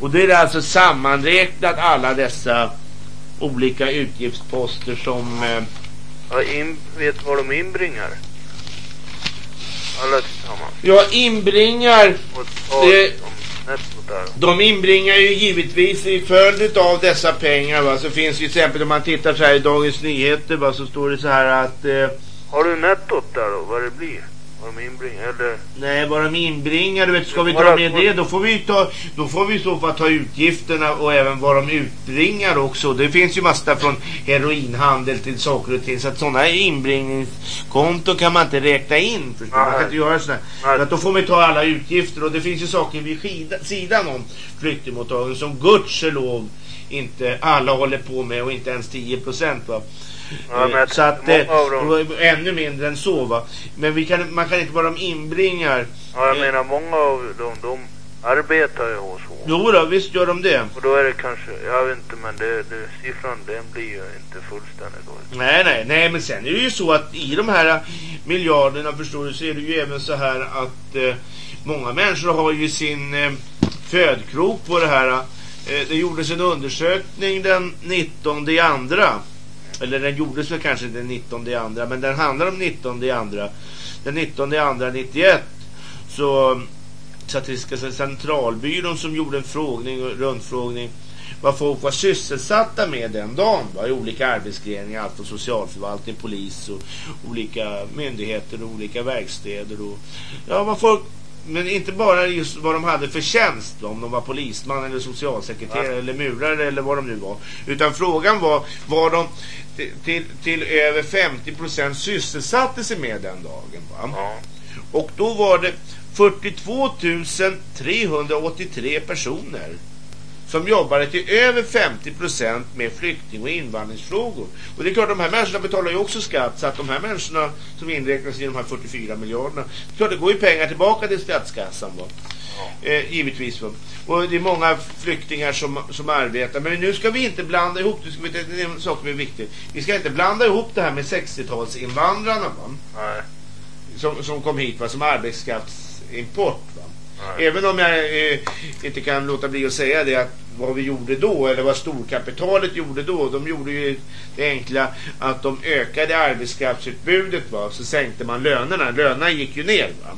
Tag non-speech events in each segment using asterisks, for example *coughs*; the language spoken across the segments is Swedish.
Och det är alltså sammanräknat alla dessa olika utgiftsposter som... Eh, ja, in, vet vad de inbringar? Alla tillsammans. Ja, inbringar... Och, det, de inbringar ju givetvis i följd av dessa pengar va, så finns ju till exempel om man tittar så här i Dagens Nyheter va, så står det så här att eh, Har du nettot där då, vad det blir? Vad de inbringar eller? Nej, vad de inbringar, du vet, ska vi ta med det då får vi ta, då får vi så fall ta utgifterna och även vad de utbringar också. Det finns ju massa från heroinhandel till saker och ting så att sådana inbringningskonton kan man inte räkna in. Förstår? Man kan inte göra sådär. Så att då får vi ta alla utgifter och det finns ju saker vid skida, sidan om flyktingmottagningen som gudskelov inte alla håller på med och inte ens 10 procent va. Ja, så att eh, ännu mindre än så va. Men kan, man kan inte bara de inbringar. Ja, jag eh, menar många av dem, de arbetar ju hos oss. Jo då, visst gör de det. Och då är det kanske, jag vet inte, men det, det, siffran den blir ju inte fullständig då. Nej, nej, nej, men sen är det ju så att i de här miljarderna förstår du så är det ju även så här att eh, många människor har ju sin eh, födkrok på det här. Eh, det gjordes en undersökning den 19 i andra eller den gjordes väl kanske den 19 i andra men den handlar om 19 i andra den 19 i andra 91 så Statistiska centralbyrån som gjorde en frågning rundfrågning vad folk var sysselsatta med den dagen va? i olika arbetsgreningar, allt från socialförvaltning, polis och olika myndigheter och olika verkstäder och ja, vad folk men inte bara just vad de hade för tjänst om de var polisman eller socialsekreterare ja. eller murare eller vad de nu var utan frågan var var de till, till, över 50 procent sysselsatte sig med den dagen va? Ja. och då var det 42 383 personer som jobbade till över 50 procent med flykting- och invandringsfrågor. Och det är klart, de här människorna betalar ju också skatt så att de här människorna som inräknas i de här 44 miljarderna, det, klart, det går ju pengar tillbaka till statskassan. Va? Eh, givetvis. Va? Och det är många flyktingar som, som arbetar. Men nu ska vi inte blanda ihop, det, ska vi, det är en sak som är viktig. Vi ska inte blanda ihop det här med 60-talsinvandrarna va? Nej. Som, som kom hit va? som arbetskraftsimport. Även om jag eh, inte kan låta bli att säga det att vad vi gjorde då eller vad storkapitalet gjorde då de gjorde ju det enkla att de ökade arbetskraftsutbudet va? så sänkte man lönerna lönerna gick ju ner va?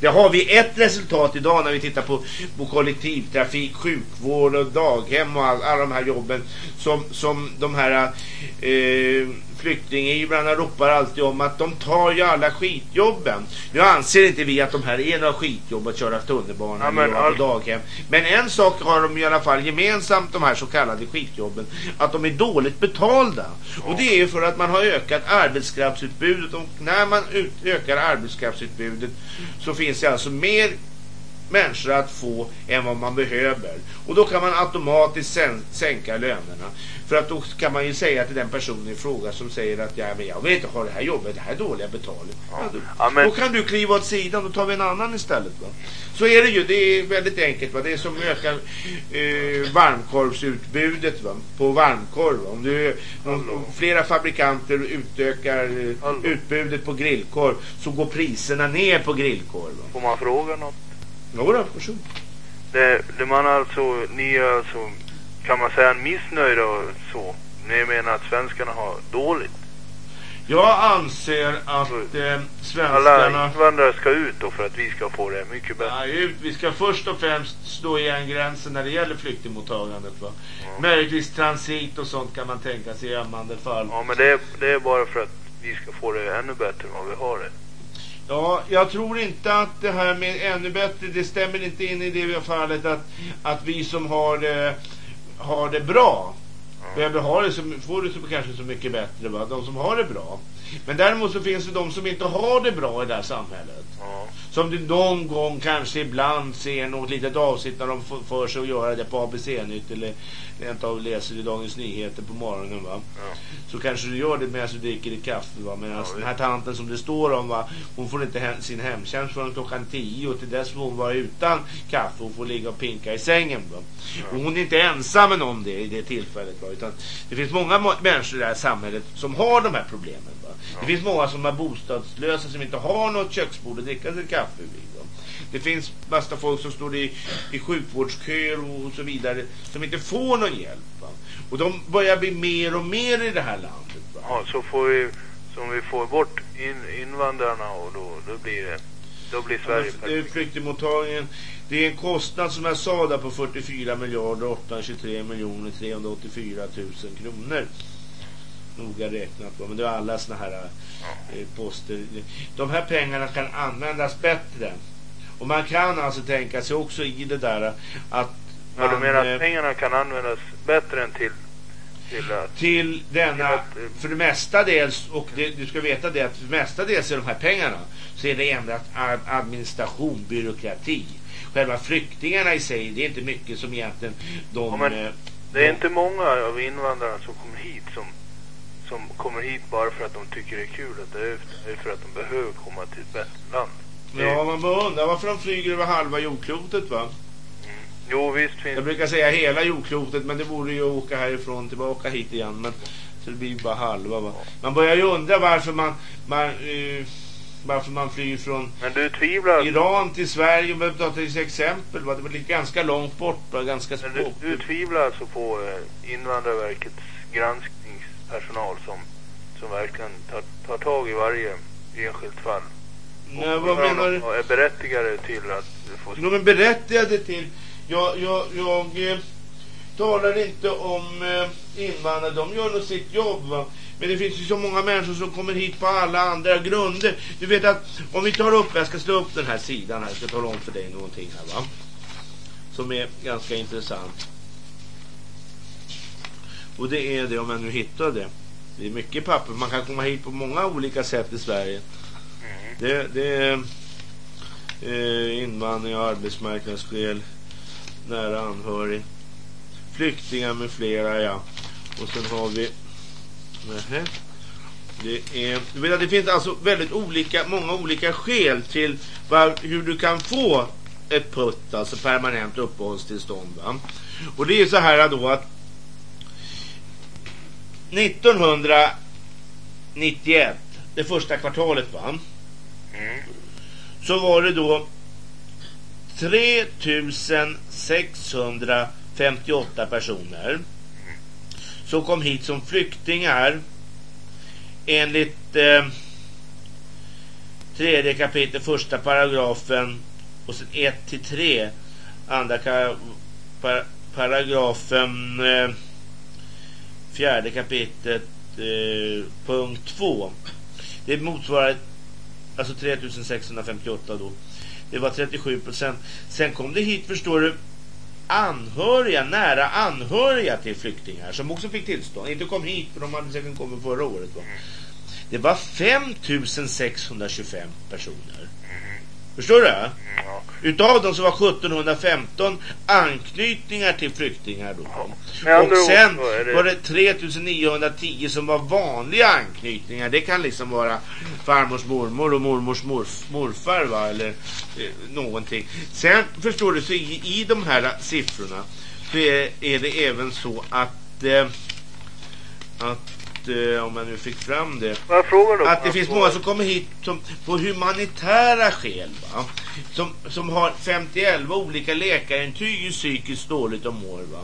Det har vi ett resultat idag när vi tittar på, på kollektivtrafik, sjukvård och daghem och all, alla de här jobben som, som de här eh, flyktingivrarna ropar alltid om att de tar ju alla skitjobben. Nu anser inte vi att de här är några skitjobb att köra tunnelbana ja, men, all... på daghem. Men en sak har de i alla fall gemensamt de här så kallade skitjobben. Att de är dåligt betalda. Ja. Och det är ju för att man har ökat arbetskraftsutbudet. Och när man ökar arbetskraftsutbudet så finns det alltså mer människor att få än vad man behöver. Och då kan man automatiskt sänka lönerna. För att då kan man ju säga till den personen i fråga som säger att ja, men jag vill inte ha det här jobbet, det här är dåliga betalning. Ja. Ja, då, ja, då, kan du kliva åt sidan, då tar vi en annan istället. Va? Så är det ju, det är väldigt enkelt. Va? Det är som ökar eh, varmkorvsutbudet va? på varmkorv. Va? Om, du, om, om, flera fabrikanter utökar eh, utbudet på grillkorv så går priserna ner på grillkorv. Va? Får man fråga något? Jo då, varsågod. Det, det man alltså, ni är alltså kan man säga missnöjda och så. Ni menar att svenskarna har dåligt? Jag anser att eh, svenskarna... Alla invandrare ska ut då för att vi ska få det mycket bättre. Ja, ut. Vi ska först och främst stå igen gränsen när det gäller flyktingmottagandet. Va? Ja. Möjligtvis transit och sånt kan man tänka sig i ömmande fall. Ja, men det är, det är bara för att vi ska få det ännu bättre än vad vi har det. Ja, jag tror inte att det här med ännu bättre, det stämmer inte in i det fallet att, att vi som har det har det bra. Behöver ha det så, får det så, kanske så mycket bättre va? de som har det bra men däremot så finns det de som inte har det bra i det här samhället ja. som du någon gång kanske ibland ser något litet avsnitt när de för sig att göra det på ABC-nytt eller rent av läser i Dagens Nyheter på morgonen va. Ja. Så kanske du gör det medan du dricker ditt kaffe va. Medan ja, den här tanten som det står om va. Hon får inte hem, sin hemtjänst förrän klockan 10 och till dess får hon vara utan kaffe. Hon får ligga och pinka i sängen va. Och hon är inte ensam med någon det i det tillfället va. Utan det finns många människor i det här samhället som har de här problemen. Det finns många som är bostadslösa som inte har något köksbord att dricka sitt kaffe vid. Det finns massa folk som står i, i sjukvårdsköer och så vidare som inte får någon hjälp. Va? Och de börjar bli mer och mer i det här landet. Va? Ja, så får vi, som vi får bort in, invandrarna och då, då blir det, då blir Sverige Ja, Flyktingmottagningen, det är en kostnad som jag sa där på 44 miljarder 823 miljoner 384 000 kronor. Noga räknat va? men det är alla såna här eh, poster. De här pengarna kan användas bättre. Och man kan alltså tänka sig också i det där att Ja, du man, menar eh, att pengarna kan användas bättre än till, till att... till denna, Till att, eh, för det mesta dels, och det, du ska veta det att för det mesta dels är de här pengarna så är det ändrat ad, administration, byråkrati. Själva flyktingarna i sig, det är inte mycket som egentligen de... Ja, men eh, Det är de- inte många av invandrarna som kommer hit som, som kommer hit bara för att de tycker det är kul att det är det är för att de behöver komma till ett bättre land. Ja, man bör undra varför de flyger över halva jordklotet va? Jo, visst finns Jag brukar säga hela jordklotet men det vore ju att åka härifrån tillbaka hit igen. Men, så det blir ju bara halva va. Man börjar ju undra varför man, man, eh, varför man flyr från Men du tvivlar, Iran till Sverige. Om vi tar till exempel va. Det var ganska långt bort va. Ganska men du, du tvivlar alltså på eh, Invandrarverkets granskningspersonal som, som verkligen tar, tar tag i varje enskilt fall. Nej, vad menar du? är berättigade till att få... De är berättigade till... Jag, jag, jag eh, talar inte om eh, invandrare. De gör nog sitt jobb va. Men det finns ju så många människor som kommer hit på alla andra grunder. Du vet att om vi tar upp, jag ska slå upp den här sidan här. Jag ska tala om för dig någonting här va. Som är ganska intressant. Och det är det om jag nu hittar det. Det är mycket papper. Man kan komma hit på många olika sätt i Sverige. Mm. Det, det är eh, invandring och arbetsmarknadsskäl, nära anhörig, flyktingar med flera, ja. Och sen har vi... Nähä. Det, är, du vet att det finns alltså väldigt olika, många olika skäl till var, hur du kan få ett putt, alltså permanent uppehållstillstånd. Va? Och det är så här då att 1991, det första kvartalet va? Mm. så var det då 3658 personer som kom hit som flyktingar enligt eh, tredje kapitel första paragrafen och sen 1 till 3 andra paragrafen eh, fjärde kapitlet eh, punkt 2 det motsvarar alltså 3658 då. Det var 37 procent. Sen kom det hit, förstår du, anhöriga, nära anhöriga till flyktingar som också fick tillstånd. Inte kom hit, för de hade säkert kommit förra året. Va? Det var 5625 personer. Förstår du? Ja. Utav dem så var 1715 anknytningar till flyktingar då. Andra Och sen det- var det 3910 som var vanliga anknytningar. Det kan liksom vara farmors mormor och mormors morf, morfar va? Eller eh, någonting. Sen förstår du så i, i de här siffrorna så är, är det även så att eh, att eh, om jag nu fick fram det då? att det finns många som kommer hit som, på humanitära skäl. Va? Som, som har 51 olika läkarintyg i psykiskt dåligt och mår. Va?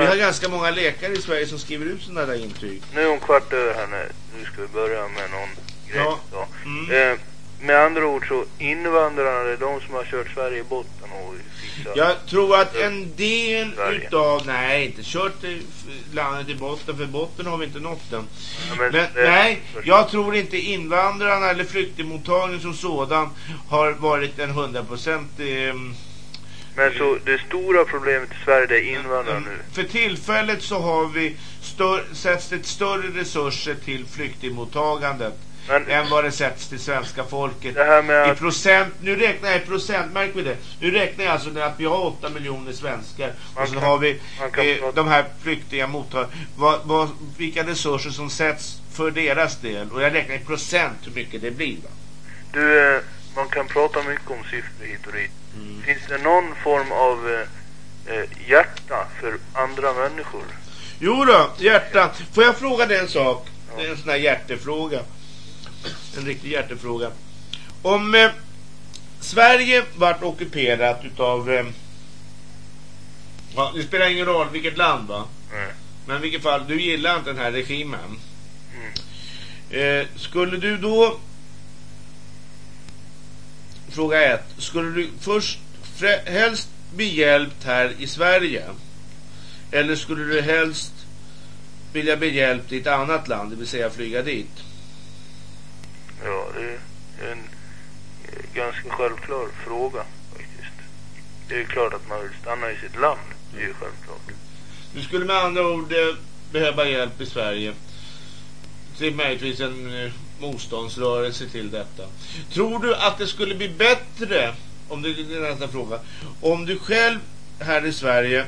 Vi har då? ganska många läkare i Sverige som skriver ut sådana där intyg. Nu är hon kvart över här nu. Nu ska vi börja med någon grej. Ja. Så. Mm. Eh, med andra ord så invandrarna är de som har kört Sverige i botten och. Jag tror att en del Sverige. utav, nej inte kört i- landet i botten, för botten har vi inte nått den. Ja, Men, det- nej, jag tror inte invandrarna eller flyktingmottagningen som sådan har varit en hundraprocentig... ehm, Men så det stora problemet i Sverige det är invandrarna nu. För tillfället så har vi stör, sätts det större resurser till flyktingmottagandet Men än vad det sätts till svenska folket. med I procent, nu räknar jag i procent, märk vi det. Nu räknar jag alltså med att vi har 8 miljoner svenskar och så kan- har vi eh, de här flyktingar mottag, vad, vad, vilka resurser som sätts för deras del. Och jag räknar i procent hur mycket det blir. Va? Du, eh, man kan prata mycket om siffror hit och dit. Mm. Finns det någon form av eh, eh, hjärta för andra människor? Jo då, hjärta. Får jag fråga dig en sak? Det är en sån här hjärtefråga. En riktig hjärtefråga. Om, eh, Sverige vart ockuperat utav... Eh, ja, det spelar ingen roll vilket land va? Mm. Men i vilket fall, du gillar inte den här regimen. Eh, skulle du då... Fråga ett. Skulle du först helst bli hjälpt här i Sverige? Eller skulle du helst vilja bli hjälpt i ett annat land, det vill säga flyga dit? Ja, det är en ganska självklar fråga faktiskt. Det är klart att man vill stanna i sitt land. Det är ju självklart. Du skulle med andra ord eh, behöva hjälp i Sverige. Till möjligtvis en eh, motståndsrörelse till detta. Tror du att det skulle bli bättre, om det är nästa fråga, om du själv här i Sverige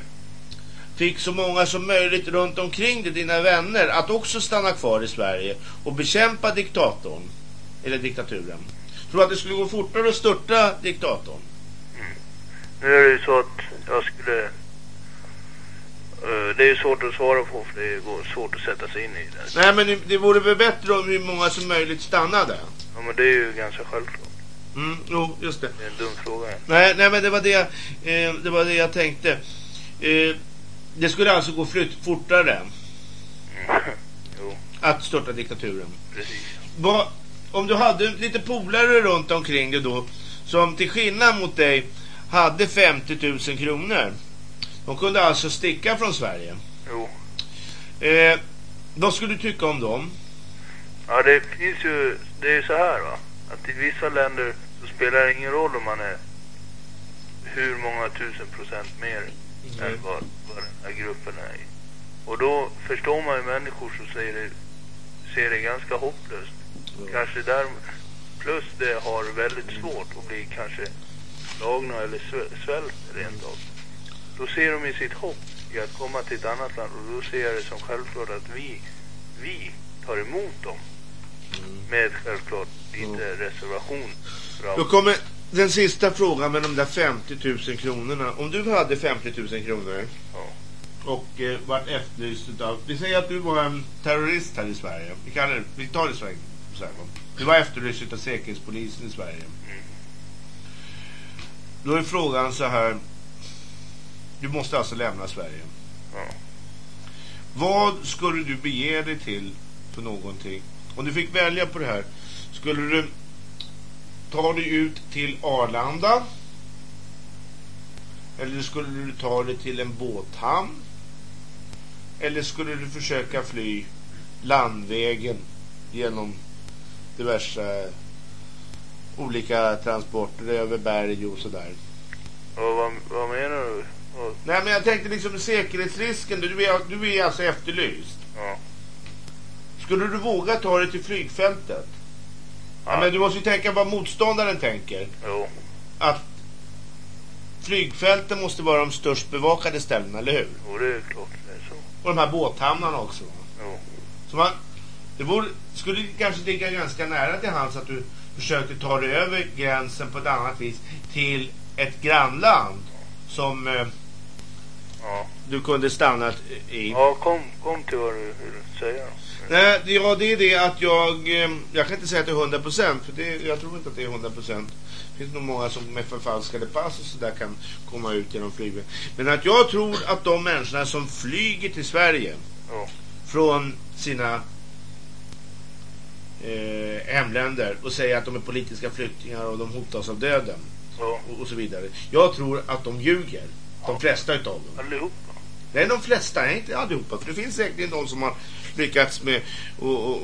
fick så många som möjligt runt omkring dig, dina vänner, att också stanna kvar i Sverige och bekämpa diktatorn, eller diktaturen? Tror du att det skulle gå fortare att störta diktatorn? Mm. Nu är det ju så att jag skulle... Uh, det är svårt att svara på för det går svårt att sätta sig in i det. Nej men det vore väl bättre om hur många som möjligt stannade? Ja men det är ju ganska självklart. Mm, jo, just det. Det är en dum fråga. Nej, nej men det var det, eh, det, var det jag tänkte. Eh, det skulle alltså gå flytt fortare Mm. *laughs* att störta diktaturen. precis. Vad, om du hade lite polare runt omkring dig då som till skillnad mot dig hade 50 000 kronor. De kunde alltså sticka från Sverige. Jo. Eh, vad skulle du tycka om dem? Ja, det finns ju... Det är ju så här va. Att i vissa länder så spelar det ingen roll om man är hur många tusen procent mer än vad, vad den här gruppen är i. Och då förstår man ju människor som säger det, ser det ganska hopplöst. Kanske där plus det har väldigt svårt att bli kanske slagna eller svä- svält rent av. Då ser de i sitt hopp i att komma till ett annat land och då ser jag det som självklart att vi, vi tar emot dem. Med självklart lite reservation. för allt. Då kommer den sista frågan med de där 50 000 kronorna. Om du hade 50 000 kronor Ja. och eh, vart efterlyst utav... Vi säger att du var en terrorist här i Sverige. Vi, kallar vi tar det så här. Va? Du var efterlyst utav Säkerhetspolisen i Sverige. Mm. Då är frågan så här. Du måste alltså lämna Sverige. Ja. Vad skulle du bege dig till för någonting? Om du fick välja på det här. Skulle du ta dig ut till Arlanda? Eller skulle du ta dig till en båthamn? Eller skulle du försöka fly landvägen genom diverse olika transporter över berg och sådär? Och vad, vad menar du? Och, Nej men jag tänkte liksom säkerhetsrisken. Du är, du är alltså efterlyst. ja. Skulle du våga ta dig till flygfältet? Ja. men du måste ju tänka vad motståndaren tänker. Jo. Att flygfälten måste vara de störst bevakade ställena, eller hur? Jo, det är klart det är så. Och de här båthamnarna också. Jo. Så man, det vore, skulle kanske ligga ganska nära till hands att du försökte ta dig över gränsen på ett annat vis till ett grannland som eh, Ja. du kunde stanna i. Ja, kom, kom till vad du vill säga. Nej, ja, det är det att jag... eh, Jag kan inte säga att det är 100 procent, för det, jag tror inte att det är 100 procent. Det finns nog många som med förfalskade pass och sådär kan komma ut genom flyget. Men att jag tror att de människorna som flyger till Sverige Ja. från sina eh, hemländer och säger att de är politiska flyktingar och de hotas av döden Ja. och, och så vidare. Jag tror att de ljuger. De flesta utav dem. Allihopa. Nej, de flesta, nej, inte allihopa. För det finns säkert de som har lyckats med och, och,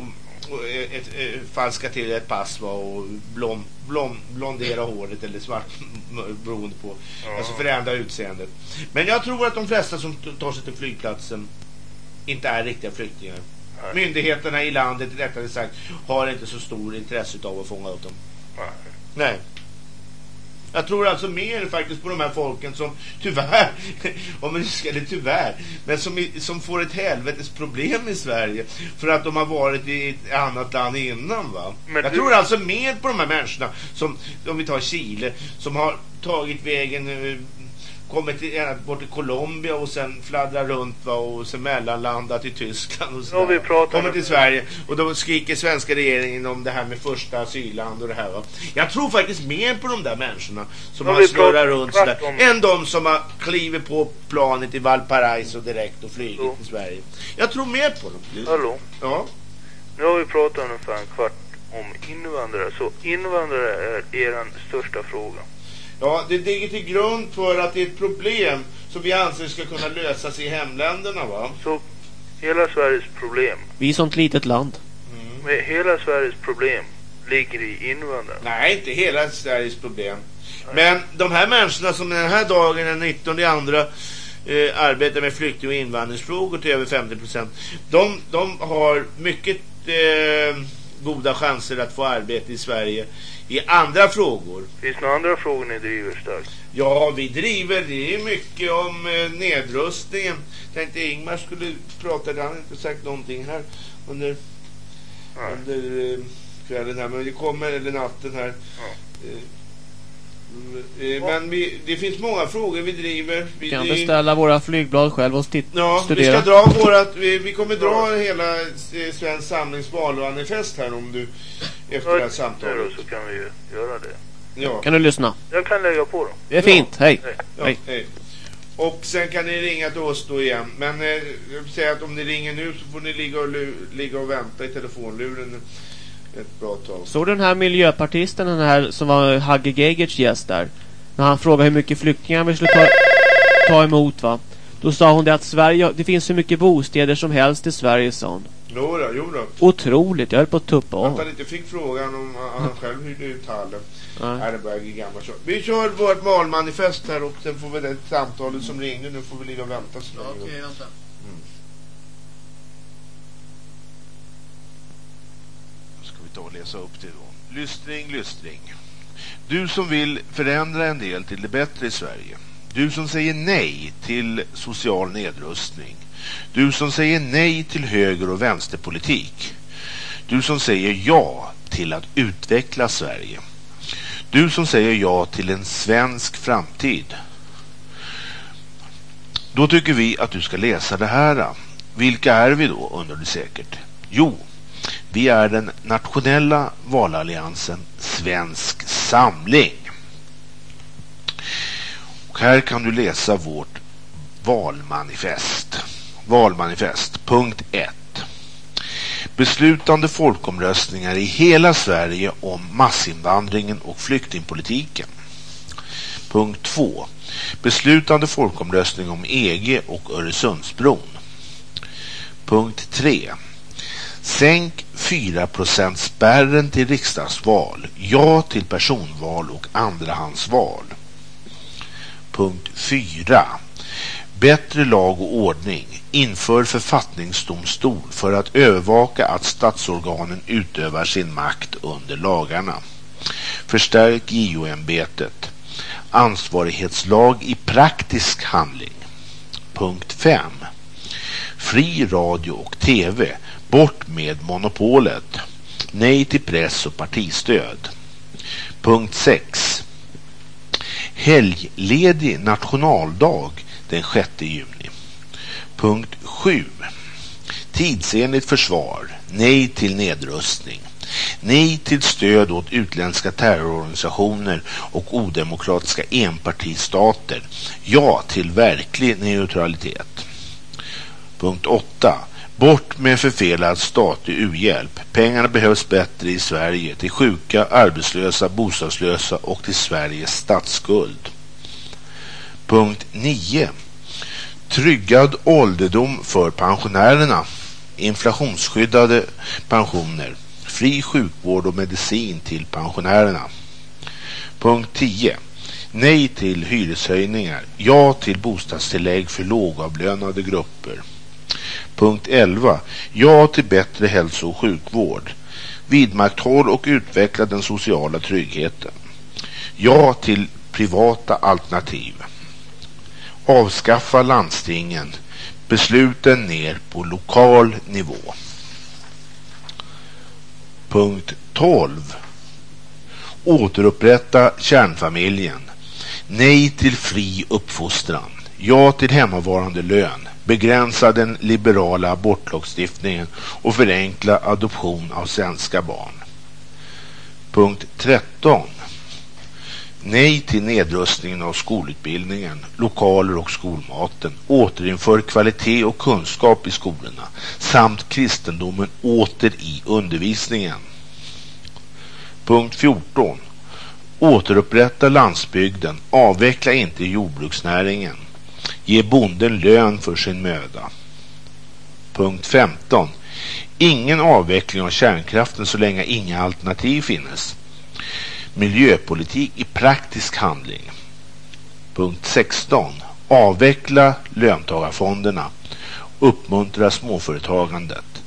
och ett, ett, falska till ett pass va, och blom, blom, blondera håret eller svart *laughs* beroende på. Ja. Alltså förändra utseendet. Men jag tror att de flesta som tar sig till flygplatsen inte är riktiga flyktingar. Nej. Myndigheterna i landet, rättare sagt, har inte så stor intresse av att fånga upp dem. Nej. Nej. Jag tror alltså mer faktiskt på de här folken som tyvärr, *laughs* om man ska det tyvärr, men som, som får ett helvetes problem i Sverige för att de har varit i ett annat land innan va. Men jag du- tror alltså mer på de här människorna som, om vi tar Chile, som har tagit vägen eh, kommer till, bort till Colombia och sen fladdrar runt va, och sen mellanlandar till Tyskland och Ja, vi pratar Kommer till Sverige och då skriker svenska regeringen om det här med första asylland och det här va. Jag tror faktiskt mer på de där människorna som Ja, har snurrat runt sådär än de som har klivit på planet i Valparaiso direkt och flugit Jo. till Sverige. Jag tror mer på dem. Hallå? Ja. Nu har vi pratat ungefär en kvart om invandrare. Så invandrare är er största fråga. Ja, det ligger till grund för att det är ett problem som vi anser ska kunna lösas i hemländerna va? Så hela Sveriges problem, Vi är som ett litet land. med hela Sveriges problem ligger i invandrare. Nej, inte hela Sveriges problem. Men de här människorna som den här dagen, den 19 andra eh, arbetar med flykting- och invandringsfrågor till över 50 procent. De, de har mycket eh, goda chanser att få arbete i Sverige i andra frågor. Finns det några andra frågor ni driver starkt? Ja, vi driver det är mycket om eh, nedrustningen. Tänkte Ingmar skulle prata, han har inte sagt någonting här under, Nej. under eh, kvällen här, men det kommer, eller natten här. Ja. Eh, Men vi, det finns många frågor vi driver. Vi, Vi kan beställa våra flygblad själv och Ja, vi studera. ska dra vårat, vi, vi kommer dra hela eh, Svensk Samlings valmanifest här om du efter det här Ja, samtalet. då så kan vi ju göra det. Ja. Kan du lyssna? Jag kan lägga på dem. Det är fint. Hej. Hej. Ja, Hej. hej. Och sen kan ni ringa till oss då igen. Men eh, jag vill säga att om ni ringer nu så får ni ligga och, ligga och vänta i telefonluren ett bra tag. Såg du den här miljöpartisten, den här som var Hagge Geigerts gäst där? När han frågade hur mycket flyktingar vi skulle ta, ta emot va? Då sa hon det att Sverige, det finns hur mycket bostäder som helst i Sverige sa hon. Då, jo då. Otroligt, jag höll på att tuppa Att av. han inte fick frågan om han själv hyrde ut hallen. Nej. Nej, det börjar bli gammalt. så. Vi kör vårt valmanifest här och sen får vi det samtalet som ringde. Nu får vi ligga och vänta så länge. vänta. Ska läsa upp det då. Lystring, lystring. Du som vill förändra en del till det bättre i Sverige. Du som säger nej till social nedrustning. Du som säger nej till höger och vänsterpolitik. Du som säger ja till att utveckla Sverige. Du som säger ja till en svensk framtid. Då tycker vi att du ska läsa det här. Vilka är vi då, undrar du säkert. Jo, vi är den nationella valalliansen Svensk Samling. Och här kan du läsa vårt valmanifest. Valmanifest, punkt 1. Beslutande folkomröstningar i hela Sverige om massinvandringen och flyktingpolitiken. Punkt 2. Beslutande folkomröstning om EG och Öresundsbron. Punkt 3. Sänk 4% spärren till riksdagsval. Ja till personval och andrahandsval. Punkt 4. Bättre lag och ordning. Inför författningsdomstol för att övervaka att statsorganen utövar sin makt under lagarna. Förstärk JO-ämbetet. Ansvarighetslag i praktisk handling. Punkt 5. Fri radio och tv. Bort med monopolet. Nej till press och partistöd. Punkt 6. Helgledig nationaldag den 6 juni. Punkt 7. Tidsenligt försvar. Nej till nedrustning. Nej till stöd åt utländska terrororganisationer och odemokratiska enpartistater. Ja till verklig neutralitet. Punkt 8. Bort med förfelad statlig u-hjälp. Pengarna behövs bättre i Sverige till sjuka, arbetslösa, bostadslösa och till Sveriges statsskuld. Punkt 9. Tryggad ålderdom för pensionärerna. Inflationsskyddade pensioner. Fri sjukvård och medicin till pensionärerna. Punkt 10. Nej till hyreshöjningar. Ja till bostadstillägg för lågavlönade grupper. Punkt 11. Ja till bättre hälso- och sjukvård. Vidmakthåll och utveckla den sociala tryggheten. Ja till privata alternativ. Avskaffa landstingen. Besluten ner på lokal nivå. Punkt 12. Återupprätta kärnfamiljen. Nej till fri uppfostran. Ja till hemmavarande lön. Begränsa den liberala abortlagstiftningen och förenkla adoption av svenska barn. Punkt 13. Nej till nedrustningen av skolutbildningen, lokaler och skolmaten. Återinför kvalitet och kunskap i skolorna samt kristendomen åter i undervisningen. Punkt 14. Återupprätta landsbygden. Avveckla inte jordbruksnäringen. Ge bonden lön för sin möda. Punkt 15. Ingen avveckling av kärnkraften så länge inga alternativ finnes. Miljöpolitik i praktisk handling. Punkt 16. Avveckla löntagarfonderna. Uppmuntra småföretagandet.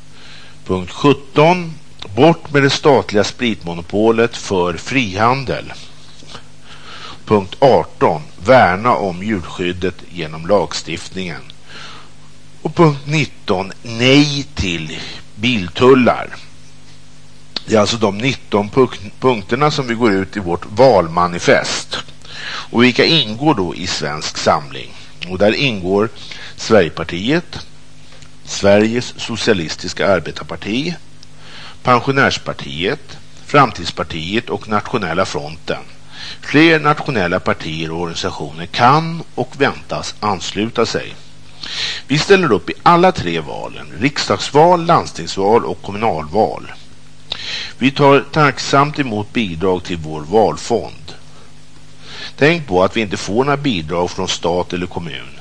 Punkt 17. Bort med det statliga spritmonopolet för frihandel. Punkt 18. Värna om djurskyddet genom lagstiftningen. Och punkt 19. Nej till biltullar. Det är alltså de 19 punkterna som vi går ut i vårt valmanifest. Och vilka ingår då i Svensk Samling? Och där ingår Sverigepartiet, Sveriges socialistiska arbetarparti, Pensionärspartiet, Framtidspartiet och Nationella fronten. Fler nationella partier och organisationer kan och väntas ansluta sig. Vi ställer upp i alla tre valen, riksdagsval, landstingsval och kommunalval. Vi tar tacksamt emot bidrag till vår valfond. Tänk på att vi inte får några bidrag från stat eller kommun.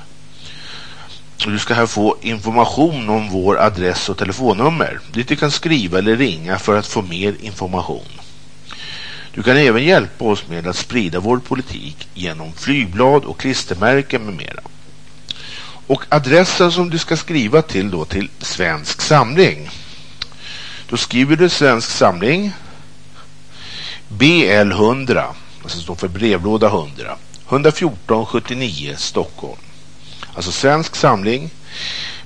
Du ska här få information om vår adress och telefonnummer dit du kan skriva eller ringa för att få mer information. Du kan även hjälpa oss med att sprida vår politik genom flygblad och klistermärken med mera. Och adressen som du ska skriva till då till Svensk Samling. Då skriver du Svensk Samling BL 100, alltså står för brevlåda 100, 114 79 Stockholm. Alltså Svensk Samling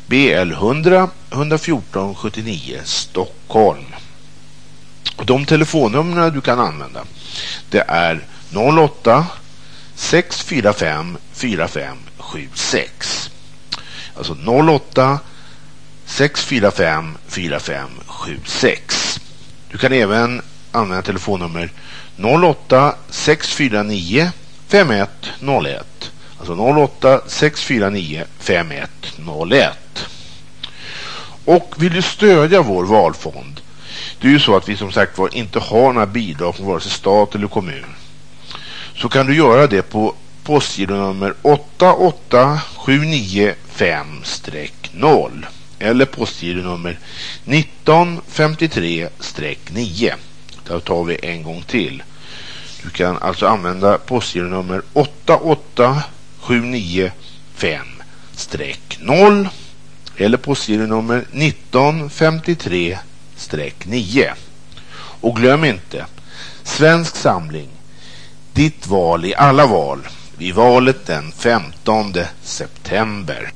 BL 100 114 79 Stockholm. Och de telefonnumren du kan använda det är 08 645 4576. Alltså 08 645 4576. Du kan även använda telefonnummer 08 649 5101. Alltså 08 649 5101. Och vill du stödja vår valfond det är ju så att vi som sagt var inte har några bidrag från vare sig stat eller kommun. Så kan du göra det på postgironummer 88795-0 eller postgironummer 1953-9. Där tar vi en gång till. Du kan alltså använda postgironummer 88795-0 eller postgironummer 1953 9. Och glöm inte, Svensk Samling, ditt val i alla val, vid valet den 15 september.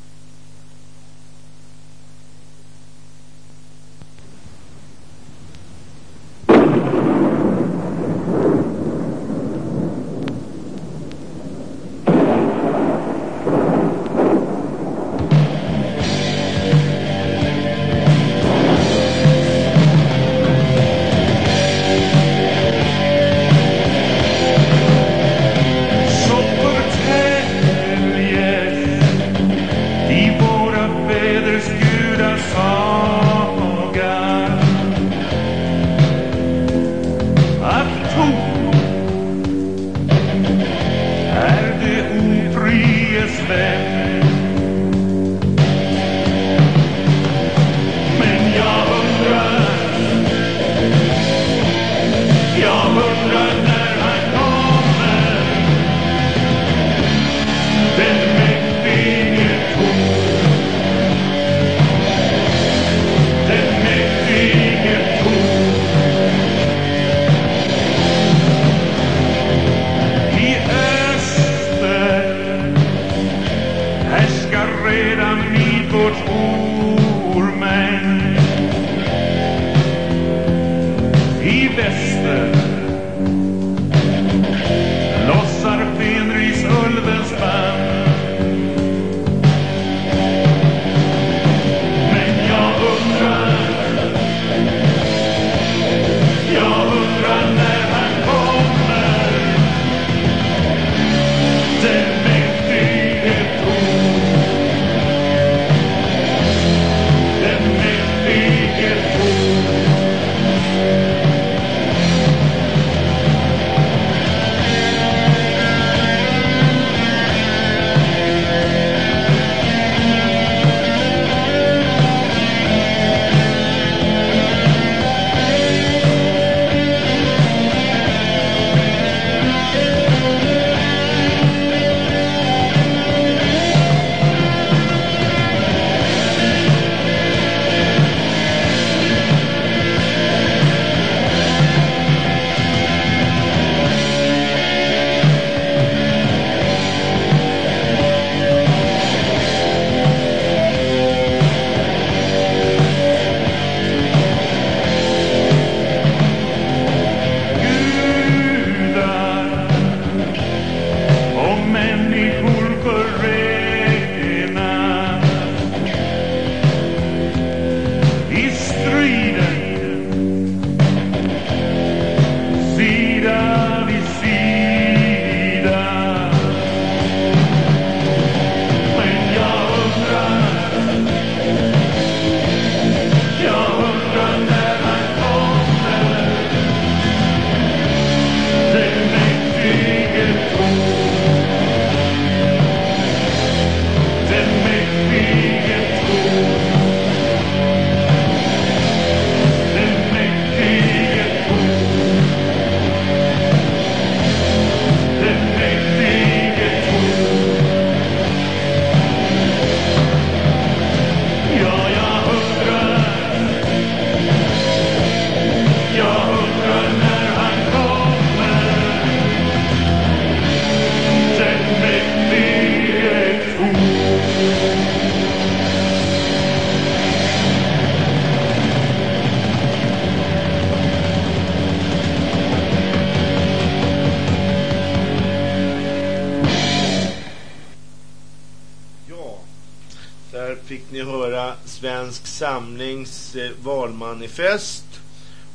Valmanifest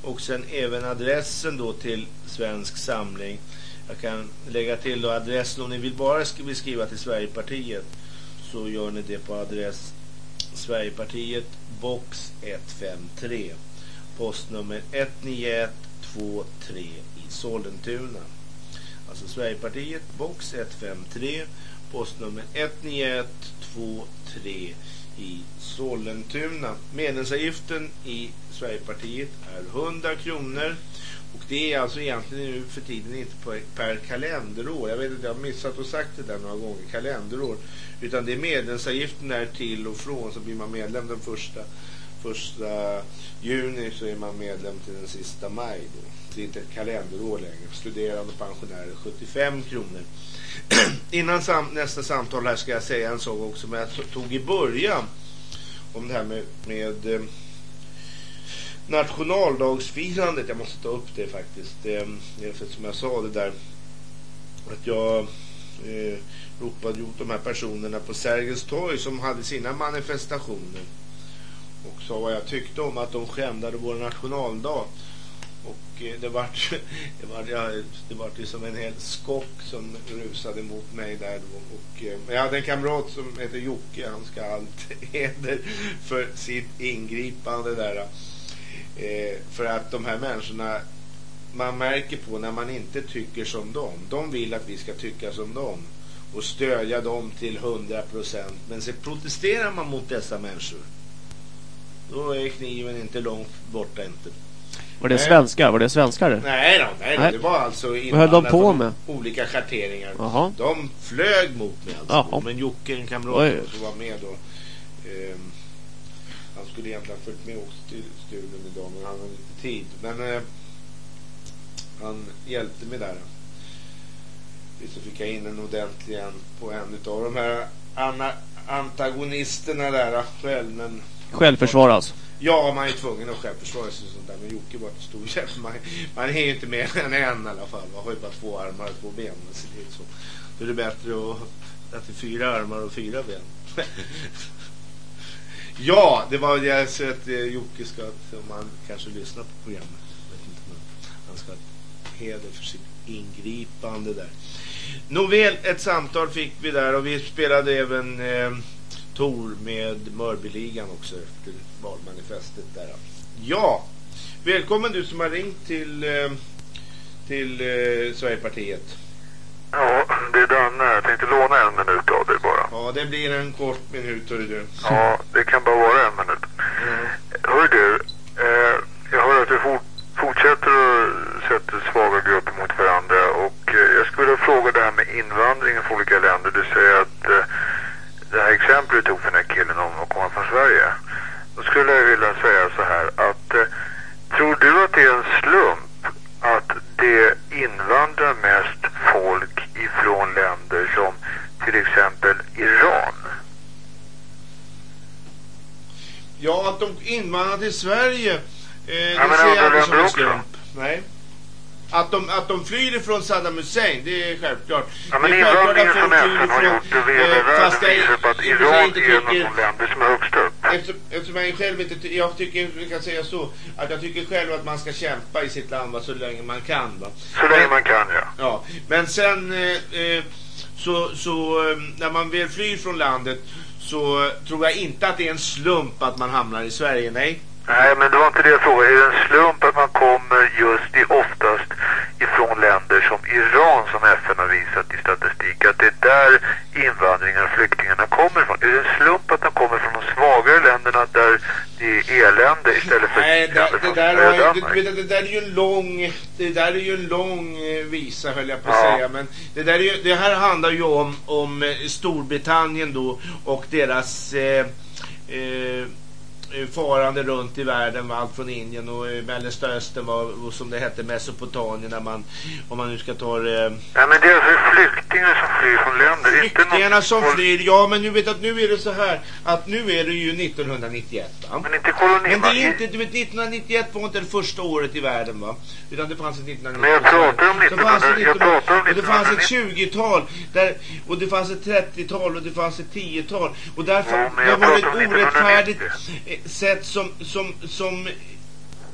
och sen även adressen då till Svensk Samling. Jag kan lägga till då adressen om ni vill bara skriva till Sverigepartiet så gör ni det på adress Sverigepartiet box 153 postnummer 19123 i Sollentuna. Alltså Sverigepartiet box 153 postnummer 19123 i Sollentuna. Medlemsavgiften i Sverigepartiet är 100 kronor. Och det är alltså egentligen nu för tiden inte per kalenderår. Jag vet inte, jag har missat och sagt det där några gånger, kalenderår. Utan det är medlemsavgiften är till och från så blir man medlem den första, första juni så är man medlem till den sista maj. Då. Det är inte ett kalenderår längre. Studerande och pensionärer 75 kronor. *clears throat* Innan sam nästa samtal här ska jag säga en sak också Men jag tog i början. Om det här med, med eh, nationaldagsfirandet. Jag måste ta upp det faktiskt. det ehm, för som jag sa det där. Att jag eh, ropade ut de här personerna på Sergels torg som hade sina manifestationer. Och sa vad jag tyckte om att de skändade vår nationaldag. Och eh, det var *laughs* det var ja, det var ju som en hel skock som rusade mot mig där då. och eh, jag hade en kamrat som heter Jocke han ska ha allt *laughs* heder för sitt ingripande där. Eh, för att de här människorna man märker på när man inte tycker som dem. De vill att vi ska tycka som dem och stödja dem till 100 procent. Men så protesterar man mot dessa människor. Då är kniven inte långt borta inte. Var det svenskar? Var det svenskar? Nej då, nej, nej. det var alltså på med? Olika schatteringar. Jaha. De flög mot mig alltså. Jaha. Men Jocke, en kamrat som var med då. Han skulle egentligen ha följt med också till studion idag men han hade inte tid. Men eh, han hjälpte mig där. Så fick jag in en ordentlig en på en av de här antagonisterna där själv. Men Självförsvar alltså? Ja, man är tvungen att självförsvara sig sånt där. Men Jocke var till stor hjälp. Man, man är ju inte mer än en i alla fall. Man har ju bara två armar och två ben. Så det är, så. Då är det bättre att, att det är fyra armar och fyra ben ja, det var det så att eh, Jocke ska, om man kanske lyssnar på programmet. vet inte, men han ska ha heder för sitt ingripande där. Nåväl, ett samtal fick vi där och vi spelade även eh, Tor med Mörbyligan också efter valmanifestet där. Ja, välkommen du som har ringt till, eh, till eh, Sverigepartiet. Ja, det är Danne. Jag tänkte låna en minut av dig bara. Ja, det blir en kort minut, hör du. Ja, det kan bara vara en minut. Mm. Hör du, eh, jag hör att du fort, fortsätter att sätta svaga grupper mot varandra och eh, jag skulle vilja fråga det här med invandringen från olika länder. Du säger att eh, det här exemplet du tog för den här killen om att komma från Sverige. Då skulle jag vilja säga så här att eh, tror du att det är en slump att det invandrar mest folk ifrån länder som till exempel Iran? Ja, att de invandrar till Sverige, eh, det ja, men ser jag inte som en slump. Nej. Att de, att de flyr ifrån Saddam Hussein, det är självklart. Ja, men invandringen som FN har gjort över hela eh, visar på att Iran är en av de länder som är högst upp. Eftersom, eftersom jag själv inte, jag tycker, vi kan säga så, att jag tycker själv att man ska kämpa i sitt land va, så länge man kan. Va. Så länge man kan, ja. Ja, men sen eh, eh så, så eh, när man väl flyr från landet så tror jag inte att det är en slump att man hamnar i Sverige, nej. Nej, men det var inte det jag frågade. Är det en slump att man kommer just i oftast ifrån länder som Iran som FN har visat i statistik att det är där invandringen och flyktingarna kommer ifrån? Är det en slump att de kommer från de svagare länderna där det är elände istället för Nej, det, det, där har, det, det, det, där är ju en lång det där är ju en lång eh, visa höll jag på att ja. säga men det, där är ju, det här handlar ju om, om eh, Storbritannien då och deras eh, Eh, farande runt i världen, allt från Indien och Mellersta Östern var, och som det hette Mesopotamien när man, om man nu ska ta det... Ja men det är alltså flyktingar som flyr från länder. Flyktingarna som flyr, ja men nu vet att nu är det så här att nu är det ju 1991 va? Men inte koloni. Men det är inte, du vet 1991 var inte det första året i världen va? Utan det fanns ett 1990 Men jag pratar om Så fanns det 1900 jag pratar om och det fanns ett 1990. 20-tal där, och det fanns ett 30-tal och det fanns ett 10-tal och därför Ja, det jag var ett pratar om orättfärdigt 1990. eh, sätt som, som, som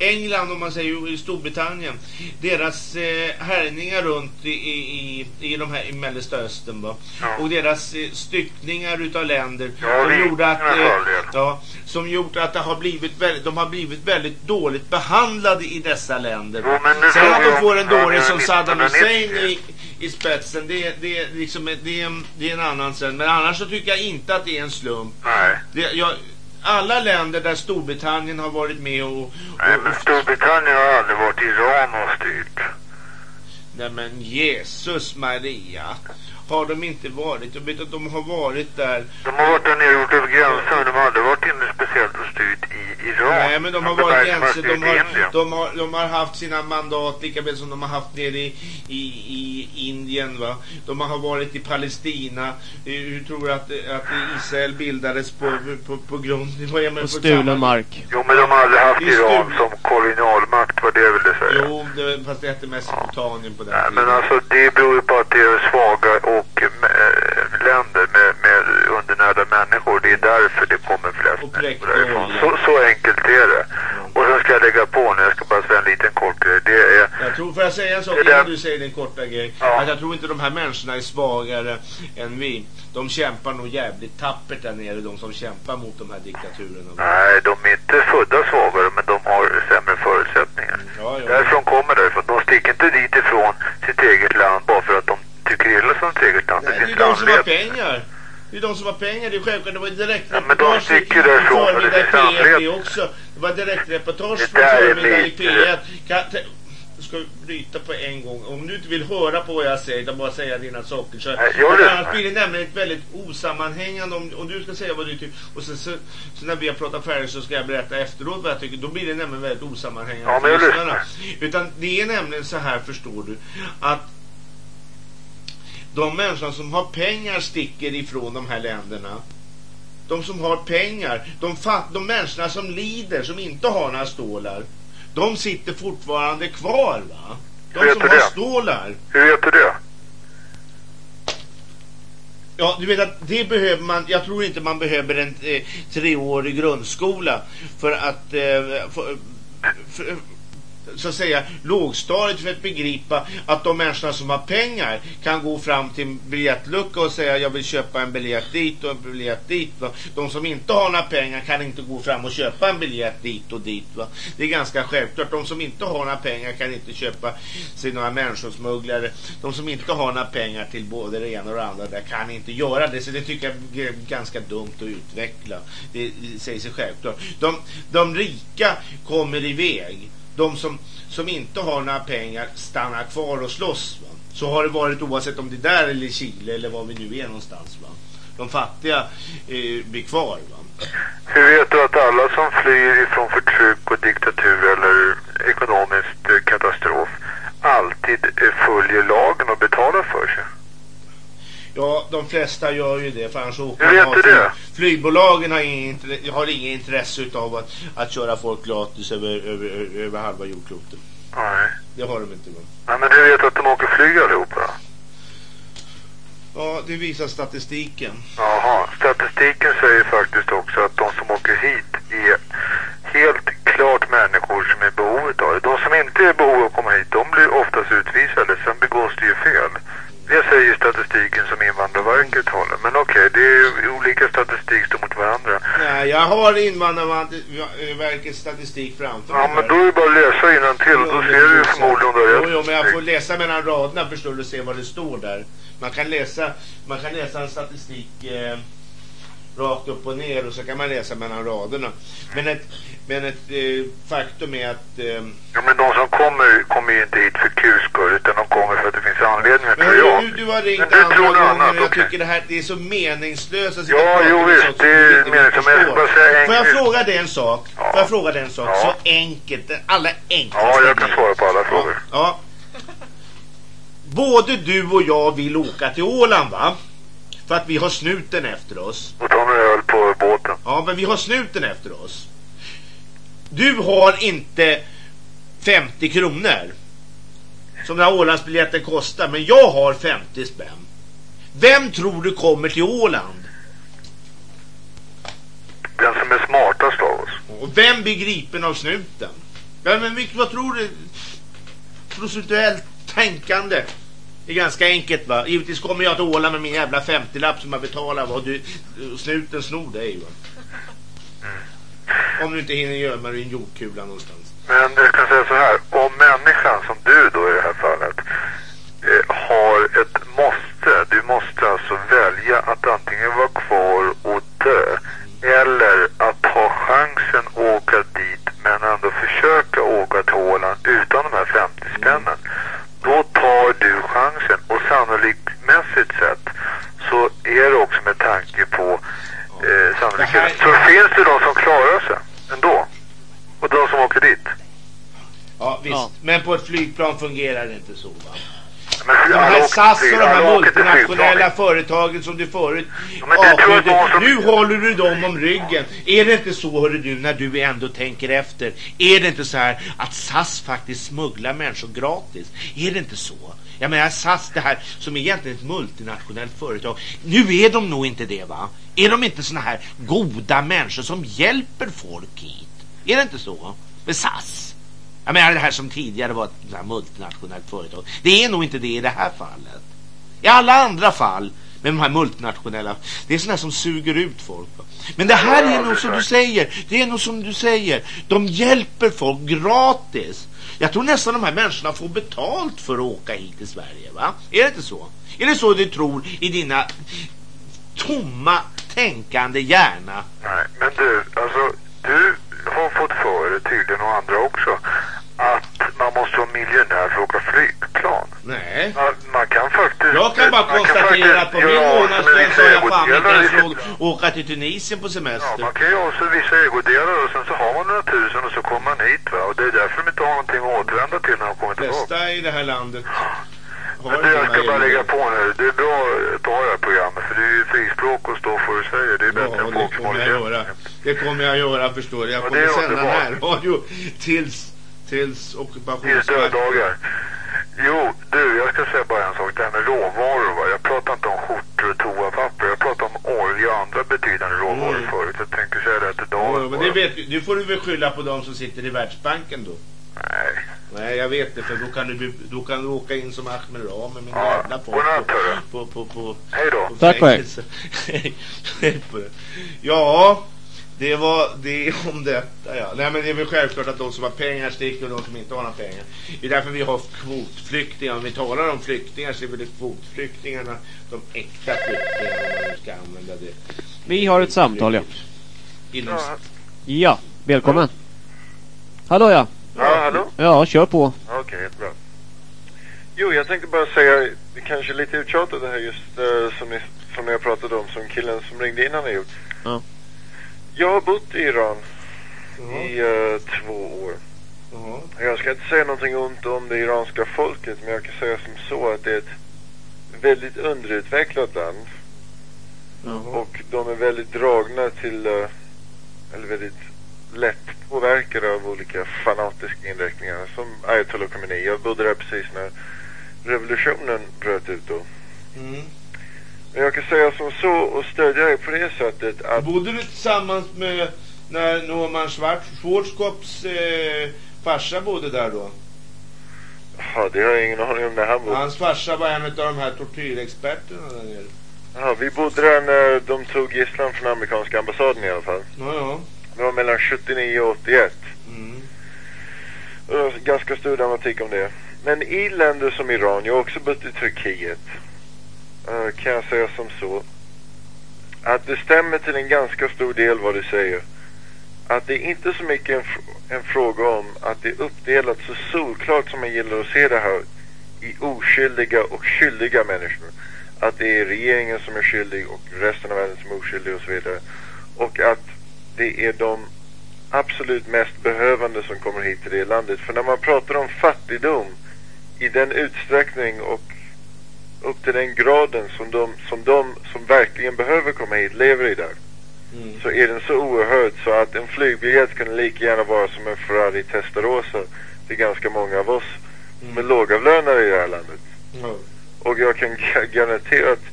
England om man säger i Storbritannien deras eh, härjningar runt i, i, i, i de här i Mellersta Östern va? Ja. och deras eh, styckningar utav länder Ja, som gjorde att eh, ja, som gjort att det har blivit väldigt, de har blivit väldigt dåligt behandlade i dessa länder. Jo, men Sen att de får en dåre som Saddam 1990. Hussein i, i spetsen, det, det, liksom, det, är, det är en annan sen. Men annars så tycker jag inte att det är en slump. Nej. Det, jag, alla länder där Storbritannien har varit med och... och, Nej, men Storbritannien har aldrig varit Iran och styrt. nej men Jesus Maria. Har de inte varit? Jag vet att de har varit där. De har varit där nere och gjort över gränsen, men de har aldrig varit inne speciellt och styrt i Iran. Nej, men de har varit är De har, de, har, de har haft sina mandat lika väl som de har haft nere i, i, i Indien. Va? De har varit i Palestina. Hur tror du att, att Israel bildades på, på, på grund... Vad är På stulen mark. Jo, men de har aldrig haft Det är Iran stul- som kolonialmakt, vad det vill det säga. Jo, det, fast det hette Mesopotamien på den Nej, tiden. men alltså det beror ju på att det är svaga och äh, länder med, med undernärda människor. Det är därför det kommer flest Och människor därifrån. Så, så enkelt är det. Och sen ska jag lägga på nu, jag ska bara säga en liten kort grej. Det är, Jag tror, får jag säga en sak Det innan du säger din korta grej? Ja. Att jag tror inte de här människorna är svagare än vi. De kämpar nog jävligt tappert där nere, de som kämpar mot de här diktaturerna. nej, de är inte födda svagare, men de har sämre förutsättningar. Ja, ja. Därifrån kommer därifrån. De sticker inte dit ifrån sitt eget land bara för att de tycker illa sitt eget land. Det är finns de som har pengar. Det är de som har pengar, det är självklart. Det var direkt Ja, men de sticker därifrån, men det finns förmiddag i P1 anledning. det också. Det var direkt reportage Det från är förmiddag i lite- P1. Kan, ska bryta på en gång. Om du inte vill höra på vad jag säger utan bara säga dina saker så, lyssnar. annars blir det nämligen ett väldigt osammanhängande om, om du ska säga vad du tycker och sen så, så när vi har pratat färdigt så ska jag berätta efteråt vad jag tycker. Då blir det nämligen väldigt osammanhängande Ja, men jag lyssnar. Utan det är nämligen så här förstår du att de människor som har pengar sticker ifrån de här länderna. De som har pengar, de, de människorna som lider, som inte har några stålar, de sitter fortfarande kvar va? De Hur som vet har du det? stålar. Hur vet du det? Ja, du vet att det behöver man, jag tror inte man behöver en eh, treårig grundskola för att eh, för, för, så att säga lågstadiet för att begripa att de människorna som har pengar kan gå fram till en biljettlucka och säga jag vill köpa en biljett dit och en biljett dit. Va? De som inte har några pengar kan inte gå fram och köpa en biljett dit och dit. Va? Det är ganska självklart. De som inte har några pengar kan inte köpa sig några människosmugglare. De som inte har några pengar till både det ena och det andra där kan inte göra det. Så det tycker jag är ganska dumt att utveckla. Det, säger sig självklart. De, de rika kommer iväg de som, som inte har några pengar stannar kvar och slåss. Va? Så har det varit oavsett om det är där eller i Chile eller var vi nu är någonstans. Va? De fattiga eh, blir kvar. Va? Hur vet du att alla som flyr ifrån förtryck och diktatur eller ekonomisk katastrof alltid följer lagen och betalar för sig? Ja, de flesta gör ju det. För annars åker Hur vet du det? Flygbolagen har ingen, har ingen intresse av att, att köra folk gratis över, över, över, halva jordklotet. Nej. Det har de inte. Va? Nej, men hur vet du att de åker flyg allihopa? Ja, det visar statistiken. Jaha, statistiken säger faktiskt också att de som åker hit är helt klart människor som är i behovet av det. De som inte är i behov av att komma hit, de blir oftast utvisade. Sen begås det ju fel. Det säger statistiken som Invandrarverket håller. Men okej, det är olika statistik står mot varandra. Nej, jag har Invandrarverkets statistik framför Ja, mig. men här. då är det bara att läsa och då ser du ju förmodligen har Jo, jo, men jag får läsa mellan raderna förstår du, se vad det står där. Man kan läsa, man kan läsa en statistik eh, rakt upp och ner och så kan man läsa mellan raderna. Men ett, men ett eh, faktum är att... Eh, Ja, men de som kommer, kommer ju inte hit för kul skull, utan de kommer för att det finns anledningar, tror jag. du, du har ringt Men du andra tror gånger annat, jag okej. tycker det här det är så meningslöst att Ja, jo, visst, det är meningslöst, men jag ska bara säga Får jag fråga dig en sak? Ja. Får jag fråga dig en sak? Ja. Så enkelt, den allra enklaste Ja, jag kan svara på alla frågor. Ja. Både du och jag vill åka till Åland va? För att vi har snuten efter oss. Och ta några öl på båten. Ja, men vi har snuten efter oss. Du har inte 50 kronor. Som den här Ålandsbiljetten kostar. Men jag har 50 spänn. Vem tror du kommer till Åland? Den som är smartast av oss. Och vem blir gripen av snuten? Vem, men, vad tror du? Procentuellt tänkande. Det är ganska enkelt va. Givetvis kommer jag till Åland med min jävla 50-lapp som jag betalar vad du, snuten snor dig va. Om du inte hinner gömma dig i en jordkula någonstans. Men jag kan säga så här. Om människan som du då i det här fallet eh, har ett måste. Du måste alltså välja att antingen vara kvar och dö. Eller att ha chansen att åka dit men ändå försöka åka till Åland utan de här 50 spännen. Då tar du chansen och sannoliktmässigt sett så är det också med tanke på eh, sannolikheten. Så finns det de som klarar sig ändå. Och de som åker dit. Ja visst. Ja. Men på ett flygplan fungerar det inte så va. De här SAS och de här multinationella företagen som du förut avskydde. Nu håller du dem om ryggen. Är det inte så hörru du när du ändå tänker efter? Är det inte så här att SAS faktiskt smugglar människor gratis? Är det inte så? Jag menar SAS det här som är egentligen ett multinationellt företag. Nu är de nog inte det va? Är de inte såna här goda människor som hjälper folk hit? Är det inte så? Med SAS? Jag menar det här som tidigare var ett multinationellt företag. Det är nog inte det i det här fallet. I alla andra fall med de här multinationella, det är sådana som suger ut folk. Men det här är nog som du säger, det är nog som du säger, de hjälper folk gratis. Jag tror nästan de här människorna får betalt för att åka hit till Sverige, va? Är det inte så? Är det så du tror i dina tomma tänkande hjärna? Nej, men du, alltså du har fått för tydligen och andra också att man måste vara miljonär för att åka flygplan. Nej. Man, man kan faktiskt... Jag kan bara konstatera att på min månadslön så har jag fan inte ens råd att åka till Tunisien på Ja, semester. man kan ju ha vissa ägodelar och sen så har man några tusen och så kommer man hit va. Och det är därför de inte har någonting att återvända till när de kommer tillbaka. flesta i det här landet har Men du, jag ska bara lägga på nu. Det är bra att ta det här programmet för det är ju frispråk och stå för vad du säger. Det är bättre Ja, än det folk som kommer håller jag göra. käften. Det kommer jag göra förstår du. Jag Ja, kommer det är sända närradio tills, tills Tills ockupationsmakten. döddagar. Jo, du, jag ska säga bara en sak. Det här med råvaror va. Jag pratar inte om skjortor och toapapper. Jag pratar om olja och andra betydande råvaror Mm. förut. Jag tänker säga det till Ja, dagen. men det vet du. Nu får du väl skylla på de som sitter i Världsbanken då. Nej. Nej, jag vet det, för då kan du, då kan du åka in som Ahmed Rami med min Ja, jävla folk godnatt, på, hörru. på, på, på, Hej då. på Tack hej. *laughs* på. Ja, det var det om detta ja. Nej men det är väl självklart att de som har pengar sticker och de som inte har några pengar. Det är därför vi har kvotflyktingar. Om vi talar om flyktingar så är väl det kvotflyktingarna de äkta flyktingarna om ska använda det. Vi har ett samtal, ja. Inom, Ja, Ja, välkommen. Hallå ja. Ja, hallå? Ja, kör på. Okej, jättebra. Jo, jag tänkte bara säga, det kanske är lite uttjatat det här just eh, som, ni, som ni har pratat om, som killen som ringde innan har gjort. Ja. Jag har bott i Iran Ja. i eh, två år. Ja. Jag ska inte säga någonting ont om det iranska folket, men jag kan säga som så att det är ett väldigt underutvecklat land. Och de är väldigt dragna till, eh, eller väldigt lätt påverkade av olika fanatiska inriktningar. Som Ayatollah Khomeini. Jag bodde där precis när revolutionen bröt ut då. Mm. Men jag kan säga som så och stödja er på det sättet att Bodde du tillsammans med när Norman Schwarz, Schwarzkopps eh, farsa bodde där då? Ja, det har jag ingen aning om när han bodde. Hans farsa var en av de här tortyrexperterna där nere. Ja, vi bodde där när de tog gisslan från amerikanska ambassaden i alla fall. Ja, ja. Det var mellan 79 och 81. Mm. Och var ganska stor dramatik om det. Men i länder som Iran, jag har också bott i Turkiet, eh, kan jag säga som så. Att det stämmer till en ganska stor del vad du säger. Att det är inte så mycket en, en fråga om att det är uppdelat så solklart som man gillar att se det här i oskyldiga och skyldiga människor. Att det är regeringen som är skyldig och resten av världen som är oskyldig och så vidare. Och att det är de absolut mest behövande som kommer hit till det landet. För när man pratar om fattigdom i den utsträckning och upp till den graden som de som, de som verkligen behöver komma hit lever i där. Mm. så är den så oerhörd så att en flygbiljett kunde lika gärna vara som en Ferrari Testarossa till ganska många av oss som är lågavlönade i det här landet. Ja. Och jag kan ga- *laughs* garantera att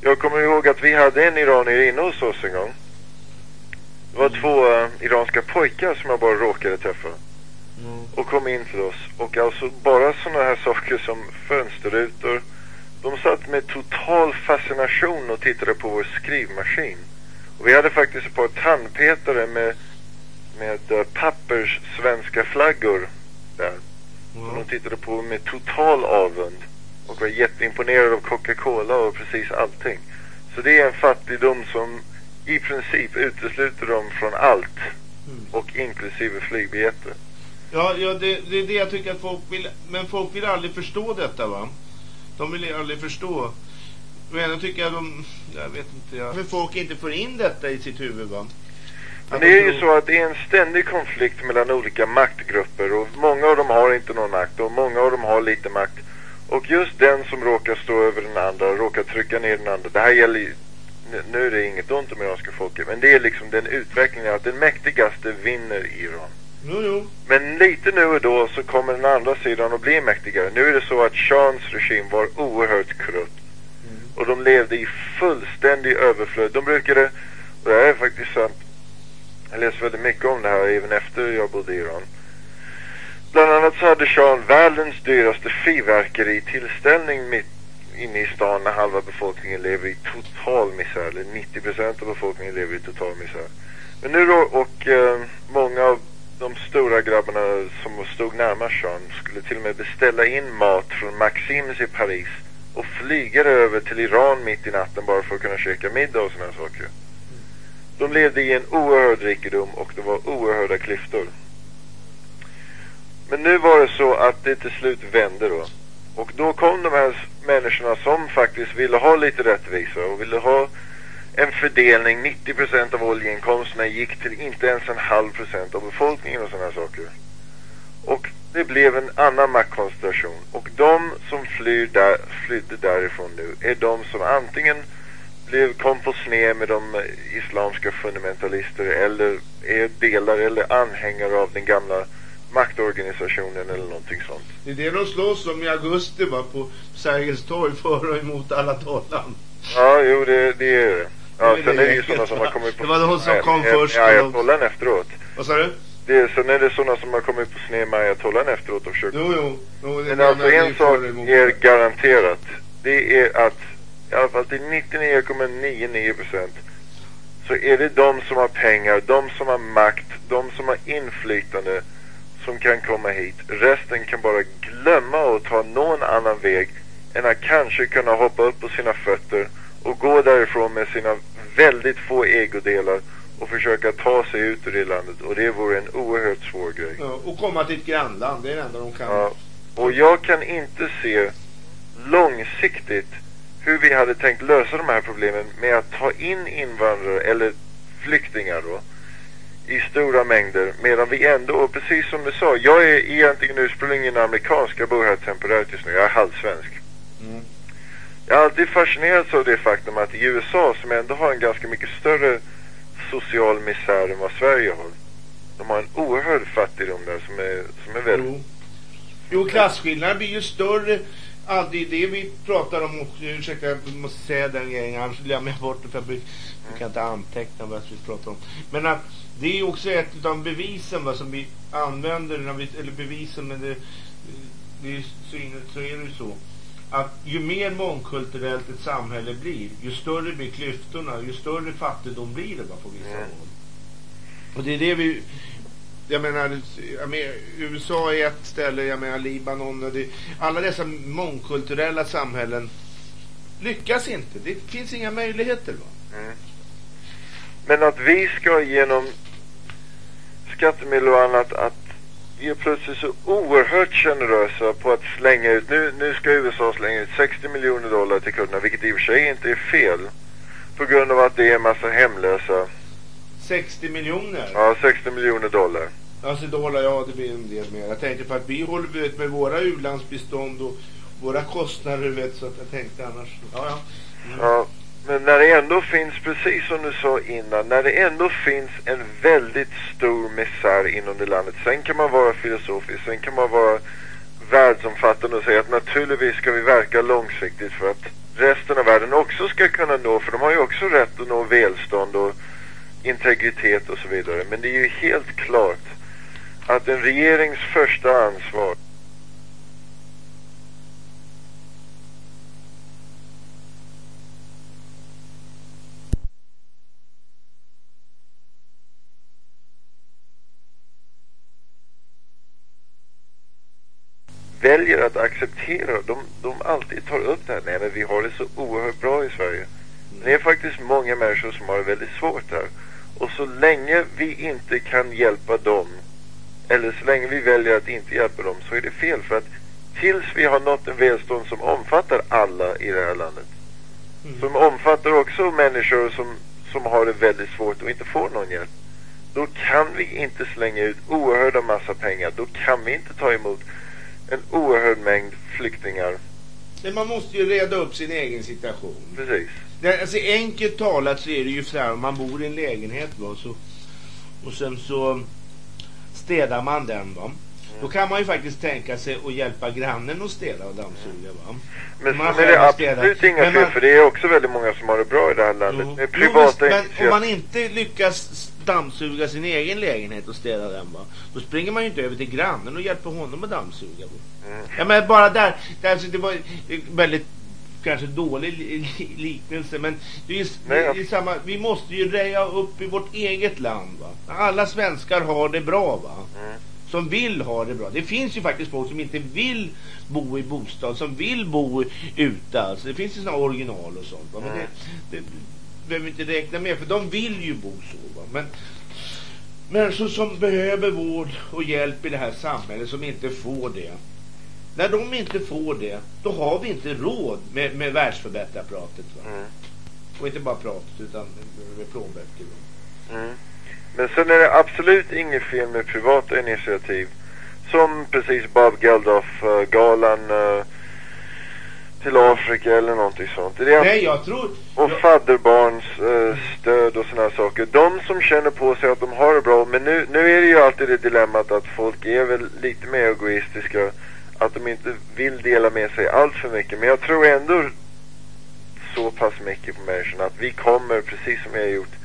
jag kommer ihåg att vi hade en iranier inne hos oss en gång. Det var två eh, iranska pojkar som jag bara råkade träffa och kom in till oss. Och alltså bara sådana här saker som fönsterrutor. De satt med total fascination och tittade på vår skrivmaskin. Och vi hade faktiskt ett par tandpetare med, med uh, pappers svenska flaggor där. Och de tittade på med total avund. Och var jätteimponerade av Coca-Cola och precis allting. Så det är en fattigdom som i princip utesluter dem från allt. Och inklusive flygbiljetter. Ja, ja det, det är det jag tycker att folk vill... Men folk vill aldrig förstå detta va? De vill aldrig förstå. Men jag tycker att de... Jag vet inte. Ja. Men folk inte får in detta i sitt huvud va? Men det de är ju så att det är en ständig konflikt mellan olika maktgrupper och många av dem har inte någon makt och många av dem har lite makt. Och just den som råkar stå över den andra, råkar trycka ner den andra. Det här gäller ju, nu- är det inget ont om iranska folket, men det är liksom den utvecklingen att den mäktigaste vinner Iran. Jo, jo. Men lite nu och då så kommer den andra sidan att bli mäktigare. Nu är det så att Shahs regim var oerhört korrupt. Och de levde i fullständig överflöd. De brukade, och det här är faktiskt sant, jag läste väldigt mycket om det här även efter jag bodde i Iran. Bland annat så hade Shahen världens dyraste fyrverkeritillställning mitt inne i stan när halva befolkningen lever i total misär. Eller 90% av befolkningen lever i total misär. Men nu då, och eh, många av de stora grabbarna som stod närmast Sean skulle till och med beställa in mat från Maxims i Paris och flyga över till Iran mitt i natten bara för att kunna käka middag och sådana saker. De levde i en oerhörd rikedom och det var oerhörda klyftor. Men nu var det så att det till slut vände då. Och då kom de här människorna som faktiskt ville ha lite rättvisa och ville ha en fördelning. 90% av oljeinkomsterna gick till inte ens en halv procent av befolkningen och sådana saker. Och det blev en annan maktkoncentration. Och de som flyr där, flydde därifrån nu är de som antingen blev, kom på sned med de eh, islamska fundamentalister eller är delar eller anhängare av den gamla maktorganisationen eller någonting sånt. Det är det de slåss om i augusti va? På Sergels torg för och emot alla dollarn. Ja, jo det, det är det. Ja, sen är det ju sådana som har kommit på Det var de som kom först ayatollan efteråt. Vad sa du? Det är, sen är det sådana som har kommit på sned med ayatollan efteråt och försökt Jo, jo. jo det Men alltså en sak är garanterat. Det är att i alla fall till 99,99 procent så är det de som har pengar, de som har makt, de som har inflytande som kan komma hit. Resten kan bara glömma och ta någon annan väg än att kanske kunna hoppa upp på sina fötter och gå därifrån med sina väldigt få egodelar och försöka ta sig ut ur det landet. Och det vore en oerhört svår grej. Ja, och komma till ett grannland, det är det enda de kan. Ja, och jag kan inte se långsiktigt hur vi hade tänkt lösa de här problemen med att ta in invandrare eller flyktingar då i stora mängder medan vi ändå, och precis som du sa, jag är egentligen ursprungligen amerikansk, jag bor här temporärt just nu, jag är halvsvensk. Mm. Jag har alltid fascinerats av det faktum att i USA som ändå har en ganska mycket större social misär än vad Sverige har. De har en oerhörd fattigdom där som är, som är väldigt... Jo. jo, klasskillnaden blir ju större. Aldrig det vi pratar om. Och, ursäkta, jag måste säga den grejen. Annars glömmer jag bort det. För jag kan inte anteckna vad vi pratar om. Men att det är också ett av bevisen va, som vi använder. När vi, eller bevisen, men det, det är så, inne, så är det ju så. Att ju mer mångkulturellt ett samhälle blir, ju större blir klyftorna, ju större fattigdom blir det va, på vissa Mm. håll. Och det är det vi jag menar, jag menar, USA är ett ställe, jag menar Libanon och det, alla dessa mångkulturella samhällen lyckas inte. Det finns inga möjligheter. Va? Mm. Men att vi ska genom skattemedel och annat att vi är plötsligt så oerhört generösa på att slänga ut, nu, nu ska USA slänga ut 60 miljoner dollar till kurderna, vilket i och för sig inte är fel. På grund av att det är en massa hemlösa. 60 miljoner. Ja, 60 miljoner dollar. Alltså dollar, ja det blir en del mer. Jag tänkte på att vi håller vet, med våra u-landsbistånd och våra kostnader, vet, så att jag tänkte annars. Ja, ja. Mm. Ja, men när det ändå finns, precis som du sa innan, när det ändå finns en väldigt stor misär inom det landet. Sen kan man vara filosofisk, sen kan man vara världsomfattande och säga att naturligtvis ska vi verka långsiktigt för att resten av världen också ska kunna nå, för de har ju också rätt att nå välstånd och integritet och så vidare. Men det är ju helt klart att en regerings första ansvar väljer att acceptera, de, de alltid tar upp det här, nej men vi har det så oerhört bra i Sverige. Men det är faktiskt många människor som har det väldigt svårt här. Och så länge vi inte kan hjälpa dem, eller så länge vi väljer att inte hjälpa dem, så är det fel. För att tills vi har nått en välstånd som omfattar alla i det här landet, Mm. som omfattar också människor som, som har det väldigt svårt och inte får någon hjälp, då kan vi inte slänga ut oerhörda massa pengar. Då kan vi inte ta emot en oerhörd mängd flyktingar. Men man måste ju reda upp sin egen situation. Precis. Det, alltså enkelt talat så är det ju så här om man bor i en lägenhet va, så, och sen så städar man den va. Då kan man ju faktiskt tänka sig att hjälpa grannen att städa och dammsuga va. Men Man sen är det absolut städar. inga fel, för det är också väldigt många som har det bra i det här landet. Jo. Med Jo, privata men, men om man inte lyckas dammsuga sin egen lägenhet och städa den va, då springer man ju inte över till grannen och hjälper honom att dammsuga. Va? Mm. Ja men bara där, det, alltså, det var väldigt kanske dålig li- li- liknelse men det är, det är samma, vi måste ju reja upp i vårt eget land va. Alla svenskar har det bra va. Mm. Som vill ha det bra. Det finns ju faktiskt folk som inte vill bo i bostad, som vill bo ute alltså. Det finns ju sådana original och sånt. Men Mm. det, det behöver vi inte räkna med för de vill ju bo så va. Men människor som behöver vård och hjälp i det här samhället som inte får det. När de inte får det, då har vi inte råd med, med världsförbättarpratet. Va? Mm. Och inte bara pratet utan med, plånböcker. Mm. Men sen är det absolut inget fel med privata initiativ. Som precis Bob Geldof-galan eh, till Afrika eller någonting sånt. Det är Nej, jag tror... Och jag, fadderbarns eh, stöd och sådana saker. De som känner på sig att de har det bra. Men nu, nu är det ju alltid det dilemmat att folk är väl lite mer egoistiska. Att de inte vill dela med sig allt för mycket. Men jag tror ändå så pass mycket på människorna att vi kommer, precis som jag har gjort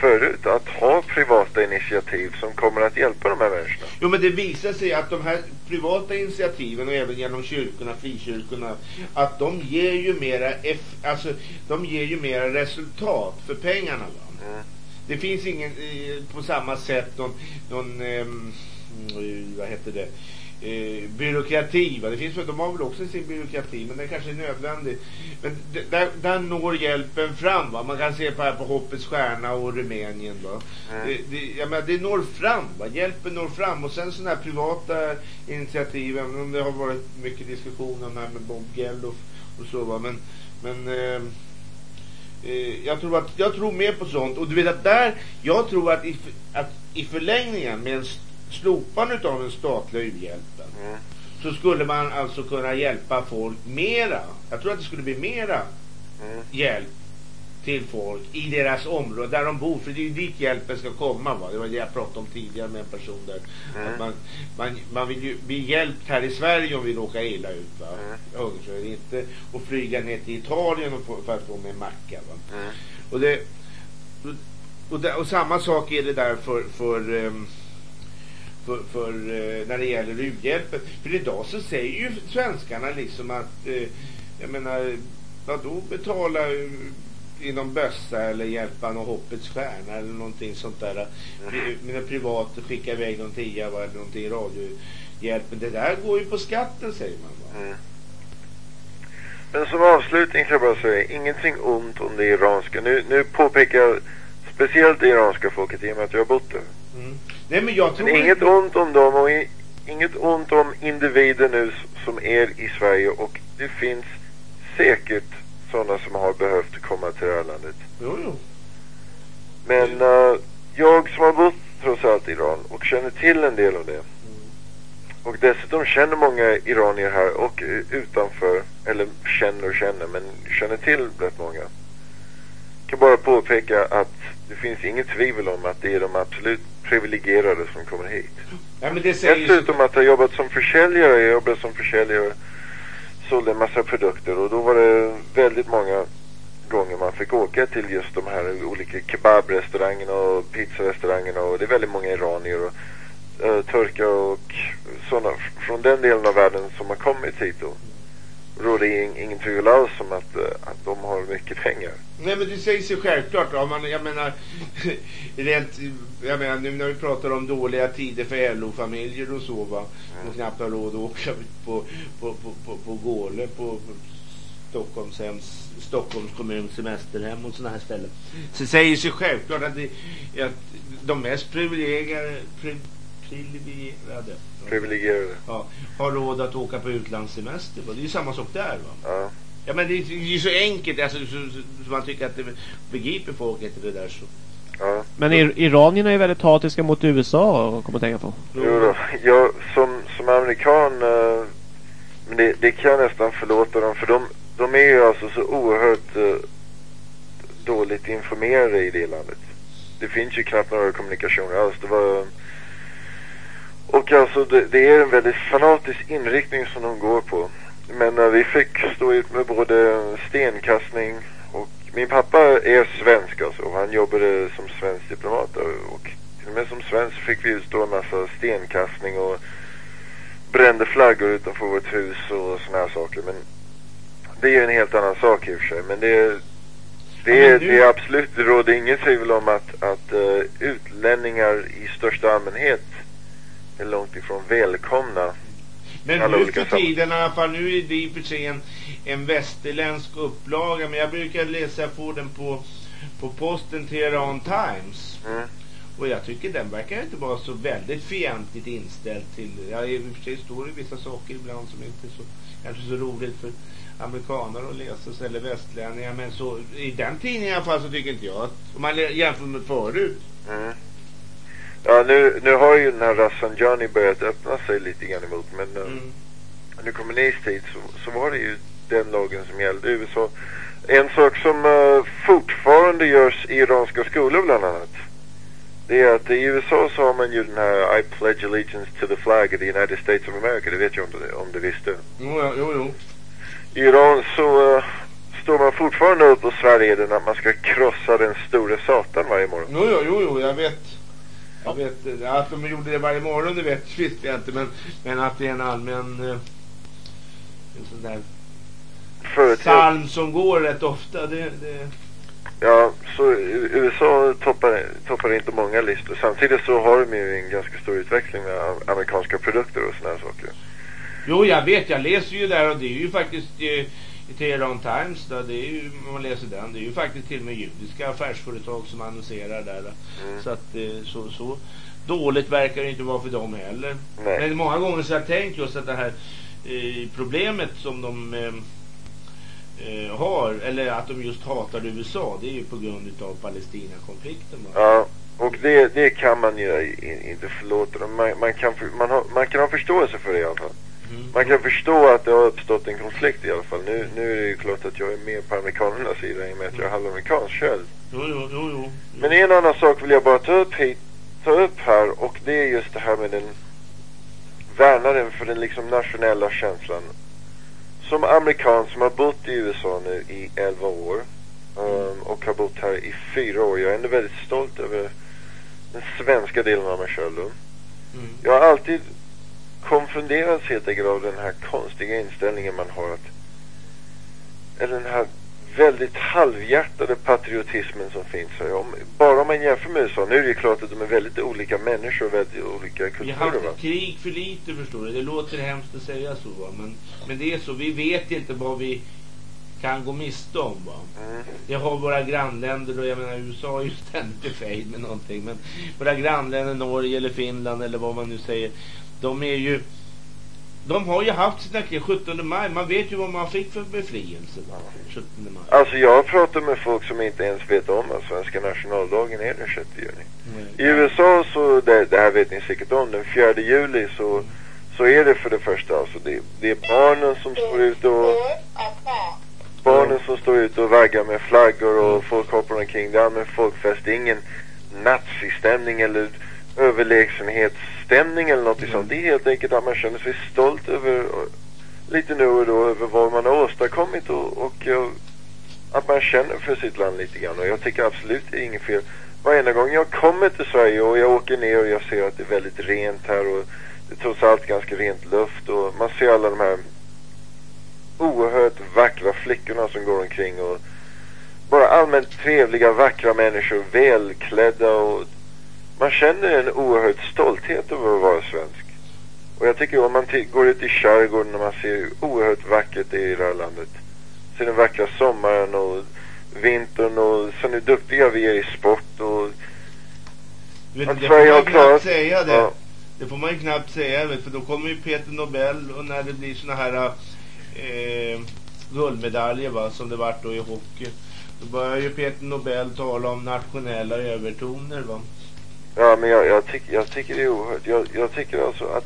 förut, att ha privata initiativ som kommer att hjälpa de här människorna. Jo men det visar sig att de här privata initiativen och även genom kyrkorna, frikyrkorna, att de ger ju mera, eff, alltså, de ger ju mera resultat för pengarna. Va? Mm. Det finns ingen eh, på samma sätt någon, någon mm, vad heter det, eh, byråkrati. Va? Det finns, de har väl också sin byråkrati men den kanske är nödvändig. Men där, där når hjälpen fram. Va? Man kan se på här på Hoppets Stjärna och Rumänien. Va? Mm. Det, det, jag menar, det når fram. Va? Hjälpen når fram. Och sen sådana här privata initiativ. Även om det har varit mycket diskussion om det här med Bob Geldof och så. Va? Men, men ehm, Eh, jag, tror att, jag tror mer på sånt. Och du vet att där, jag tror att i, att i förlängningen med en s- slopande av den statliga u-hjälpen Mm. så skulle man alltså kunna hjälpa folk mera. Jag tror att det skulle bli mera Mm. hjälp till folk i deras område där de bor. För det är ju dit hjälpen ska komma. Va? Det var det jag pratade om tidigare med en person där. Mm. Att man, man, man vill ju bli hjälpt här i Sverige om vi råkar illa ut. Va? Mm. Hungersnöd. Inte att flyga ner till Italien och få, för att få med en macka. Va? Mm. Och, det, och, det, och samma sak är det där för, för, ehm, för, för eh, när det gäller u-hjälpen. För idag så säger ju svenskarna liksom att, eh, jag menar, vadå betala eh, inom bössa eller hjälpa någon hoppets stjärna eller någonting sånt där. Pri- Mina privata skicka iväg någon tia eller någonting i radiohjälpen. Det där går ju på skatten säger man. Mm. Men som avslutning kan jag bara säga, ingenting ont om det iranska. Nu, nu påpekar jag speciellt det iranska folket i och med att jag har bott där. Mm. Nej men jag tror Men inget ont om dem och i, inget ont om individer nu som är i Sverige och det finns säkert sådana som har behövt komma till det här landet. Jo, jo. Men eh, jag som har bott trots allt i Iran och känner till en del av det och dessutom känner många iranier här och utanför, eller känner och känner, men känner till rätt många. kan bara påpeka att det finns inget tvivel om att det är de absolut privilegierade som kommer hit. Ja, men det säger. Dessutom att jag jobbat som försäljare, jag jobbade som försäljare, sålde en massa produkter och då var det väldigt många gånger man fick åka till just de här olika kebabrestaurangerna och pizzarestaurangerna och det är väldigt många iranier och uh, turkar och sådana från den delen av världen som har kommit hit då råder ing, ingen tvivel alls om att, uh, att de har mycket pengar. Nej men det sägs ju självklart. Ja, man, jag menar, *laughs* rent, jag menar nu när vi pratar om dåliga tider för LO-familjer och så va. Som knappt har råd att åka på, på, på, på, på Gåle på, på Stockholms, hems, Stockholms kommuns semesterhem och sådana här ställen. Så det säger sig självklart att, det, att de mest privilegierade, pri, privilegierade Privilegierade. ja, har råd att åka på utlandssemester. va. Det är ju samma sak där va. Ja. Ja men det är ju så enkelt, alltså, så, så, så man tycker att det begriper folk inte det där så. Ja. Men ir iranierna är väldigt hatiska mot USA, kommer att tänka på. Jo då. Jag som, som amerikan, eh, men det, det kan jag nästan förlåta dem för de, de är ju alltså så oerhört eh, dåligt informerade i det landet. Det finns ju knappt några kommunikationer alls. Det var, och alltså det, det är en väldigt fanatisk inriktning som de går på. Men uh, vi fick stå ut med både stenkastning och min pappa är svensk alltså. Och han jobbade som svensk diplomat och, till och med som svensk fick vi utstå en massa stenkastning och brände flaggor utanför vårt hus och såna här saker. Men det är ju en helt annan sak i och för sig. Men det är, det Ja, nu- det är absolut, det råder ingen tvivel om att, att uh, utlänningar i största allmänhet är långt ifrån välkomna. Men nu för tiden i alla fall, nu är det i och för sig en, en västerländsk upplaga. Men jag brukar läsa, jag får den på, på posten Teheran Times. Mm. Och jag tycker den verkar inte vara så väldigt fientligt inställd till, ja i och för sig står det vissa saker ibland som inte är så, kanske så roligt för amerikaner att läsa eller västlänningar. Men så, i den tidningen i alla fall så tycker inte jag att, om man jämför med förut. Mm. Ja, nu, nu har ju den här Rafsanjani börjat öppna sig lite grann emot. Men uh, Mm. under kommunisttid så, så var det ju den lagen som gällde i USA. En sak som uh, fortfarande görs i iranska skolor bland annat. Det är att i USA så har man ju den här I pledge allegiance to the flag of the United States of America. Det vet jag om du, om du visste. Jo, ja, jo, jo. I Iran så uh, står man fortfarande upp svär eden att man ska krossa den store satan varje morgon. Jo, jo, jo, jo jag vet. Jag vet att de gjorde det varje morgon, det vet visste jag inte. Men, men att det är en allmän eh, en sån där psalm som går rätt ofta. Det, det, Ja, så USA toppar, toppar inte många listor. Samtidigt så har de ju en ganska stor utveckling med am- amerikanska produkter och här saker. jo, jag vet. Jag läser ju där och det är ju faktiskt eh, i Teheran Times. Då, det är ju, man läser den. Det är ju faktiskt till och med judiska affärsföretag som annonserar där. Mm. Så att eh, så, så dåligt verkar det inte vara för dem heller. Nej. Men många gånger så har jag tänkt just att det här eh, problemet som de eh, eh, har, eller att de just hatar USA, det är ju på grund utav Palestina-konflikten. Ja, och det, det kan man ju inte förlåta dem. Man, man, kan, man, har, man kan ha förståelse för det i alla fall. Man kan förstå att det har uppstått en konflikt i alla fall. Nu, nu är det ju klart att jag är mer på amerikanernas sida i och med att jag är halvamerikansk själv. Jo, jo, jo, jo. Men en annan sak vill jag bara ta upp hit, ta upp här och det är just det här med den värnaren för den liksom nationella känslan. Som amerikan som har bott i USA nu i 11 år um, och har bott här i fyra år. Jag är ändå väldigt stolt över den svenska delen av mig själv. Mm. Jag har alltid konfunderats helt enkelt av den här konstiga inställningen man har att eller den här väldigt halvhjärtade patriotismen som finns här. Om, bara om man jämför med USA, nu är det klart att de är väldigt olika människor och väldigt olika Vi kulturer har haft krig för lite förstår du. Det låter hemskt att säga så va? Men, men det är så. Vi vet inte vad vi kan gå miste om va. Mm. Det har våra grannländer och jag menar USA är ju ständigt i fejd med någonting. Men våra grannländer Norge eller Finland eller vad man nu säger. De är ju de har ju haft sina krig 17 maj. Man vet ju vad man fick för befrielse. Va? 17 maj. Alltså jag har pratat med folk som inte ens vet om att svenska nationaldagen är den 6 juni. I USA så, det, det här vet ni säkert om, den 4 juli så, så är det för det första alltså det, det är barnen som står ute och barnen som står ute och vaggar med flaggor och folk hoppar omkring. Det är allmän folkfest. Det är ingen nazistämning eller överlägsenhetsstämning eller något sånt. Det är helt enkelt att man känner sig stolt över lite nu och då över vad man har åstadkommit och, och eh, att man känner för sitt land lite grann. Och jag tycker absolut det är inget fel. Varenda gång jag kommer till Sverige och jag åker ner och jag ser att det är väldigt rent här och det är trots allt ganska rent luft och man ser alla de här oerhört vackra flickorna som går omkring och bara allmänt trevliga, vackra människor, välklädda och man känner en oerhörd stolthet över att vara svensk. Och jag tycker om man går ut i skärgården och man ser oerhört vackert det är i det här landet. Ser den vackra sommaren och vintern och sen hur duktiga vi är i sport och Vet, att Sverige har klarat... säga det. Ja. Det får man ju knappt säga vet, för då kommer ju Peter Nobel och när det blir såna här eh, guldmedaljer va, som det vart då i hockey. Då börjar ju Peter Nobel tala om nationella övertoner va. Ja, men jag, jag, tyck, jag tycker det är oerhört. Jag, jag tycker alltså att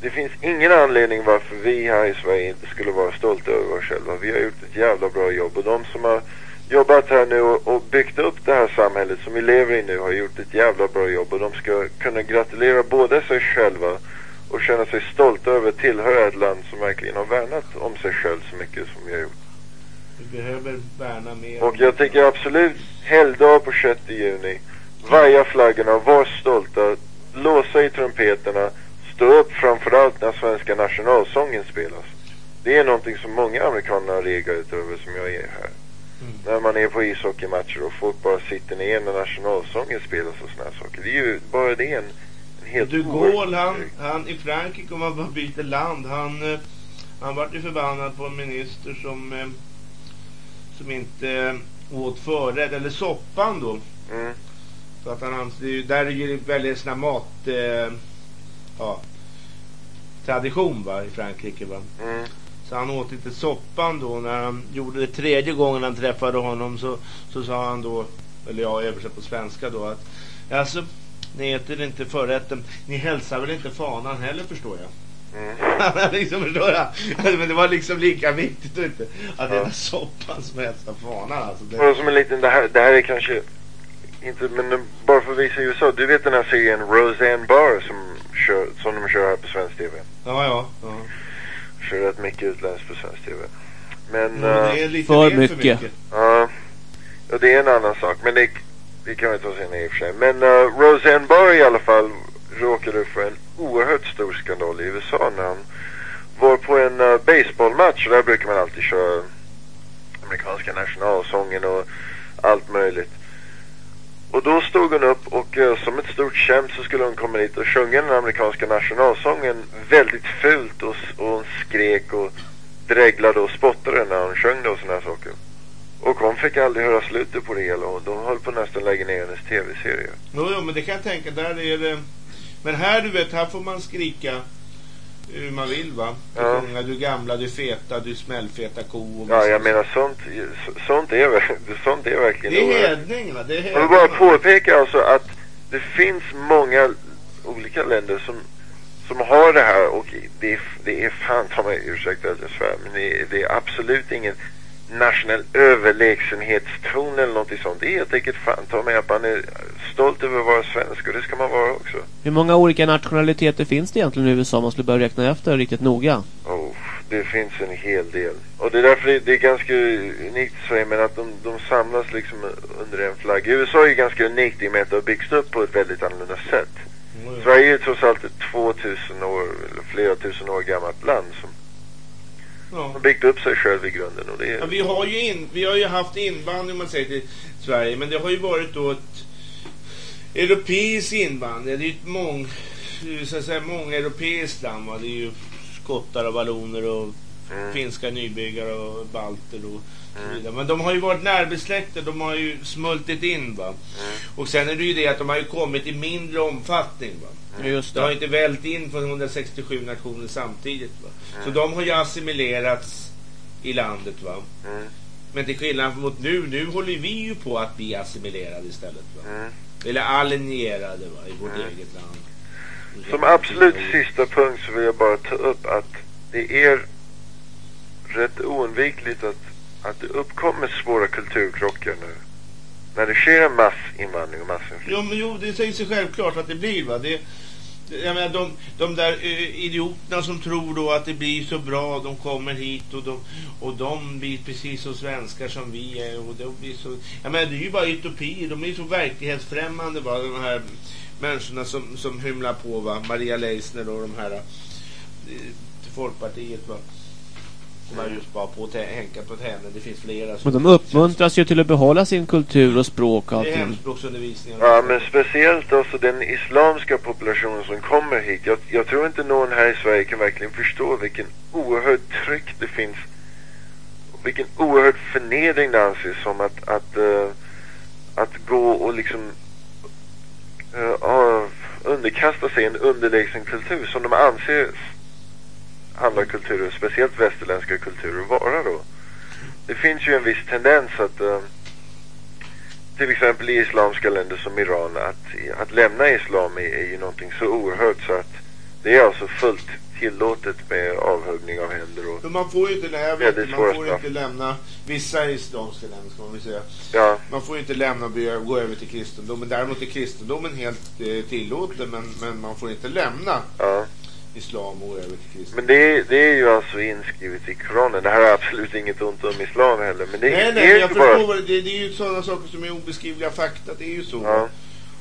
det finns ingen anledning varför vi här i Sverige inte skulle vara stolta över oss själva. Vi har gjort ett jävla bra jobb och de som har jobbat här nu och, och byggt upp det här samhället som vi lever i nu har gjort ett jävla bra jobb och de ska kunna gratulera både sig själva och känna sig stolta över att tillhöra ett land som verkligen har värnat om sig själv så mycket som vi har gjort. Vi behöver värna mer. Och jag tycker absolut helgdag på 6 juni. Vaja flaggorna, var stolta, låsa i trumpeterna, stå upp framförallt när svenska nationalsången spelas. Det är någonting som många amerikaner har reagerat över som jag är här. Mm. När man är på ishockeymatcher och folk bara sitter ner när nationalsången spelas och såna här saker. Det är ju bara det en, en helt Du Gaulle, han, han i Frankrike om man bara byter land, han, eh, han vart ju förbannad på en minister som, eh, som inte eh, åt förrätt, eller soppan då. Mm. Så att han det är ju- där är väldigt här mat, eh, ja, tradition va, i Frankrike va. Mm. Så han åt inte soppan då när han gjorde det tredje gången han träffade honom så, så sa han då, eller jag översatt på svenska då att alltså, ni äter inte förrätten, ni hälsar väl inte fanan heller förstår jag. Mm. *laughs* liksom förstår jag. *laughs* Men det var liksom lika viktigt att inte att Ja. äta soppan som att hälsa fanan alltså. Det, som en liten, det här, det här är kanske inte, men bara för att visa USA. Du vet den här serien Roseanne Barr som, kör, som de kör här på svensk TV? ja, ja. ja. Kör rätt mycket utländskt på svensk TV. Men, Men eh, det är lite för väl mycket. ja, ja, det är en annan sak. Men det, det kan vi ta senare i och för sig. Men uh, Roseanne Barr i alla fall råkade för en oerhört stor skandal i USA när han var på en uh, baseballmatch. Där brukar man alltid köra amerikanska nationalsången och allt möjligt. Och då stod hon upp och eh, som ett stort skämt så skulle hon komma dit och sjunga den amerikanska nationalsången väldigt fult och, och hon skrek och dreglade och spottade när hon sjöng det och sådana saker. Och hon fick aldrig höra slutet på det hela och de höll på nästan lägga ner hennes tv-serie. Jo, jo, men det kan jag tänka. Där är det... Men här, du vet, här får man skrika hur man vill, va? Du Ja. sjunga, du gamla, du feta, du smällfeta ko. Ja, jag menar sånt, så- sånt är, *laughs* sånt är verkligen Det är hedning, va? Det är Jag hedning. vill bara påpeka alltså att det finns många olika länder som, som har det här och det är, det är fan ta mig ursäkta att jag svär men det är, det är absolut ingen nationell överlägsenhetston eller något sånt. Det är helt enkelt fan ta mig att man är stolt över att vara svensk och det ska man vara också. Hur många olika nationaliteter finns det egentligen i USA om man skulle börja räkna efter riktigt noga? Oh, det finns en hel del. Och det är därför det, det är ganska unikt i Sverige men att de, de samlas liksom under en flagg. USA är ju ganska unikt i och med att det har byggts upp på ett väldigt annorlunda sätt. Jo. Sverige är ju trots allt ett 2000 år, eller flera tusen år gammalt land som Ja. har byggt upp sig själv i grunden och det är... Ja, vi, har ju in, vi har ju haft invandring om man säger till Sverige, men det har ju varit då ett europeiskt invandring. Det är ju ett mång, så att säga, mångeuropeiskt land. Va? Det är ju skottar och valloner och Mm. finska nybyggare och balter och så vidare. Men de har ju varit närbesläktade, de har ju smultit in va. Och sen är det ju det att de har ju kommit i mindre omfattning va. Just Det har inte vält in från 167 nationer samtidigt va. Så de har ju assimilerats i landet va. Mm. Men till skillnad mot nu, nu håller vi ju på att bli assimilerade istället va. Mm. Eller alinjerade va, i vårt Mm. eget land. Som absolut sista punkt så vill jag bara ta upp att det är rätt oundvikligt att, att det uppkommer svåra kulturkrockar när, när det sker en massinvandring och massinflyttning. Jo, men jo, det säger sig självklart att det blir va. Det, jag menar, de, de där eh, idioterna som tror då att det blir så bra, de kommer hit och de, och de blir precis så svenskar som vi är. Och de blir så, jag menar, det är ju bara utopier, de är så verklighetsfrämmande va, de här människorna som, som hymlar på va. Maria Leisner och de här eh, till Folkpartiet va. Som har just bara på att hänka på henne. Det finns flera. Men de uppmuntras ju till att behålla sin kultur och språk och Det är allting. hemspråksundervisning. Ja, men speciellt alltså den islamska populationen som kommer hit. Jag, jag tror inte någon här i Sverige kan verkligen förstå vilken oerhörd tryck det finns. Vilken oerhörd förnedring det anses som att, att, eh, att gå och liksom ja, underkasta sig en underlägsen kultur som de anser andra kulturer, speciellt västerländska kulturer, vara då. Det finns ju en viss tendens att eh, till exempel i islamska länder som Iran att, att lämna islam är, är ju någonting så oerhört så att det är alltså fullt tillåtet med avhuggning av händer och Men man får ju inte, är man får straff. inte lämna vissa islamska länder ska man väl säga. ja, Man får inte lämna och börja- gå över till kristendomen. Däremot är kristendomen helt eh, tillåten men, men man får inte lämna ja. Islam och över till kristendom. Men det, är- det är ju alltså inskrivet i Koranen. Det här är absolut inget ont om islam heller. Men det, nej, det nej, är men ju jag bara... förstår det, det, är ju sådana saker som är obeskrivliga fakta. Det är ju så. Ja.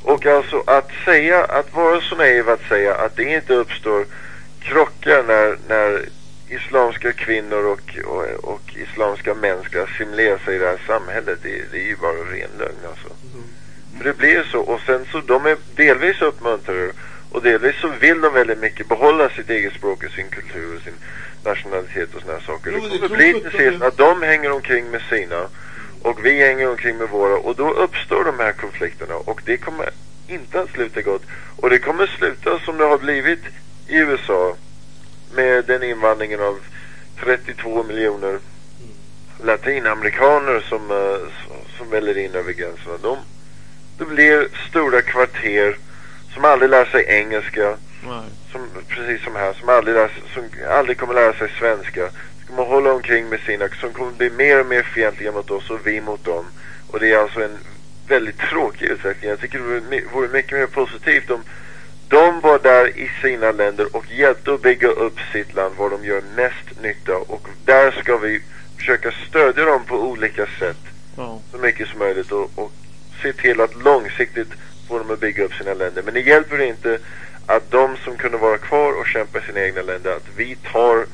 Och alltså att säga, att vara så naiv att säga att det inte uppstår krockar när, när islamska kvinnor och, och, och islamska män ska assimilera sig i det här samhället, det, det är ju bara ren lögn alltså. För det blir ju så, och sen så de är delvis uppmuntrade och delvis så vill de väldigt mycket behålla sitt eget språk och sin kultur och sin nationalitet och såna här saker. Jo, det kommer bli till sist att de hänger omkring med sina och vi hänger omkring med våra och då uppstår de här konflikterna och det kommer inte att sluta gott. Och det kommer sluta som det har blivit i USA med den invandringen av 32 miljoner latinamerikaner som, eh, som- som väller in över gränserna. De, det blir stora kvarter som aldrig lär sig engelska, Nej. som, precis som här, som aldrig, lär, som aldrig kommer lära sig svenska. Ska man hålla omkring med sina, som kommer bli mer och mer fientliga mot oss och vi mot dem. Och det är alltså en väldigt tråkig utveckling. Jag tycker det vore, my- vore mycket mer positivt om de var där i sina länder och hjälpte att bygga upp sitt land var de gör mest nytta. Och där ska vi försöka stödja dem på olika sätt Ja. så mycket som möjligt och, och se till att långsiktigt få dem att bygga upp sina länder. Men det hjälper inte att de som kunde vara kvar och kämpa i sina egna länder, att vi tar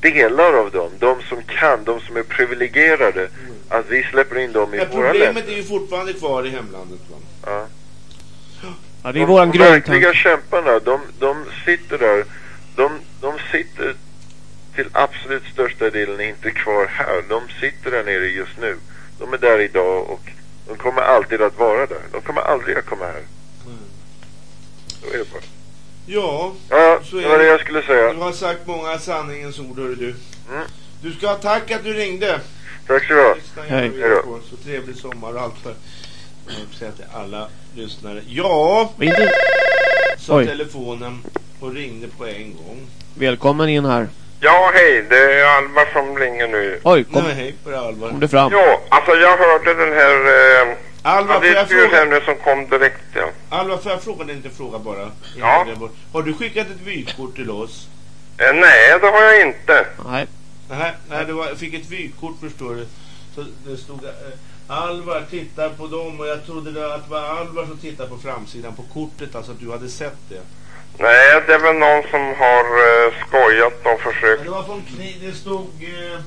delar av dem, de som kan, de som är privilegierade, att vi släpper in dem i Men våra problemet länder. är ju fortfarande kvar i hemlandet. Va? Ja. ja, det är de, våran de verkliga kämparna, de, de sitter där, de, de sitter till absolut största delen inte kvar här. De sitter där nere just nu. De är där idag och de kommer alltid att vara där. De kommer aldrig att komma här. Så är det bara. Ja, Ja, Så det var det jag skulle säga. du har sagt många sanningens ord, hörru du. Mm. Du ska ha tack att du ringde. Tack så du ha. Hej. på. Så trevlig sommar och allt för. Säga till alla lyssnare. Ja, sa telefonen och ringde på en gång. Välkommen in här. Ja, hej. Det är Alvar som ringer nu. Oj, kom, Nej, hej på dig Alvar. kom du fram? Jo, alltså jag hörde den här... Eh, Alvar, ja, får det jag fråga? här nu som kom direkt, ja. Alvar, får jag fråga dig inte fråga bara? Ja. Har du skickat ett vykort till oss? Eh, nej, det har jag inte. Nej. Nej, nej det var, fick ett vykort förstår du. Så det stod eh, Alvar tittar på dem och jag trodde att det var Alvar som tittade på framsidan på kortet, alltså att du hade sett det. Nej, det är väl någon som har eh, skojat och Men försökt. det var från kniv, det stod... Eh,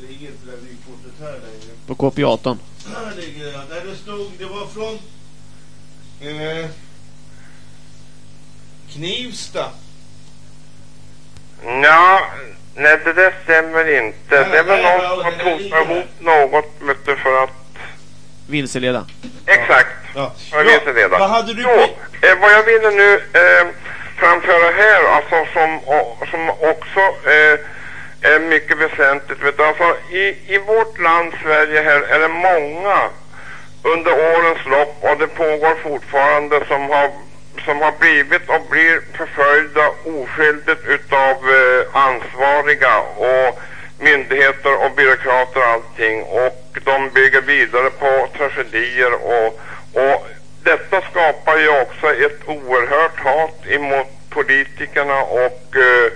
det ligger inte det där vykortet här längre. På KP18. Här ligger det. Nej, det stod, det var från... Eh, Knivsta. Ja, nej det där stämmer inte. Nej, Det är väl någon som har där totat ihop något, vet du, för att... Vilseleda. Exakt. Ja. Det redan. Vad hade du... Jo, eh, vad jag ville nu eh, framföra här, alltså som, o- som också eh, är mycket väsentligt. Vet du, alltså, i, I vårt land, Sverige, här är det många under årens lopp och det pågår fortfarande som har, som har blivit och blir förföljda oskyldigt utav eh, ansvariga och myndigheter och byråkrater och allting och de bygger vidare på tragedier och, och detta skapar ju också ett oerhört hat emot politikerna och, eh,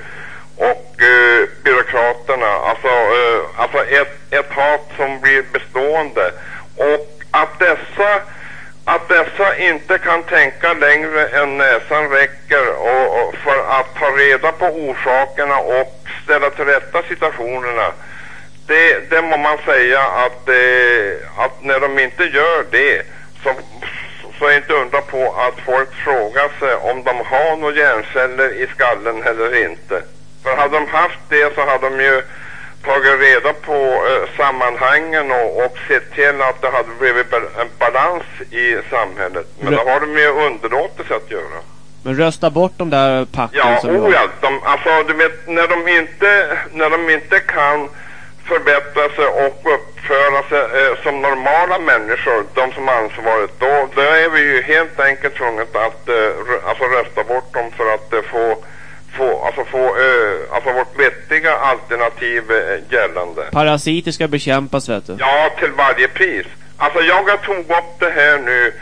och eh, byråkraterna. Alltså, eh, alltså ett, ett hat som blir bestående. Och att dessa att dessa inte kan tänka längre än näsan räcker och, och för att ta reda på orsakerna och ställa till rätta situationerna. Det, det må man säga att, eh, att när de inte gör det så, så är inte undra på att folk frågar sig om de har några hjärnceller i skallen eller inte. För hade de haft det så hade de ju tagit reda på eh, sammanhangen och, och sett till att det hade blivit en balans i samhället. Men Rö det har de ju underlåtit sig att göra. Men rösta bort de där packen Ja, som oh ja. De, alltså du vet, när de inte, när de inte kan förbättra sig och uppföra sig eh, som normala människor, de som har ansvaret, då, då är vi ju helt enkelt tvungna att eh, alltså rösta bort dem för att eh, få, få, alltså få, eh, alltså vårt vettiga alternativ eh, gällande. Parasiter ska bekämpas vet du. Ja, till varje pris. Alltså jag har tog upp det här nu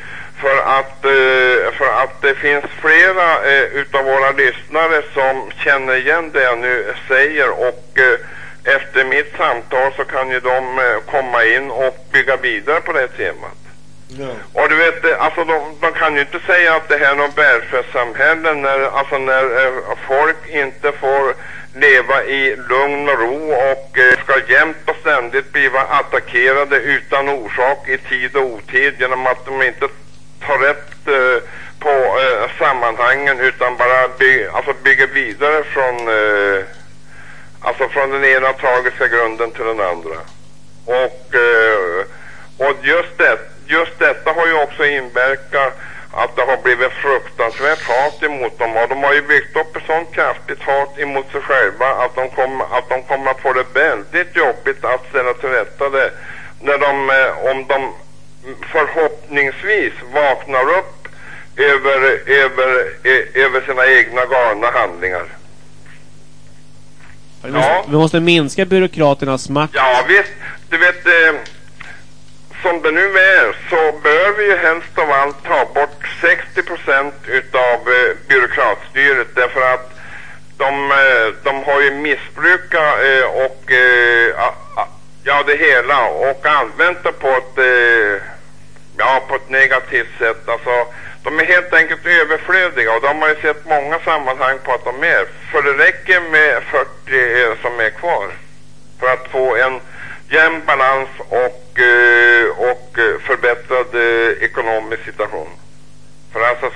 för att, eh, för att det finns flera eh, utav våra lyssnare som känner igen det jag nu säger och eh, efter mitt samtal så kan ju de eh, komma in och bygga vidare på det temat. Ja. Och du vet, eh, alltså de, de kan ju inte säga att det här är något välfärdssamhälle när, alltså när eh, folk inte får leva i lugn och ro och eh, ska jämt och ständigt bli attackerade utan orsak i tid och otid genom att de inte tar rätt eh, på eh, sammanhangen utan bara by, alltså bygger vidare från eh, alltså från den ena tragiska grunden till den andra. Och, eh, och just, detta just detta har ju också inverkat att det har blivit fruktansvärt hat emot dem och de har ju byggt upp ett sånt kraftigt hat emot sig själva att de, kom, att de kommer att få det väldigt jobbigt att ställa till rätta det när de, eh, om de förhoppningsvis vaknar upp över, över, eh, över sina egna galna handlingar. Vi måste, Ja. vi måste minska byråkraternas makt. Ja visst, du vet eh, som det nu är så bör vi ju helst av allt ta bort 60 procent utav eh, byråkratstyret. Därför att de, eh, de har ju missbrukat eh, och eh, ja det hela och använt det på ett eh, ja på ett negativt sätt. Alltså de är helt enkelt överflödiga och de har ju sett många sammanhang på att de är. För det räcker med 40 eh, som är kvar för att få en jämn balans och, eh, och eh, förbättrad eh, ekonomisk situation. För alltså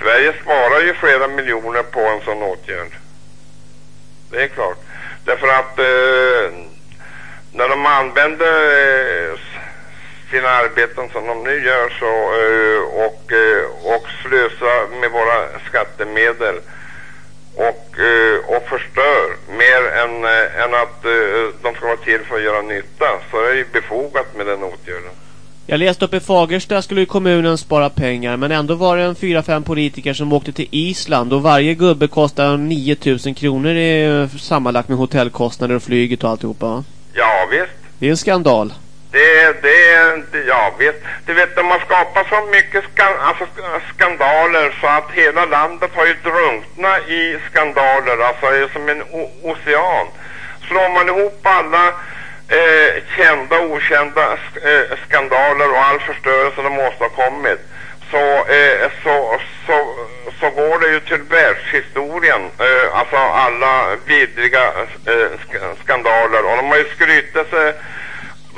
Sverige sparar ju flera miljoner på en sån åtgärd. Det är klart. Därför att eh, när de använder eh, sina arbeten som de nu gör så eh, och, eh, och slösar med våra skattemedel och, eh, och förstör mer än, eh, än att eh, de ska vara till för att göra nytta så är det ju befogat med den åtgärden. Jag läste upp i Fagersta skulle ju kommunen spara pengar men ändå var det en fyra fem politiker som åkte till Island och varje gubbe kostar 9000 kronor i, sammanlagt med hotellkostnader och flyget och alltihopa. Ja visst. Det är en skandal. Det, det, det, ja vet Du vet, de har skapat så mycket skan, alltså, skandaler så att hela landet har ju drunknat i skandaler. Alltså det är som en o- ocean. Slår man ihop alla eh, kända och okända sk- eh, skandaler och all förstörelse de åstadkommit så, eh, så, så, så går det ju till världshistorien. Eh, alltså alla vidriga eh, sk- skandaler. Och de har ju skrytit sig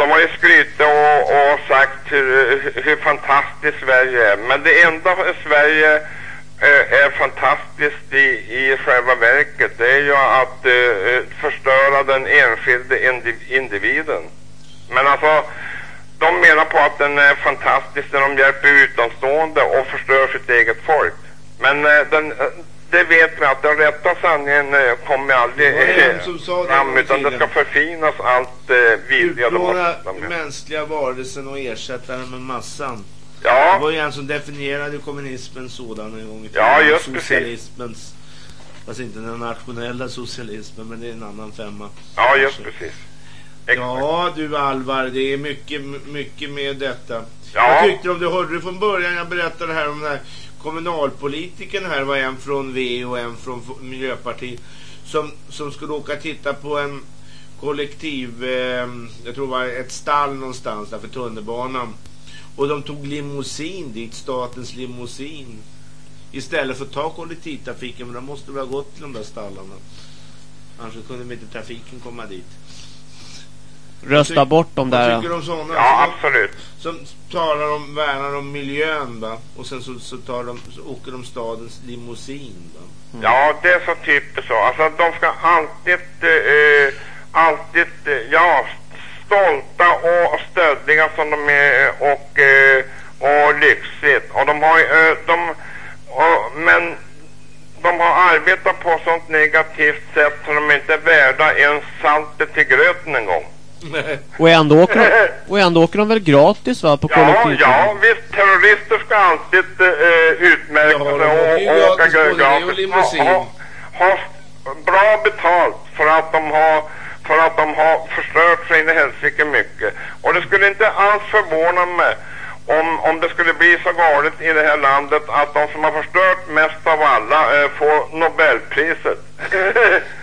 de har ju skrytit och, och sagt hur, hur fantastiskt Sverige är. Men det enda Sverige eh, är fantastiskt i, i själva verket det är ju att eh, förstöra den enskilde individen. Men alltså, de menar på att den är fantastisk när de hjälper utomstående och förstör sitt eget folk. Men eh, den, eh, det vet vi att den rätta sanningen eh, kommer aldrig Det eh, det fram utan det ska förfinas allt eh, vidriga Utplåna mänskliga varelsen och ersätta den med massan. Det Ja, var ju en som definierade kommunismen sådan en gång i Ja, tiden. just precis. Socialismens Fast inte den nationella socialismen, men det är en annan femma. Ja, just precis. Exakt. Ja du Alvar, det är mycket, mycket med detta. Ja. Jag tyckte om du hörde det från början, jag berättade här om den här kommunalpolitiken här var en från V och en från Miljöpartiet som, som skulle åka och titta på en kollektiv, eh, jag tror det var ett stall någonstans där för tunnelbanan. Och de tog limousin dit, statens limousin. Istället för att ta kollektivtrafiken, men de måste väl ha gått till de där stallarna. Annars kunde inte trafiken komma dit. Rösta bort de Vad där. tycker om sådana? Ja, som, absolut. som talar om, värnar om miljön va? Och sen så, så, tar de, så åker de stadens limousin va? Ja, det är så typiskt så. Alltså de ska alltid, eh, alltid, eh, ja, stolta och stöddiga som de är och, eh, och lyxigt. Och de har ju, eh, de, och, men de har arbetat på sånt negativt sätt så de inte är värda ens saltet till gröten en gång. Och ändå åker de, och ändå åker de väl gratis va? På Ja, ja, kollektivtrafik? visst, terrorister ska alltid eh, utmärka Ja, sig och, och åka gratis och. Ha, ha, ha bra betalt för att de har för att de har förstört sig in i helsike mycket. Och det skulle inte alls förvåna mig om, om det skulle bli så galet i det här landet att de som har förstört mest av alla eh, får Nobelpriset. *laughs*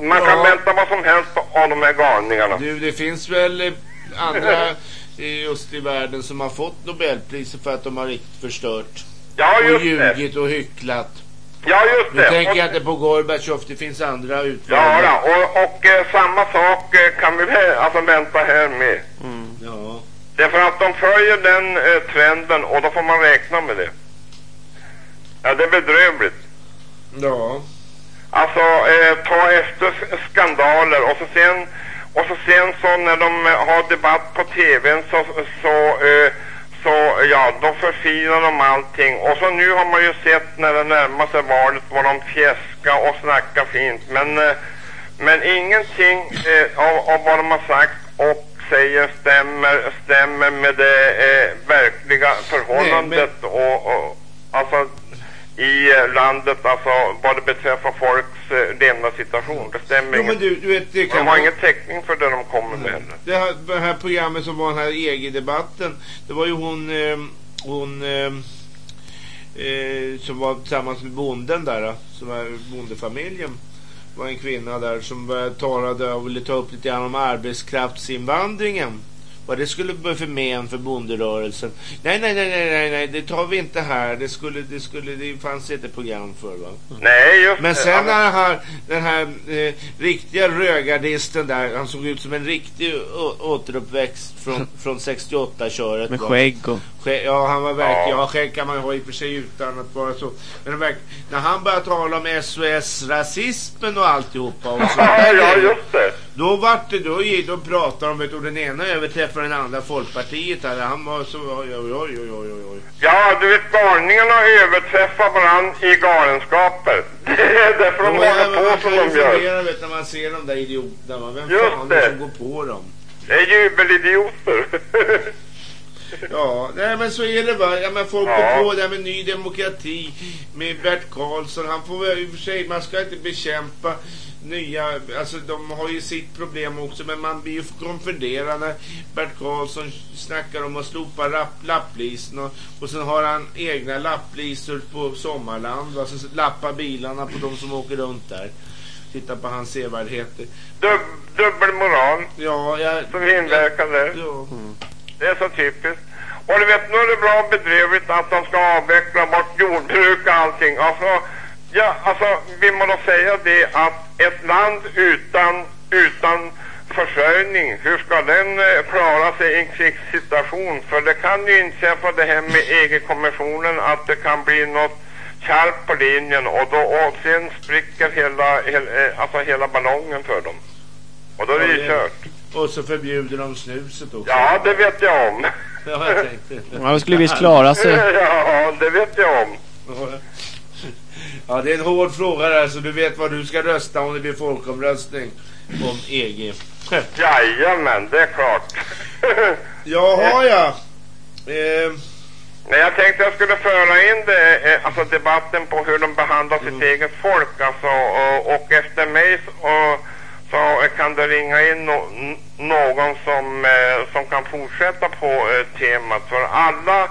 Man kan Ja. vänta vad som helst av de här galningarna. Du, det finns väl eh, andra just i världen som har fått Nobelpriset för att de har riktigt förstört. Ja, och just det. ljugit och hycklat. Ja, just Nu det. tänker Och- jag inte på Gorbatjov, det finns andra Ja, utvalda. då, och, och eh, samma sak eh, kan vi alltså vänta här med. Ja. Därför att de följer den eh, trenden och då får man räkna med det. Ja, det är bedrövligt. Ja. Alltså, eh, ta efter skandaler och så sen och så sen så när de eh, har debatt på tvn så, så, eh, så ja, då förfinar de allting. Och så nu har man ju sett när det närmar sig valet vad de fjäska och snacka fint. Men, eh, men ingenting eh, av, av vad de har sagt och säger stämmer, stämmer med det verkliga förhållandet och, och alltså i eh, landet, alltså vad det beträffar folks eh, levnadssituation. Det stämmer Jo inget. du, du vet, det De kan har vara... ingen täckning för det de kommer med heller. Det här, det här programmet som var den här EG-debatten, det var ju hon, eh, hon eh, eh, som var tillsammans med bonden där, eh, som var bondefamiljen. var en kvinna där som talade och ville ta upp lite grann om arbetskraftsinvandringen. Vad det skulle bli för men för bonderörelsen. Nej, nej, nej, nej, nej, nej, det tar vi inte här. Det skulle, det skulle, det fanns inte program för va. Nej, just Men sen när han, den här eh, riktiga rögardisten där, han såg ut som en riktig återuppväxt från, *laughs* från 68-köret. Med skägg och... Ja, han var verkligen, Ja. ja skägg kan man ju ha i och för sig utan att vara så. Men verk, när han började tala om SOS-rasismen och alltihopa och så, ja, ja, just det. då vart det, då, då pratade de, vet du, den ena överträffade den andra Folkpartiet här. Han var så, oj, oj, oj, oj, oj. Ja, du vet galningarna överträffar varandra i galenskaper. *laughs* Det är därför de håller man på som de gör. fundera, vet, när man ser de där idioterna. Vem Just fan det. som går på dem? Det är jubelidioter. *laughs* Ja, nej men så är det va. Ja, men folk Ja. går på det här med Ny Demokrati med Bert Karlsson. Han får väl i och för sig, man ska inte bekämpa nya, alltså de har ju sitt problem också men man blir ju konfunderad när Bert Karlsson snackar om att slopa lapp, lapplisorna och, och sen har han egna lapplisor på Sommarland va, så lappar bilarna på de som åker runt där. Titta på hans sevärdheter. Dub, dubbelmoral Ja, jag... som inverkar där. Ja. Det är så typiskt. Och du vet, nu är det bra bedrövligt att de ska avveckla bort jordbruk och allting. Alltså, ja, alltså, vill man då säga det att ett land utan, utan försörjning, hur ska den eh, klara sig i en krigssituation? För det kan ju inträffa det här med EG-kommissionen att det kan bli något kärp på linjen och då och sen spricker hela, hela, eh, alltså hela ballongen för dem. Och då är det ju kört. Och så förbjuder de snuset också. Ja, det vet jag om. *laughs* Ja, jag tänkte. De skulle visst klara sig. Ja, det vet jag om. Ja, det är en hård fråga där, så du vet vad du ska rösta om det blir folkomröstning om EG. Jajamän, det är klart. Jaha, *laughs* ja. Eh, Nej, jag tänkte jag skulle föra in det, eh, alltså debatten på hur de behandlar sitt eget folk. Alltså, och, och efter mig så, och, så kan det ringa in no, någon som, eh, som kan fortsätta på eh, temat. För alla,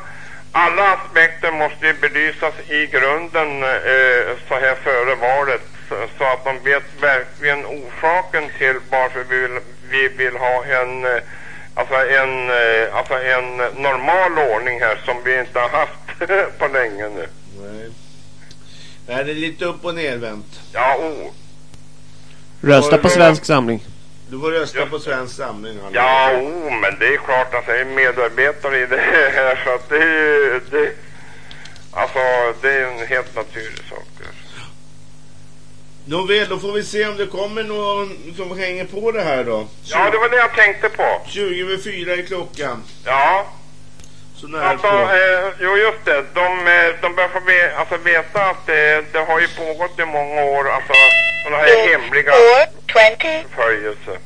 alla aspekter måste ju belysas i grunden eh, så här före valet. Så, så att de vet verkligen orsaken till varför vi vill, vi vill ha en eh, Alltså en, eh, alltså en normal ordning här som vi inte har haft *laughs* på länge nu. Nej. Det är lite upp och nervänt. Ja, oh. Rösta på Svensk Samling. Du får rösta på Svensk Samling. Ja, oh, men det är klart att jag är medarbetare i det här så att det är ju, det, alltså det är en helt naturlig sak. Nåväl, då får vi se om det kommer någon som hänger på det här då. Ja, det var det jag tänkte på. 20 över 4 är klockan. Ja, alltså, eh, jo just det. De, eh, de bör få ve, alltså, veta att det, det har ju pågått i många år, alltså sådana här hemliga förföljelser.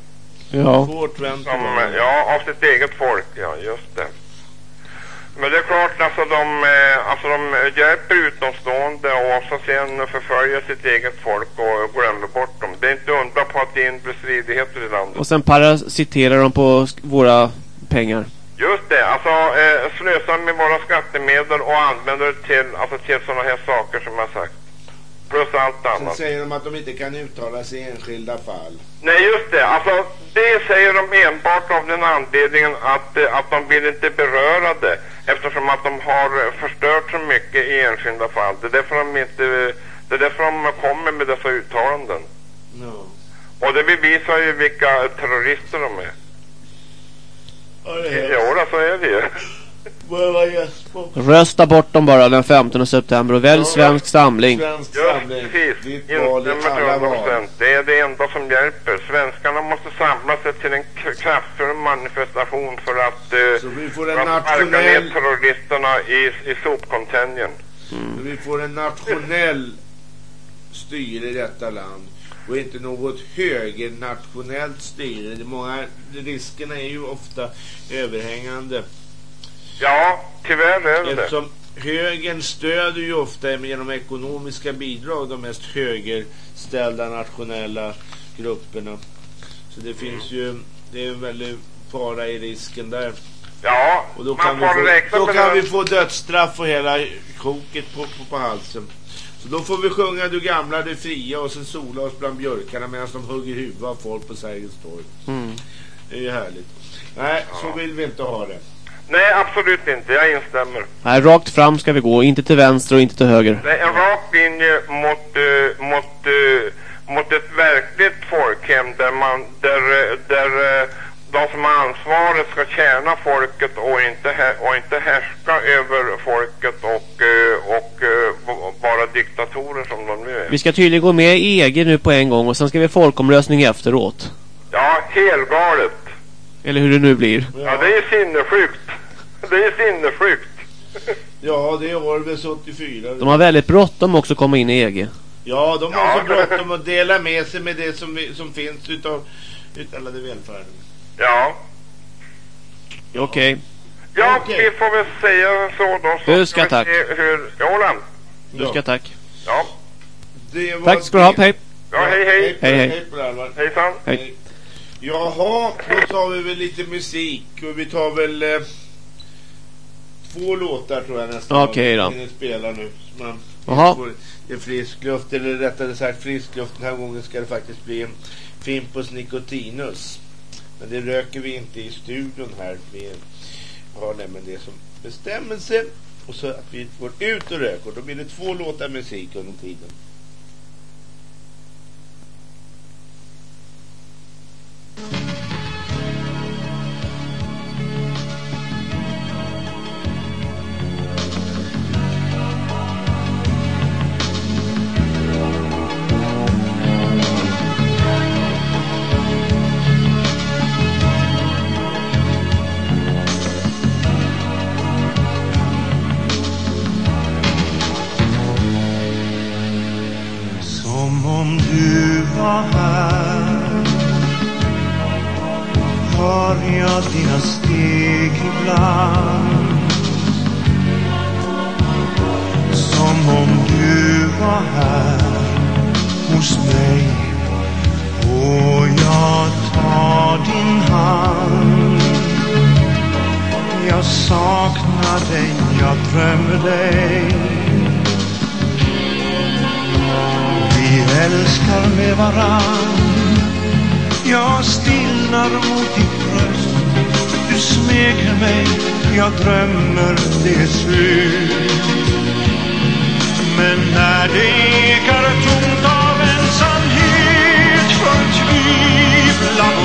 Ja. 420 Som, ja, av sitt eget folk, ja, just det. Men det är klart, alltså de, eh, alltså de hjälper utomstående och så sen förföljer sitt eget folk och glömmer bort dem. Det är inte undra på att det är stridigheter i landet. Och sen parasiterar de på våra pengar. Just det, alltså eh, slösa med våra skattemedel och använder det till, alltså, till sådana här saker som jag sagt. Plus allt Sen annat. säger de att de inte kan uttala sig i enskilda fall. Nej, just det. Alltså, det säger de enbart av den anledningen att, eh, att de vill inte beröra det eftersom att de har förstört så mycket i enskilda fall. Det är därför de inte, det är därför de kommer med dessa uttalanden. No. Och det bevisar ju vilka terrorister de är. Ja, det är Jo, då, så är det ju. Rösta bort dem bara den 15 september och välj Ja, Svensk Samling. Svensk Just samling. precis. Ditt val i Instämmer till alla 100 val. procent. Det är det enda som hjälper. Svenskarna måste samla sig till en kraftfull manifestation för att, Så vi får för en att sparka ner terroristerna i, i sopcontenjen. vi får en nationell styre i detta land. Och inte något högernationellt styre. Är många, riskerna är ju ofta överhängande. Ja, tyvärr är det. Eftersom högern stöder ju ofta genom ekonomiska bidrag de mest högerställda nationella grupperna. Så det finns ju, det är en väldig fara i risken där. Ja, Och då man kan, vi få, räkna då kan det. vi få dödsstraff och hela koket på, på, på halsen. Så då får vi sjunga Du gamla, du fria och sen sola oss bland björkarna medan de hugger huvudet av folk på Sergels torg. Mm. Det är ju härligt. Nej, så vill vi inte ha det. Nej, absolut inte. Jag instämmer. Nej, rakt fram ska vi gå. Inte till vänster och inte till höger. Är en rak linje mot, eh, mot, eh, mot ett verkligt folkhem där man, där, eh, där de som har ansvaret ska tjäna folket och inte, och inte härska över folket och, eh, och eh, v- vara diktatorer som de nu är. Vi ska tydligen gå med i EG nu på en gång och sen ska vi folkomröstning efteråt. Ja, helgalet. Eller hur det nu blir. Ja, det är sinnessjukt. Det är sinnessjukt. Ja, det är Orwells 84. De har väldigt bråttom också att komma in i EG. Ja, de har Ja. så bråttom att dela med sig med det som, som finns utav utallade välfärden. Ja. Okej. Ja, Okej. vi får väl säga så då. Så Huska, vi tack. Hur, Roland. Du ska tack. Ja. Det var Tack ska du ha. Hej. Ja, hej hej. Hej, hej. Hej. Hejsan. Hej. Jaha, då tar vi väl lite musik och vi tar väl eh, två låtar tror jag nästan. Okej då. Vi spelar nu. Man Jaha. Det är frisk luft, eller rättare sagt frisk luft. Den här gången ska det faktiskt bli en Fimpus Nicotinus. Men det röker vi inte i studion här. Vi har nämligen det som bestämmelse. Och så att vi går ut och röker. Då blir det två låtar musik under tiden. Mm. dina steg ibland. Som om du var här hos mig och jag tar din hand. Jag saknar dig, jag drömmer dig. Vi älskar med varann. Jag stillar mot ditt bröst du smeker mig Jag drömmer det är slut. Men när det ekar tomt av ensamhet Förtvivlan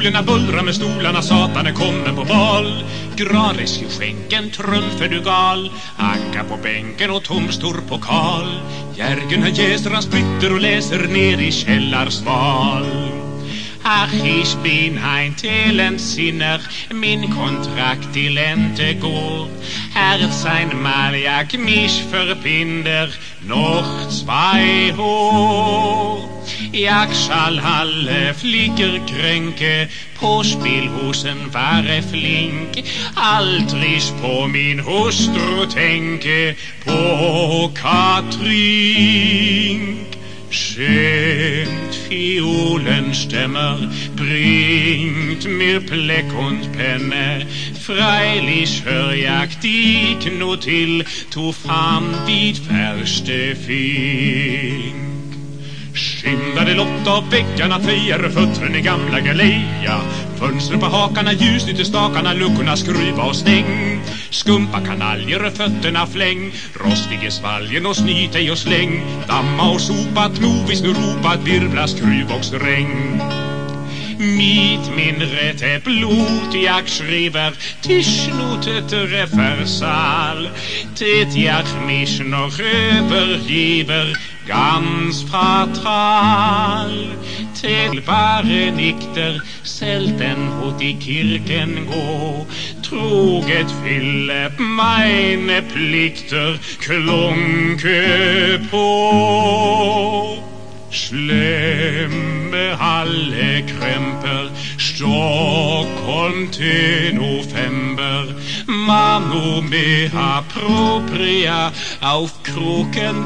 Fiolerna bullrar med stolarna, satan är kommen på bal Granis i skänken, trumf är du gal Anka på bänken och tom stor pokal Järgen han jäser, han spritter och läser ner i källarsval Ach, ich bin ein Telensinner, min kontrakt till inte går. Herz einmal jag mich verbinder, noch zwei år. I Axalhalle flickor kränke på en vare flink. Alltris på min hustru tänke på Katrin. Skönt fiolen stämmer bringt mir Pleck und Penne Freilich hör jag dig nu till to fram vid färste fink Skyndade lott av väggarna fejar fötterna i gamla galeja. Fönster på hakarna, ljus i stakarna, luckorna skruva och stäng Skumpa kanaljer, fötterna fläng. Rostig i svalgen och snyt ej och släng. Damma och sopa, tnovis nu ropa, virvla skruv och sträng. Mitt minret är blot, jag skriver Tischnotet refersal Det jag mich noch övergiver ganz fatal Till Benedikter selten hot i kirken gå Troget fylle meine plikter klonke på Slemme alle kremper Stockholm till november. Mano mea propria auf Kroken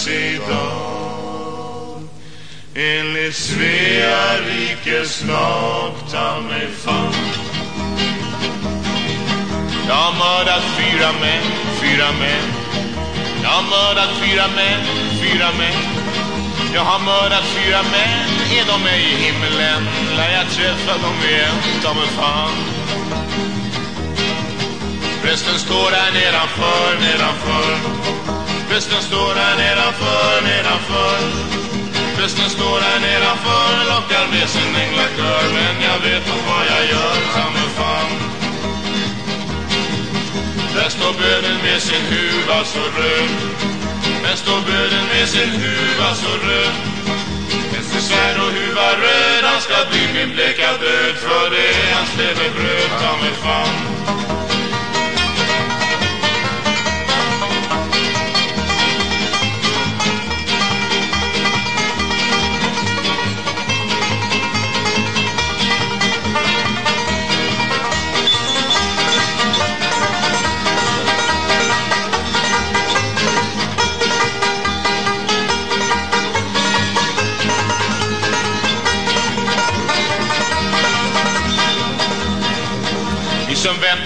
halshuggas. Enligt Svea rikes lag, ta mig fan. Jag har mördat fyra män, fyra män. Jag har mördat fyra män, fyra män. Jag har mördat fyra män, är de ej i himlen? Lär jag träffa dem igen, ta mig fan. Prästen står där nedanför, nedanför. Prästen står här nedanför, nedanför. Prästen står här nedanför, lockar med sin änglakör. Men jag vet nog vad jag gör, ta mig fan. Där står bönen med sin huva så röd Där står bönen med sin huva så röd Med sin svärd och huva röd Han ska bli min bleka död För det är hans levebröd, ta mig fan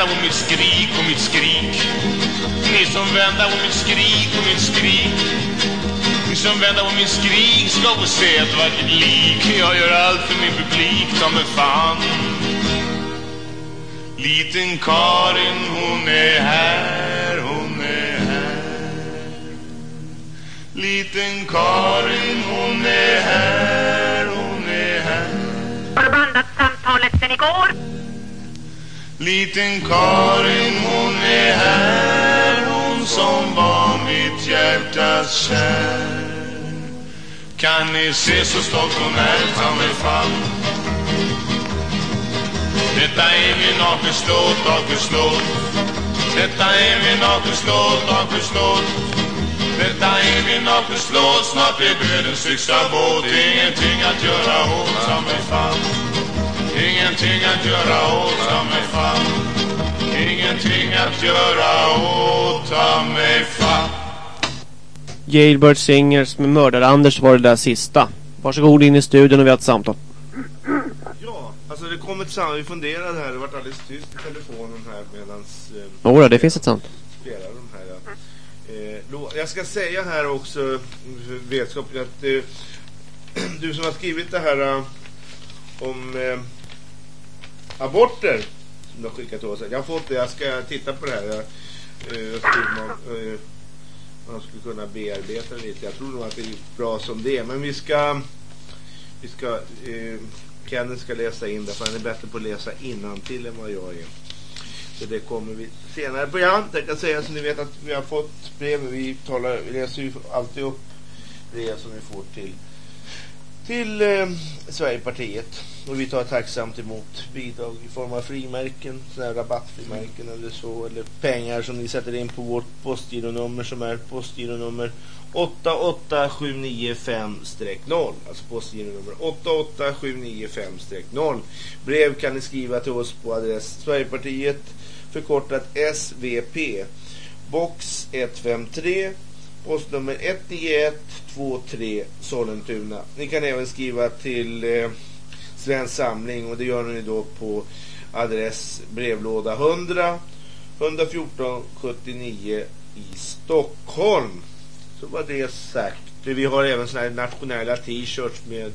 vända väntar mitt skrik och mitt skrik. Ni som vända på mitt skrik och mitt skrik. Ni som vända på mitt skrik ska få se ett vackert lik. Jag gör allt för min publik, ta mig fan. Liten Karin, hon är här, hon är här. Liten Karin, hon är här, hon är här. Förbandat samtalet sen igår. Liten Karin hon är här. Hon som var mitt hjärtas kär. Kan ni se så stolt hon är Ta mig fan Detta är min nakenslåt, nakenslåt Detta är min nakenslåt, nakenslåt Detta är min nakenslåt Snart är dödens högsta båt Ingenting att göra åt Ta mig fan Ingenting att göra åt ta mig fan Ingenting att göra åt ta mig fan Jailbird Singers med mördare Anders var det där sista. Varsågod in i studion och vi har ett samtal. Ja, alltså det kom ett samtal, vi funderade här, det vart alldeles tyst i telefonen här medans eh, Jodå, det finns ett samtal. spelar de här. Ja. Eh, jag ska säga här också, för vetskap, att eh, *clears throat* du som har skrivit det här eh, om eh, aborter som du har skickat till oss. Jag har fått det, jag ska titta på det här. Jag, eh, jag skriver, man, eh, man skulle kunna bearbeta det lite. Jag tror nog att det är bra som det är. Men vi ska... Vi ska... Eh, Kenneth ska läsa in det för han är bättre på att läsa till än vad jag är. Så det kommer vi senare på. Jag kan säga så ni vet att vi har fått brev. Vi, talar, vi läser ju alltid upp brev som vi får till till eh, Sverigepartiet. Och vi tar tacksamt emot bidrag i form av frimärken, sådana här rabattfrimärken eller så. Eller pengar som ni sätter in på vårt postgironummer som är postgironummer 88795-0. Alltså postgironummer 88795-0. Brev kan ni skriva till oss på adress Sverigepartiet förkortat SVP. Box 153 postnummer 19123 Sollentuna. Ni kan även skriva till eh, Svensk Samling och det gör ni då på adress brevlåda 100 114 79 i Stockholm. Så var det sagt. Vi har även såna här nationella t-shirts med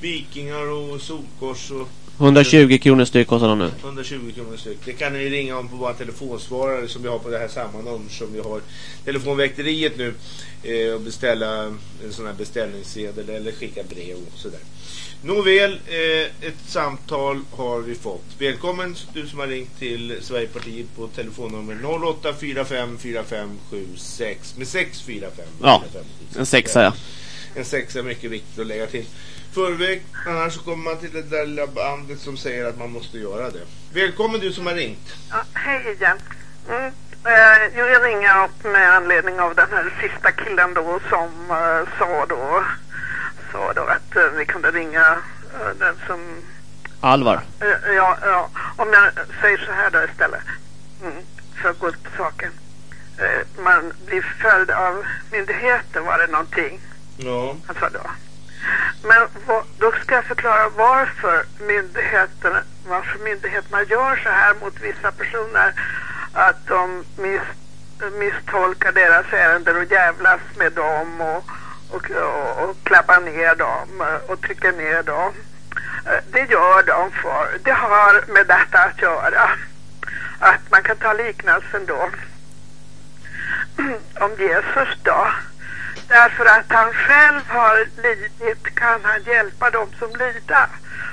vikingar och solkors och 120 kronor styck kostar de nu. 120 kronor styck. Det kan ni ringa om på våra telefonsvarare som vi har på det här samma nummer som vi har telefonväkteriet nu eh, och beställa en sån här beställningssedel eller skicka brev och sådär. Nåväl, eh, ett samtal har vi fått. Välkommen du som har ringt till Sverigepartiet på telefonnummer 08454576 med 645. Ja, en sexa ja. En sexa är mycket viktigt att lägga till förväg. Annars så kommer man till det där lilla bandet som säger att man måste göra det. Välkommen du som har ringt. Ja, hej igen. Mm. Eh, jag ringer upp med anledning av den här sista killen då som uh, sa då sa då att uh, vi kunde ringa uh, den som... Alvar. ja, ja, om jag säger så här då istället. Mm, för att gå på saken. man blir följd av myndigheter var det någonting. Ja. Han sa då. Men då ska jag förklara varför myndigheterna, varför myndigheterna gör så här mot vissa personer. Att de miss, misstolkar deras ärenden och jävlas med dem och, och, och, och klappar ner dem och trycker ner dem. Det gör de för, det har med detta att göra. Att man kan ta liknelsen då *clears throat* om Jesus då Därför att han själv har lidit kan han hjälpa dem som lider.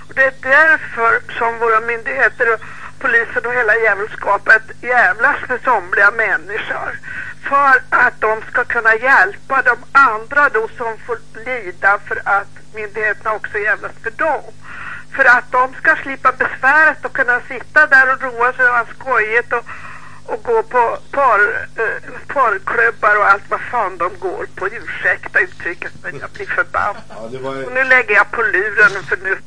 Och det är därför som våra myndigheter och polisen och hela djävulskapet jävlas med somliga människor. För att de ska kunna hjälpa de andra då som får lida för att myndigheterna också jävlas för dem. För att de ska slippa besväret och kunna sitta där och roa sig och ha skojigt och och gå på par, eh, parklubbar och allt vad fan de går på. Ursäkta uttrycket men jag blir förbannad. Ja, var... Och nu lägger jag på luren för nu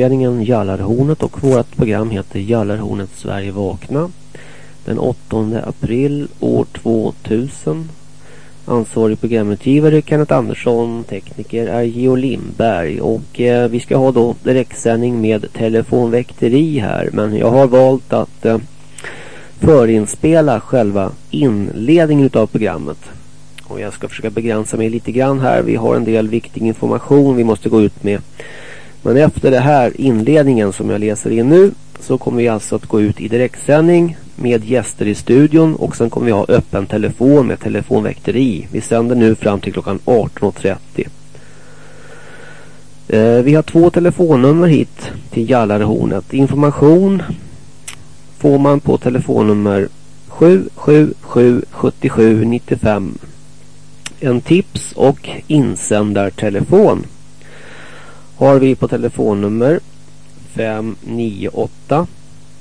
föreningen Jallarhornet och vårt program heter Jallarhornet Sverige vakna. Den 8 april år 2000. Ansvarig programutgivare Kenneth Andersson, tekniker är Geo Lindberg och eh, vi ska ha då direktsändning med telefonväkteri här men jag har valt att eh, förinspela själva inledningen av programmet. Och jag ska försöka begränsa mig lite grann här. Vi har en del viktig information vi måste gå ut med. Men efter det här inledningen som jag läser in nu så kommer vi alltså att gå ut i direktsändning med gäster i studion och sen kommer vi ha öppen telefon med telefonväkteri. Vi sänder nu fram till klockan 18.30. Eh, vi har två telefonnummer hit till Jallarhornet. Information får man på telefonnummer 777 77 95 en tips och insändartelefon har vi på telefonnummer 598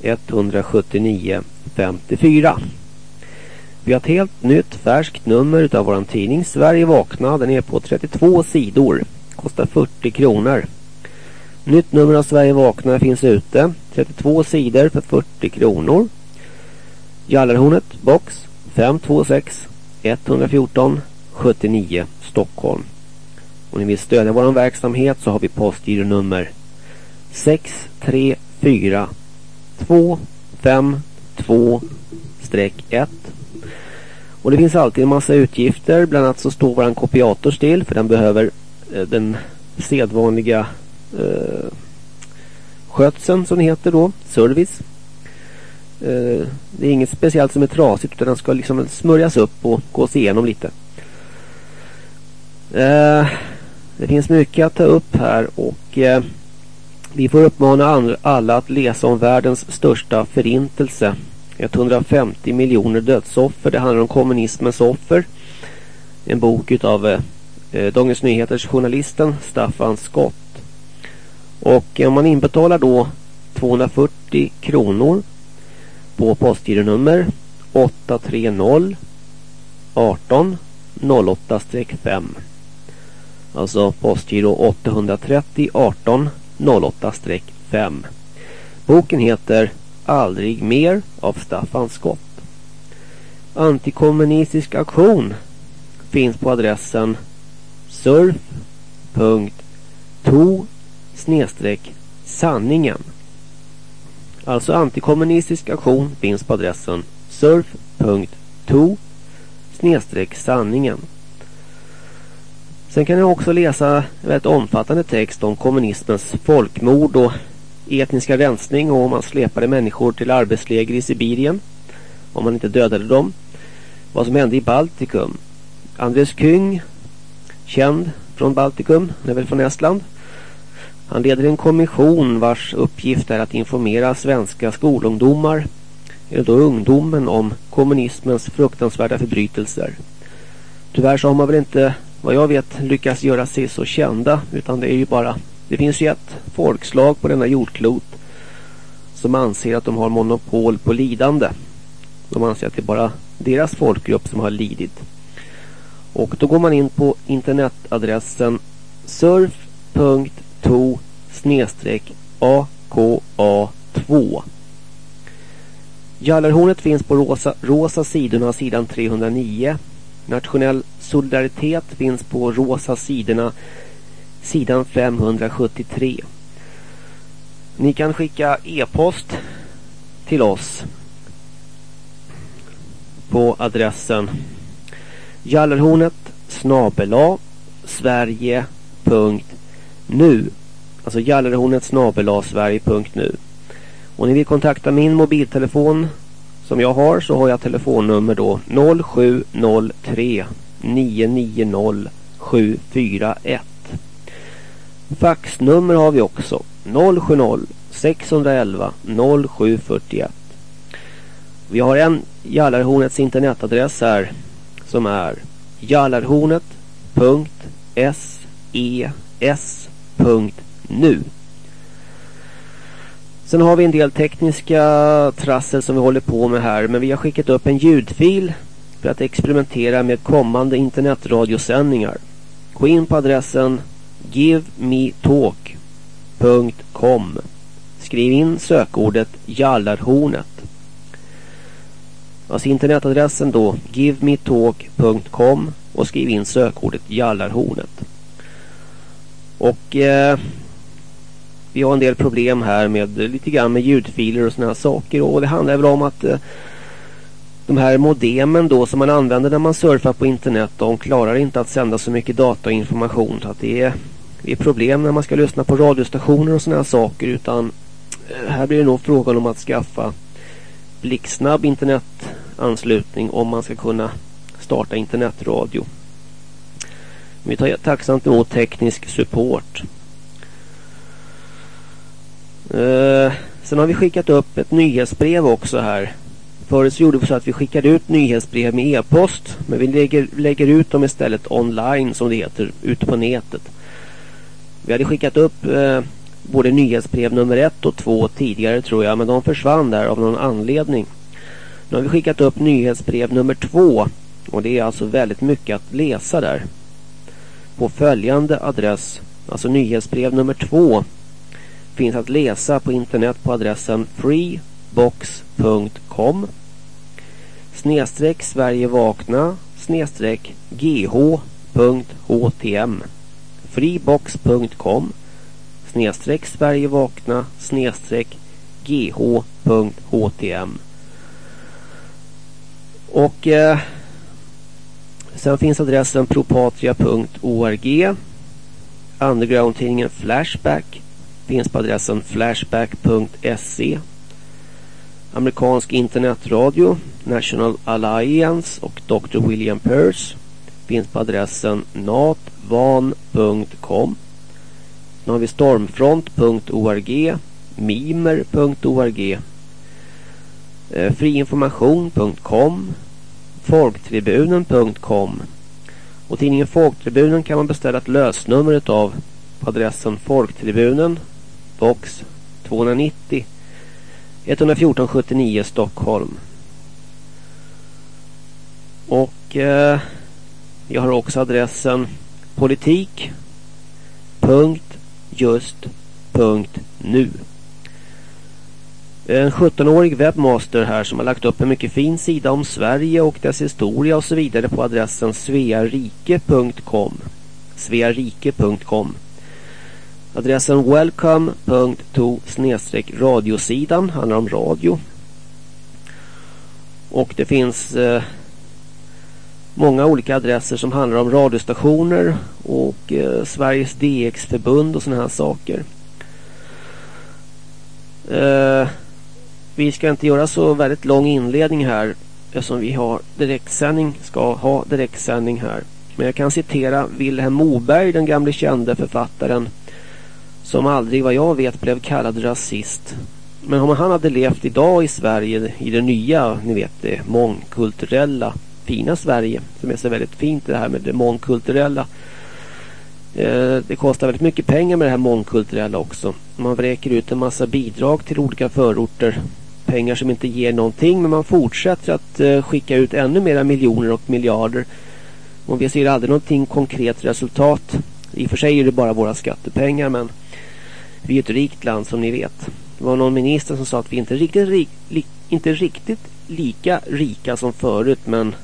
179 54. Vi har ett helt nytt färskt nummer utav våran tidning Sverige vakna. Den är på 32 sidor. Kostar 40 kronor. Nytt nummer av Sverige vakna finns ute. 32 sidor för 40 kronor. Gallerhornet box 526 114 79 Stockholm. Om ni vill stödja vår verksamhet så har vi postgironummer 634 252-1. Och det finns alltid en massa utgifter. Bland annat så står våran kopiator still för den behöver eh, den sedvanliga eh, skötseln som det heter då. Service. Eh, det är inget speciellt som är trasigt utan den ska liksom smörjas upp och gås igenom lite. Eh, det finns mycket att ta upp här och eh, vi får uppmana alla att läsa om världens största förintelse. 150 miljoner dödsoffer. Det handlar om kommunismens offer. En bok utav eh, eh, Dagens Nyheters journalisten Staffan Skott. Och eh, om man inbetalar då 240 kronor på postgironummer 830 18 08-5 Alltså postgiro 830 18 08-5. Boken heter Aldrig mer av Staffan Skott. Antikommunistisk aktion finns på adressen surf.to sanningen. Alltså antikommunistisk aktion finns på adressen surf.to sanningen. Sen kan ni också läsa en väldigt omfattande text om kommunismens folkmord och etniska rensning och om man släpade människor till arbetsläger i Sibirien. Om man inte dödade dem. Vad som hände i Baltikum. Andres Kyng, känd från Baltikum, är väl från Estland. Han leder en kommission vars uppgift är att informera svenska skolungdomar, eller då ungdomen, om kommunismens fruktansvärda förbrytelser. Tyvärr så har man väl inte vad jag vet lyckas göra sig så kända utan det är ju bara det finns ju ett folkslag på denna jordklot som anser att de har monopol på lidande. De anser att det är bara deras folkgrupp som har lidit. Och då går man in på internetadressen surf.to AKA2 Jallarhornet finns på rosa, rosa sidorna sidan 309 Nationell solidaritet finns på rosa sidorna sidan 573. Ni kan skicka e-post till oss på adressen Jallarhornet snabela sverige.nu Alltså Jallarhornet snabela sverige.nu Och ni vill kontakta min mobiltelefon som jag har så har jag telefonnummer då 0703 990 741 Faxnummer har vi också 070 611 0741 Vi har en Jallarhornets internetadress här som är jallarhornet.ses.nu Sen har vi en del tekniska trassel som vi håller på med här. Men vi har skickat upp en ljudfil för att experimentera med kommande internetradiosändningar. Gå in på adressen givemetalk.com Skriv in sökordet Jallarhornet. Alltså internetadressen då givemetalk.com och skriv in sökordet Jallarhornet. Och eh, vi har en del problem här med lite grann med ljudfiler och sådana här saker. Och det handlar väl om att eh, de här modemen då som man använder när man surfar på internet. De klarar inte att sända så mycket data och information. Så att det är, det är problem när man ska lyssna på radiostationer och sådana här saker. Utan eh, här blir det nog frågan om att skaffa blixtsnabb internetanslutning om man ska kunna starta internetradio. Vi tar tacksamt emot teknisk support. Eh, sen har vi skickat upp ett nyhetsbrev också här. Förut så gjorde vi så att vi skickade ut nyhetsbrev med e-post. Men vi lägger, lägger ut dem istället online som det heter, ute på nätet. Vi hade skickat upp eh, både nyhetsbrev nummer ett och två tidigare tror jag. Men de försvann där av någon anledning. Nu har vi skickat upp nyhetsbrev nummer två. Och det är alltså väldigt mycket att läsa där. På följande adress. Alltså nyhetsbrev nummer två finns att läsa på internet på adressen freebox.com snedstreck Sverige vakna. Snedstreck gh.htm freebox.com snedstreck Sverige vakna. Snedstreck gh.htm och eh, sen finns adressen propatria.org Undergroundtidningen Flashback finns på adressen flashback.se Amerikansk internetradio. National Alliance och Dr. William Peirce finns på adressen natvan.com Nu har vi stormfront.org mimer.org eh, friinformation.com folktribunen.com och tidningen Folktribunen kan man beställa ett lösnummer av på adressen Folktribunen box 290 114 79 Stockholm. Och eh, jag har också adressen politik.just.nu En 17-årig webbmaster här som har lagt upp en mycket fin sida om Sverige och dess historia och så vidare på adressen svearike.com svearike.com Adressen welcome.to radiosidan handlar om radio. Och det finns eh, många olika adresser som handlar om radiostationer och eh, Sveriges DX-förbund och sådana här saker. Eh, vi ska inte göra så väldigt lång inledning här eftersom vi har direktsändning, ska ha direktsändning här. Men jag kan citera Wilhelm Moberg, den gamle kände författaren som aldrig vad jag vet blev kallad rasist. Men om han hade levt idag i Sverige i det nya, ni vet det mångkulturella, fina Sverige som är så väldigt fint det här med det mångkulturella. Eh, det kostar väldigt mycket pengar med det här mångkulturella också. Man vräker ut en massa bidrag till olika förorter. Pengar som inte ger någonting men man fortsätter att eh, skicka ut ännu mera miljoner och miljarder. Och vi ser aldrig någonting konkret resultat. I och för sig är det bara våra skattepengar men vi är ett rikt land som ni vet. Det var någon minister som sa att vi inte är riktigt, rik, li, inte riktigt lika rika som förut men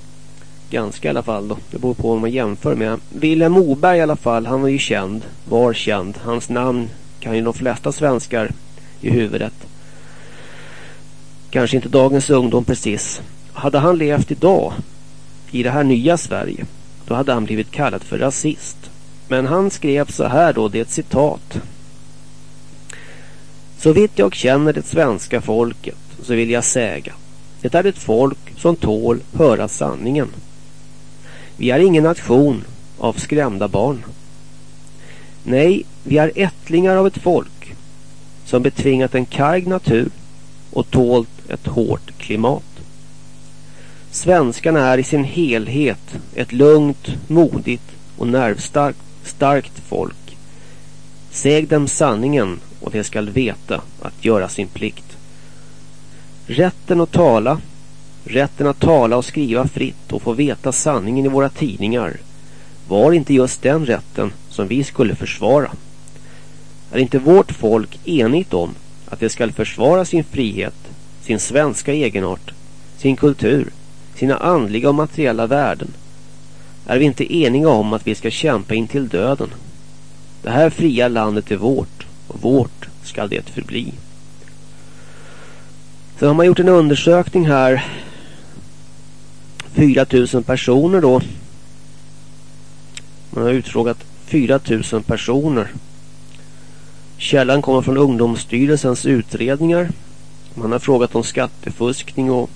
ganska i alla fall då. Det beror på vad man jämför med. Vilhelm Moberg i alla fall, han var ju känd, var känd. Hans namn kan ju de flesta svenskar i huvudet. Kanske inte dagens ungdom precis. hade han levt idag i det här nya Sverige då hade han blivit kallad för rasist. Men han skrev så här då, det är ett citat. Så vitt jag känner det svenska folket så vill jag säga. Det är ett folk som tål höra sanningen. Vi är ingen nation av skrämda barn. Nej, vi är ättlingar av ett folk som betvingat en karg natur och tålt ett hårt klimat. Svenskarna är i sin helhet ett lugnt, modigt och nervstarkt folk. Säg dem sanningen och de skall veta att göra sin plikt. Rätten att tala, rätten att tala och skriva fritt och få veta sanningen i våra tidningar var inte just den rätten som vi skulle försvara. Är inte vårt folk enigt om att det skall försvara sin frihet, sin svenska egenart, sin kultur, sina andliga och materiella värden? Är vi inte eniga om att vi ska kämpa in till döden? Det här fria landet är vårt och vårt skall det förbli. Sen har man gjort en undersökning här 4 000 personer då man har utfrågat 4 000 personer. Källan kommer från Ungdomsstyrelsens utredningar. Man har frågat om skattefuskning och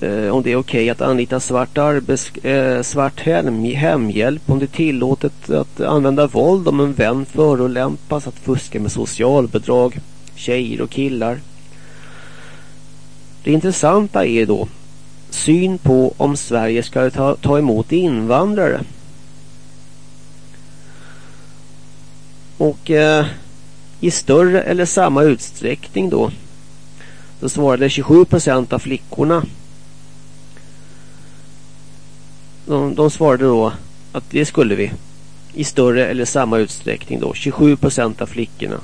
eh, om det är okej okay att anlita svart, arbets, eh, svart hem, hemhjälp. Om det är tillåtet att använda våld om en vän förolämpas. Att fuska med socialbidrag. Tjejer och killar. Det intressanta är då syn på om Sverige ska ta, ta emot invandrare. Och eh, i större eller samma utsträckning då så svarade 27% av flickorna de, de svarade då att det skulle vi i större eller samma utsträckning då 27% av flickorna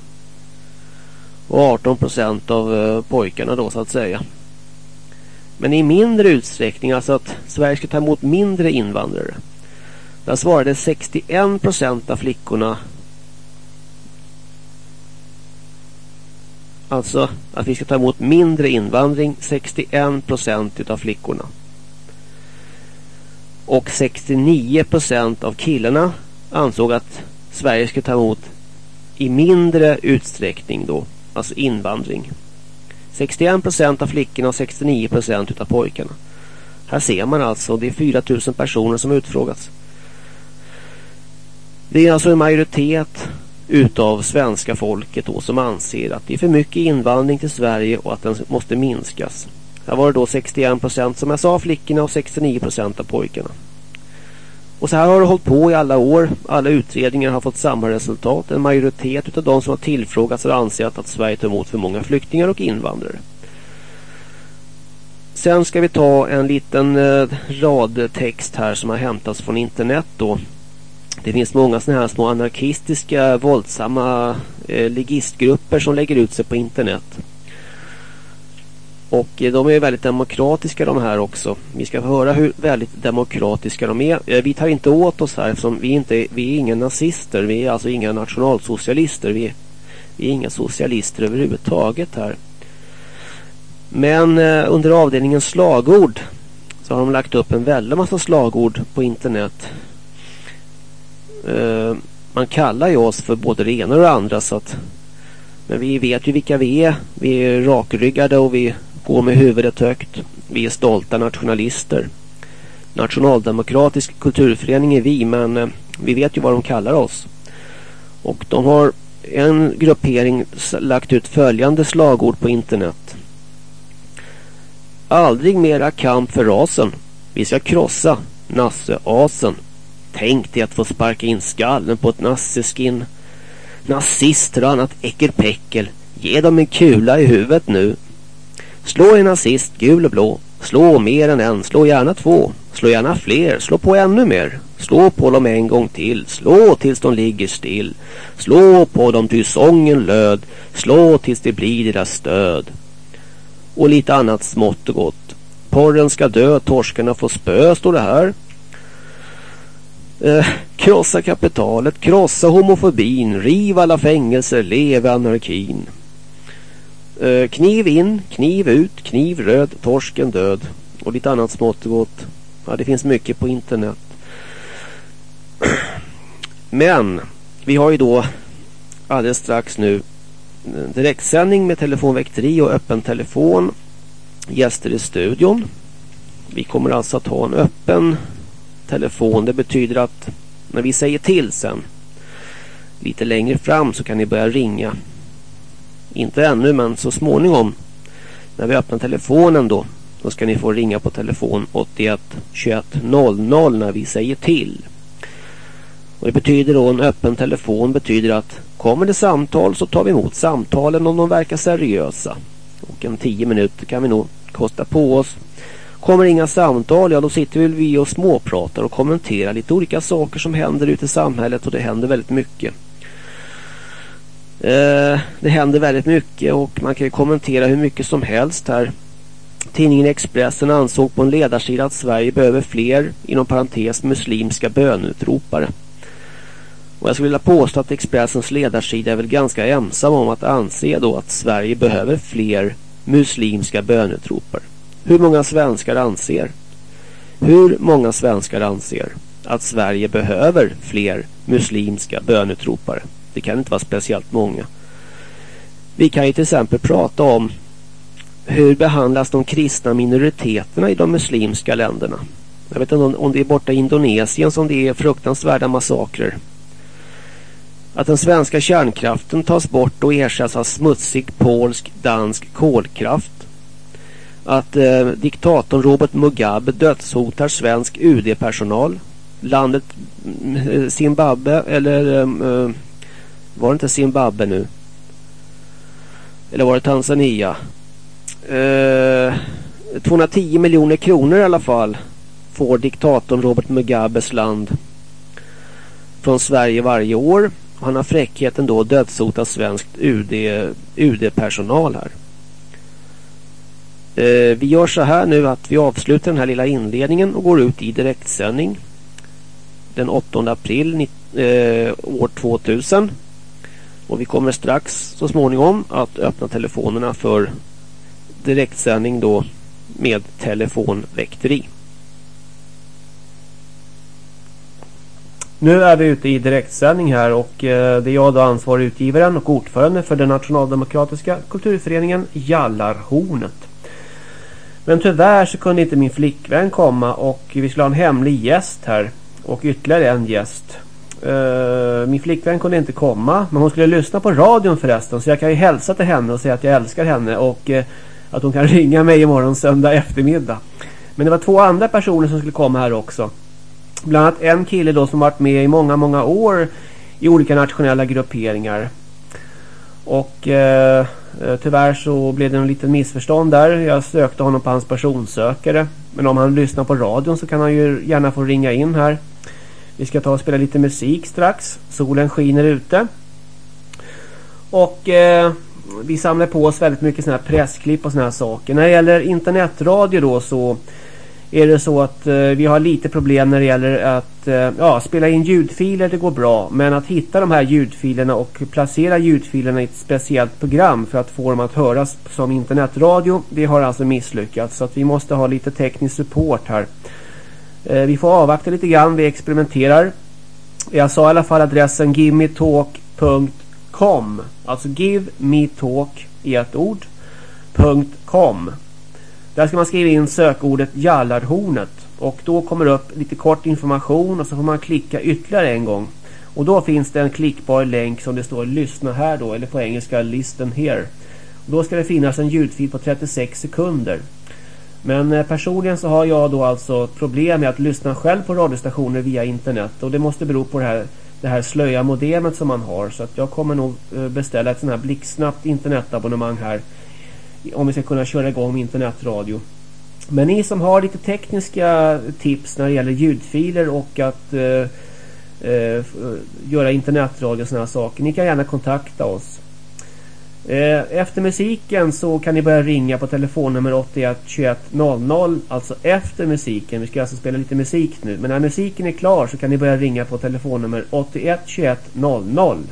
och 18% av eh, pojkarna då så att säga. Men i mindre utsträckning, alltså att Sverige ska ta emot mindre invandrare. Där svarade 61% av flickorna Alltså att vi ska ta emot mindre invandring 61% av flickorna. Och 69% av killarna ansåg att Sverige ska ta emot i mindre utsträckning då. Alltså invandring. 61% av flickorna och 69% av pojkarna. Här ser man alltså, det är 4000 personer som utfrågats. Det är alltså en majoritet utav svenska folket då som anser att det är för mycket invandring till Sverige och att den måste minskas. Här var det då 61% som jag sa flickorna och 69% av pojkarna. Och så här har det hållit på i alla år. Alla utredningar har fått samma resultat. En majoritet av de som har tillfrågats har ansett att Sverige tar emot för många flyktingar och invandrare. Sen ska vi ta en liten eh, radtext här som har hämtats från internet då. Det finns många sådana här små anarkistiska våldsamma eh, ligistgrupper som lägger ut sig på internet. Och eh, de är väldigt demokratiska de här också. Vi ska få höra hur väldigt demokratiska de är. Eh, vi tar inte åt oss här eftersom vi, inte, vi är inga nazister. Vi är alltså inga nationalsocialister. Vi, vi är inga socialister överhuvudtaget här. Men eh, under avdelningen slagord så har de lagt upp en väldigt massa slagord på internet. Eh, man kallar ju oss för både det ena och det andra så att men vi vet ju vilka vi är. Vi är rakryggade och vi går med huvudet högt. Vi är stolta nationalister. Nationaldemokratisk kulturförening är vi men eh, vi vet ju vad de kallar oss. Och de har en gruppering lagt ut följande slagord på internet. Aldrig mera kamp för rasen. Vi ska krossa nasseasen. Tänk dig att få sparka in skallen på ett nasseskin. Nazister och annat äckelpäckel. Ge dem en kula i huvudet nu. Slå en nazist, gul och blå. Slå mer än en, slå gärna två. Slå gärna fler, slå på ännu mer. Slå på dem en gång till, slå tills de ligger still. Slå på dem till sången löd. Slå tills det blir deras stöd. Och lite annat smått och gott. Porren ska dö, torskarna får spö, står det här. Eh, krossa kapitalet, krossa homofobin, riv alla fängelser, leve anarkin. Eh, kniv in, kniv ut, kniv röd, torsken död. Och lite annat smått och gott. Ja, det finns mycket på internet. *clears throat* Men vi har ju då alldeles strax nu direktsändning med telefonväkteri och öppen telefon. Gäster i studion. Vi kommer alltså att ha en öppen telefon. Det betyder att när vi säger till sen lite längre fram så kan ni börja ringa. Inte ännu men så småningom när vi öppnar telefonen då då ska ni få ringa på telefon 81 21 00 när vi säger till. Och det betyder då en öppen telefon betyder att kommer det samtal så tar vi emot samtalen om de verkar seriösa. Och en tio minuter kan vi nog kosta på oss. Kommer inga samtal, ja då sitter vi och småpratar och kommenterar lite olika saker som händer ute i samhället och det händer väldigt mycket. Eh, det händer väldigt mycket och man kan ju kommentera hur mycket som helst här. Tidningen Expressen ansåg på en ledarsida att Sverige behöver fler, inom parentes, muslimska bönutropare. Och jag skulle vilja påstå att Expressens ledarsida är väl ganska ensam om att anse då att Sverige behöver fler muslimska bönutropare. Hur många svenskar anser? Hur många svenskar anser att Sverige behöver fler muslimska bönutropare? Det kan inte vara speciellt många. Vi kan ju till exempel prata om hur behandlas de kristna minoriteterna i de muslimska länderna. Jag vet inte om det är borta i Indonesien som det är fruktansvärda massakrer. Att den svenska kärnkraften tas bort och ersätts av smutsig polsk, dansk kolkraft. Att eh, diktatorn Robert Mugabe dödshotar svensk UD-personal. Landet mm, eh, Zimbabwe eller eh, eh var det inte Zimbabwe nu? Eller var det Tanzania? Eh, 210 miljoner kronor i alla fall får diktatorn Robert Mugabes land från Sverige varje år. Han har fräckheten då att dödshota svenskt UD, UD-personal här. Eh, vi gör så här nu att vi avslutar den här lilla inledningen och går ut i direktsändning den 8 april eh, år 2000. Och vi kommer strax så småningom att öppna telefonerna för direktsändning då med telefonväkteri. Nu är vi ute i direktsändning här och eh, det är jag då ansvarig utgivaren och ordförande för den nationaldemokratiska kulturföreningen Jallarhornet. Men tyvärr så kunde inte min flickvän komma och vi skulle ha en hemlig gäst här och ytterligare en gäst. Uh, min flickvän kunde inte komma men hon skulle lyssna på radion förresten så jag kan ju hälsa till henne och säga att jag älskar henne och uh, att hon kan *laughs* ringa mig imorgon söndag eftermiddag. Men det var två andra personer som skulle komma här också. Bland annat en kille då som varit med i många, många år i olika nationella grupperingar. Och eh, eh tyvärr så blev det en liten missförstånd där. Jag sökte honom på hans personsökare. Men om han lyssnar på radion så kan han ju gärna få ringa in här. Vi ska ta och spela lite musik strax. Solen skiner ute. Och eh, vi samlar på oss väldigt mycket sådana här pressklipp och sådana här saker. När det gäller internetradio då så är det så att eh, vi har lite problem när det gäller att eh, ja, spela in ljudfiler. Det går bra. Men att hitta de här ljudfilerna och placera ljudfilerna i ett speciellt program för att få dem att höras som internetradio. Det har alltså misslyckats. Så att vi måste ha lite teknisk support här. Eh, vi får avvakta lite grann. Vi experimenterar. Jag sa i alla fall adressen givemetalk.com Alltså givemetalk i ett ord. .com Där ska man skriva in sökordet Jallarhornet. Och då kommer upp lite kort information och så får man klicka ytterligare en gång. Och då finns det en klickbar länk som det står lyssna här då. Eller på engelska listen here. Och då ska det finnas en ljudfil på 36 sekunder. Men eh, personligen så har jag då alltså problem med att lyssna själv på radiostationer via internet. Och det måste bero på det här, det här slöja modemet som man har. Så att jag kommer nog eh, beställa ett sånt här blixtsnabbt internetabonnemang här. Om vi ska kunna köra igång med internetradio. Men ni som har lite tekniska tips när det gäller ljudfiler och att eh, eh, göra internetradio och sådana saker. Ni kan gärna kontakta oss. Eh, efter musiken så kan ni börja ringa på telefonnummer 812100. alltså efter musiken. Vi ska alltså spela lite musik nu. Men när musiken är klar så kan ni börja ringa på telefonnummer 812100.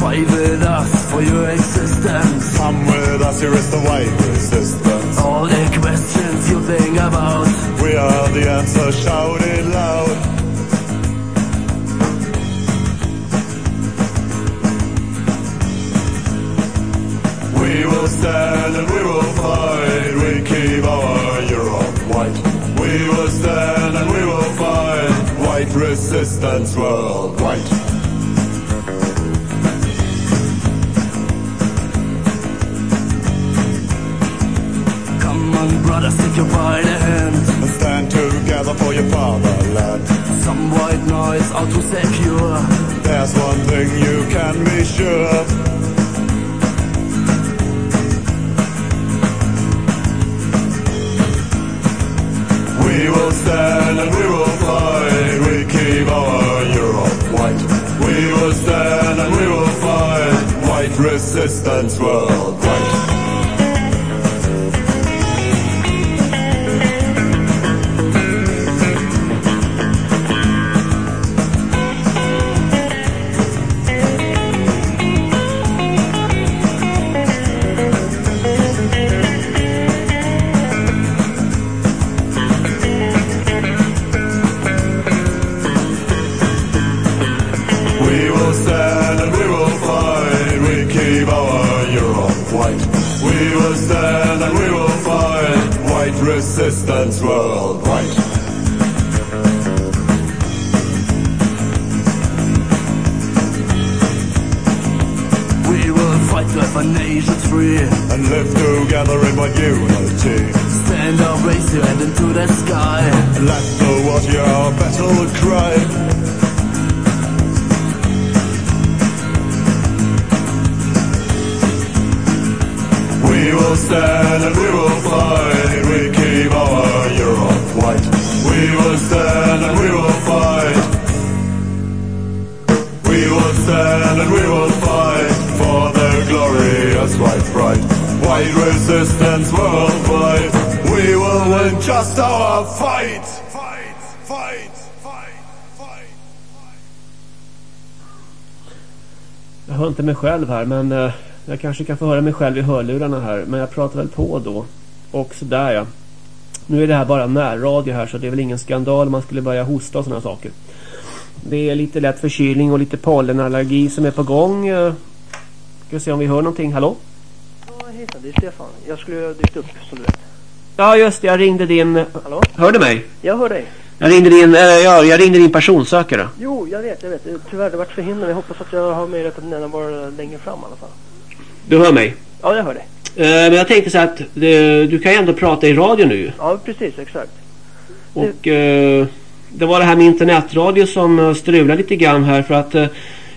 Fight with us for your existence. Come with us, erase the white resistance. All the questions you think about. We are the answer, shout it loud. We will stand and we will fight. We keep our Europe white. We will stand and we will fight. White resistance worldwide. Brothers, take your the hand. And stand together for your fatherland. Some white noise out to secure. There's one thing you can be sure. We will stand and we will fight. We keep our Europe white. We will stand and we will fight. White resistance worldwide. Resistance worldwide. We will fight to have our nations free. And live together in one unity. Stand up, raise your hand into the sky. Let the world hear our battle cry. Will stand and we will fight. We keep our Europe white. We will stand and we will fight. We will stand and we will fight for the glorious white pride. White resistance worldwide. We will win just our fight. Fight, fight. Jag hör inte mig själv här men eh, jag kanske kan få höra mig själv i hörlurarna här. Men jag pratar väl på då. Och sådär ja. Nu är det här bara närradio här så det är väl ingen skandal om man skulle börja hosta och sådana saker. Det är lite lätt förkylning och lite pollenallergi som är på gång. Eh, Ska se om vi hör någonting. Hallå? Ja, hejsan, det är Stefan. Jag skulle ha dykt upp som du vet. Ja just det, jag ringde din... Hallå? Hör du mig? Jag hör dig. Jag ringde din, äh, ja, jag ringde din personsökare. Jo, jag vet, jag vet. Tyvärr, det vart förhindrat. Jag hoppas att jag har möjlighet att nämna bara längre fram i alla fall. Du hör mig? Ja, jag hör dig. Eh, men jag tänkte så att det, du kan ju ändå prata i radio nu. Ja, precis, exakt. Och eh, det var det här med internetradio som eh, strulade lite grann här för att eh,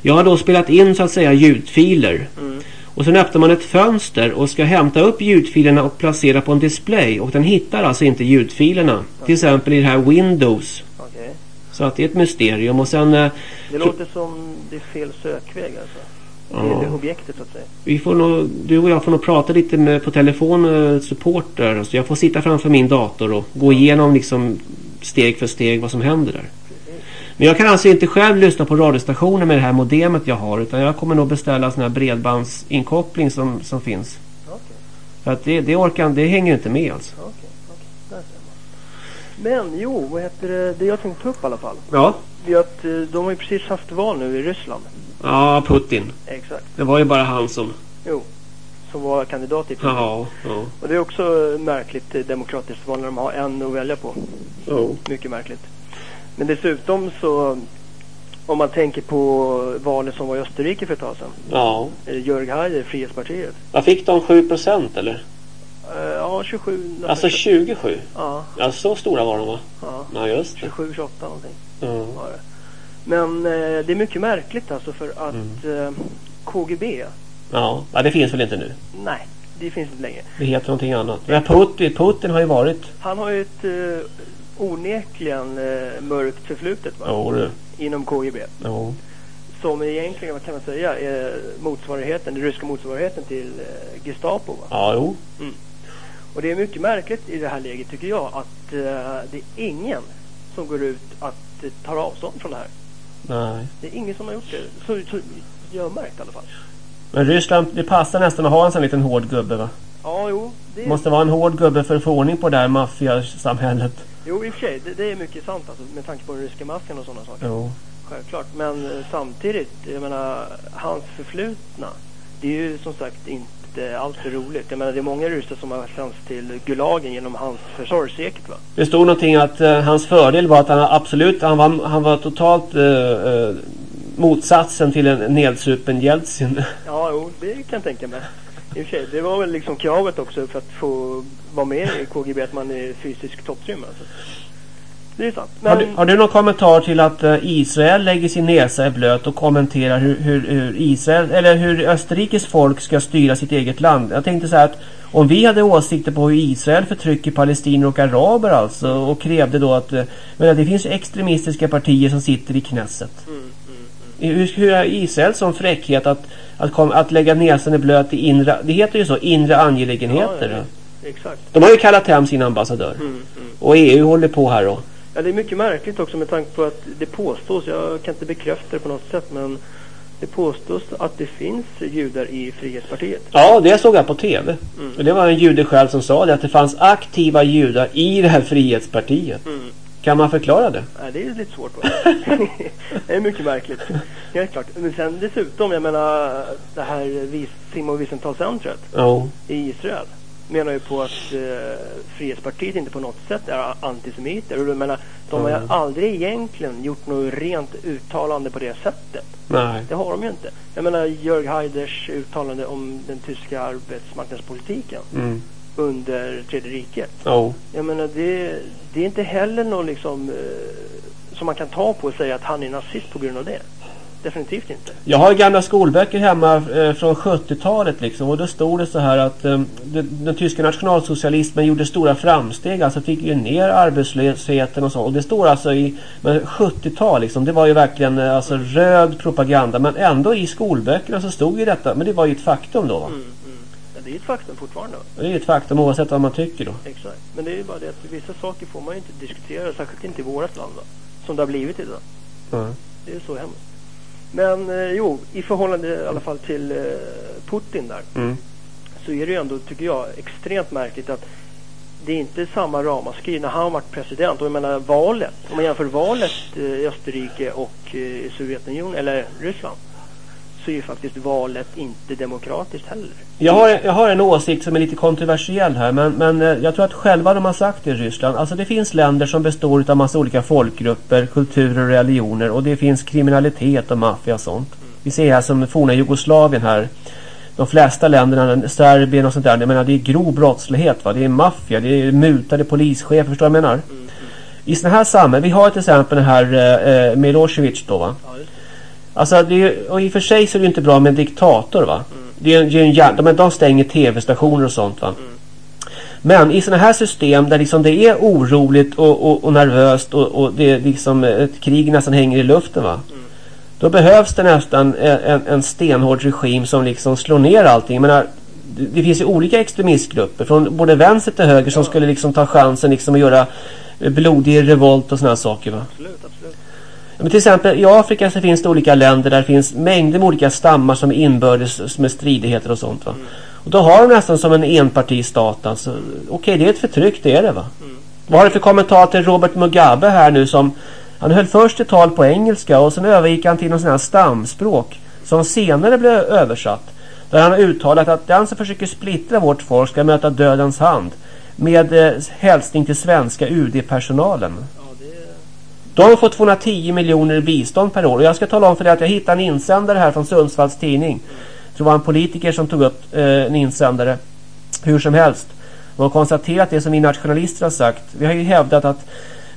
jag har då spelat in så att säga ljudfiler. Mm. Och sen öppnar man ett fönster och ska hämta upp ljudfilerna och placera på en display. Och den hittar alltså inte ljudfilerna. Till exempel i det här Windows. Okej. Så att det är ett mysterium. Och sen... eh, Det låter som det är fel sökväg alltså. Ja. objektet så att säga. Vi får nog, du och jag får nog prata lite med, på telefon eh, support där. Alltså jag får sitta framför min dator och gå igenom liksom steg för steg vad som händer där. Men jag kan alltså inte själv lyssna på radiostationer med det här modemet jag har. Utan jag kommer nog beställa sån här bredbandsinkoppling som, som finns. För att det, det orkar, det hänger inte med alltså. Ser man. Men jo, vad heter det? Det jag tänkte ta upp i alla fall. Ja. Det är att eh, de har ju precis haft val nu i Ryssland. Ja, Putin. Exakt. Det var ju bara han som... Jo. Som var kandidat i Ja, ja. Och det är också märkligt eh, demokratiskt val när de har en att välja på. Jo. Mycket märkligt. Men dessutom så om man tänker på valet som var i Österrike för ett tag sedan. Ja. Eh, Jörg Haider, Frihetspartiet. Vad fick de 7 procent eller? Eh, Ja, 27. Alltså 27? Ja. Ja, så stora var de va? Ja. Ja, just det. 27, 28 någonting. Ja. var det. Men eh, det är mycket märkligt alltså för att Mm. eh, KGB, Ja, ja, det finns väl inte nu. nej, det finns inte längre. Det heter någonting annat. Men Putin, Putin har ju varit... Han har ju ett eh, onekligen eh, mörkt förflutet va? Jo, du. inom KGB. Jo. Som egentligen, vad kan man säga, är motsvarigheten, den ryska motsvarigheten till eh, Gestapo. Va? Ja, jo. Mm. Och det är mycket märkligt i det här läget tycker jag att eh, det är ingen som går ut att eh, tar avstånd från det här. Nej. Det är ingen som har gjort det. Så, så jag har märkt i alla fall. Men Ryssland, det passar nästan att ha en sån liten hård gubbe va? Ja, jo. Det Måste vara en hård gubbe för att få ordning på det här maffiasamhället. Jo, i och för sig. Det, det är mycket sant alltså, med tanke på den ryska maffian och sådana saker. Jo. Självklart. Men eh, samtidigt, jag menar, hans förflutna. Det är ju som sagt inte alls för roligt. Jag menar, det är många ryssar som har sänts till Gulagen genom hans försorg säkert va? Det stod någonting att eh, hans fördel var att han absolut, han var, han var totalt eh, eh, motsatsen till en nedsupen Jeltsin. *laughs* Ja, jo, det kan jag tänka mig. I och för sig, det var väl liksom kravet också för att få vara med i KGB att man är fysisk topptrim alltså. Det är sant. Men, Har, du, har du någon kommentar till att eh, Israel lägger sin näsa i blöt och kommenterar hur, hur, hur Israel eller hur Österrikes folk ska styra sitt eget land? Jag tänkte så här att om vi hade åsikter på hur Israel förtrycker palestinier och araber alltså och krävde då att eh, men det finns extremistiska partier som sitter i Knesset. Hur, hur är Israel som fräckhet att, att, kom, att lägga näsan i blöt i inre, det heter ju så, inre angelägenheter. ja, exakt. De har ju kallat hem sin ambassadör. Mm, mm. Och EU håller på här då. Ja, det är mycket märkligt också med tanke på att det påstås, jag kan inte bekräfta det på något sätt, men det påstås att det finns judar i Frihetspartiet. Ja, det såg jag på tv. Mm. Det var en jude själv som sa det, att det fanns aktiva judar i det här Frihetspartiet. Mm. Kan man förklara det? Nej, det är lite svårt. *laughs* Det är mycket märkligt. Helt klart. Men sen dessutom, jag menar, det här Simon Wiesenthal-centret Ja. i Israel menar ju på att eh, Frihetspartiet inte på något sätt är antisemiter. Och jag menar, de har Mm. aldrig egentligen gjort något rent uttalande på det sättet. Nej. Det har de ju inte. Jag menar Jörg Haiders uttalande om den tyska arbetsmarknadspolitiken Mm. under Tredje riket. Ja. Jag menar det, det är inte heller något liksom eh, som man kan ta på och säga att han är nazist på grund av det. Definitivt inte. Jag har gamla skolböcker hemma eh, från 70-talet liksom och då stod det så här att eh, den, den tyska nationalsocialismen gjorde stora framsteg, alltså fick ju ner arbetslösheten och så. Och det står alltså i men 70-tal liksom, det var ju verkligen eh, alltså röd propaganda men ändå i skolböckerna så stod ju detta, men det var ju ett faktum då va? Mm, Ja, det är ett faktum fortfarande. Det är ett faktum oavsett vad man tycker då. Exakt. Men det är ju bara det att vissa saker får man ju inte diskutera, särskilt inte i vårt land va? Som det har blivit idag. Ja. Det är så hemskt. Men eh, jo, i förhållande i alla fall till eh, Putin där. Mm. så är det ju ändå, tycker jag, extremt märkligt att det är inte samma ramaskri när han varit president. Och jag menar valet, om man jämför valet eh, i Österrike och eh, i Sovjetunionen, eller Ryssland, så är ju faktiskt valet inte demokratiskt heller. Jag har, jag har en åsikt som är lite kontroversiell här men, men eh, jag tror att själva de har sagt i Ryssland. Alltså det finns länder som består av massa olika folkgrupper, kulturer och religioner och det finns kriminalitet och maffia och sånt. Vi ser här som forna Jugoslavien här. De flesta länderna, Serbien och sånt där, jag menar det är grov brottslighet va. Det är maffia, det är mutade polischefer, förstår du vad jag menar? I sådana här samhällen, vi har till exempel den här eh, Milosevic då va. Alltså det är, och i och för sig så är det ju inte bra med en diktator va. Det är, det är en de, de stänger tv-stationer och sånt va. Men i sådana här system där liksom det är oroligt och, och, och nervöst och, och det är liksom ett krig nästan hänger i luften va. Då behövs det nästan en, en, en stenhård regim som liksom slår ner allting. Jag menar, det, det finns ju olika extremistgrupper från både vänster till höger som skulle liksom ta chansen liksom att göra blodig revolt och sådana saker va. Absolut, absolut. Men till exempel i Afrika så finns det olika länder där det finns mängder med olika stammar som är inbördes med stridigheter och sånt va. Och då har de nästan som en enpartistat alltså. Okej det är ett förtryck, det är det va. Vad har du för kommentar till Robert Mugabe här nu som han höll först ett tal på engelska och sen övergick han till någon sån här stamspråk som senare blev översatt. Där han har uttalat att den som försöker splittra vårt folk ska möta dödens hand. Med eh, hälsning till svenska UD-personalen. De har fått 210 miljoner i bistånd per år. Och jag ska tala om för dig att jag hittade en insändare här från Sundsvalls tidning. Det var en politiker som tog upp eh, en insändare. Hur som helst. Och har konstaterat det som vi nationalister har sagt. Vi har ju hävdat att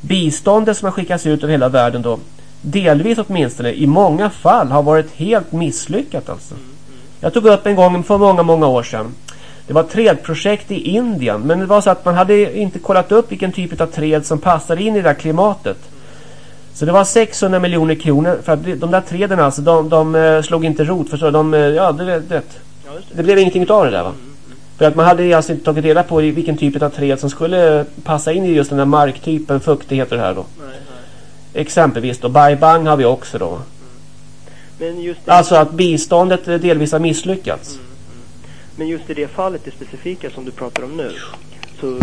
biståndet som har skickats ut över hela världen då. Delvis åtminstone i många fall har varit helt misslyckat alltså. Jag tog upp en gång för många, många år sedan. Det var ett trädprojekt i Indien. Men det var så att man hade inte kollat upp vilken typ av träd som passade in i det här klimatet. Så det var 600 miljoner kronor för att de där träden alltså, de, de eh, slog inte rot förstår du. De, eh, ja du vet, det. det blev ingenting utav det där va. För att man hade alltså inte tagit reda på vilken typ av träd som skulle passa in i just den där marktypen, fuktighet och det här då. Exempelvis då Bai Bang har vi också då. Det, Alltså att biståndet eh, delvis har misslyckats. men just i det fallet, det specifika som du pratar om nu. Så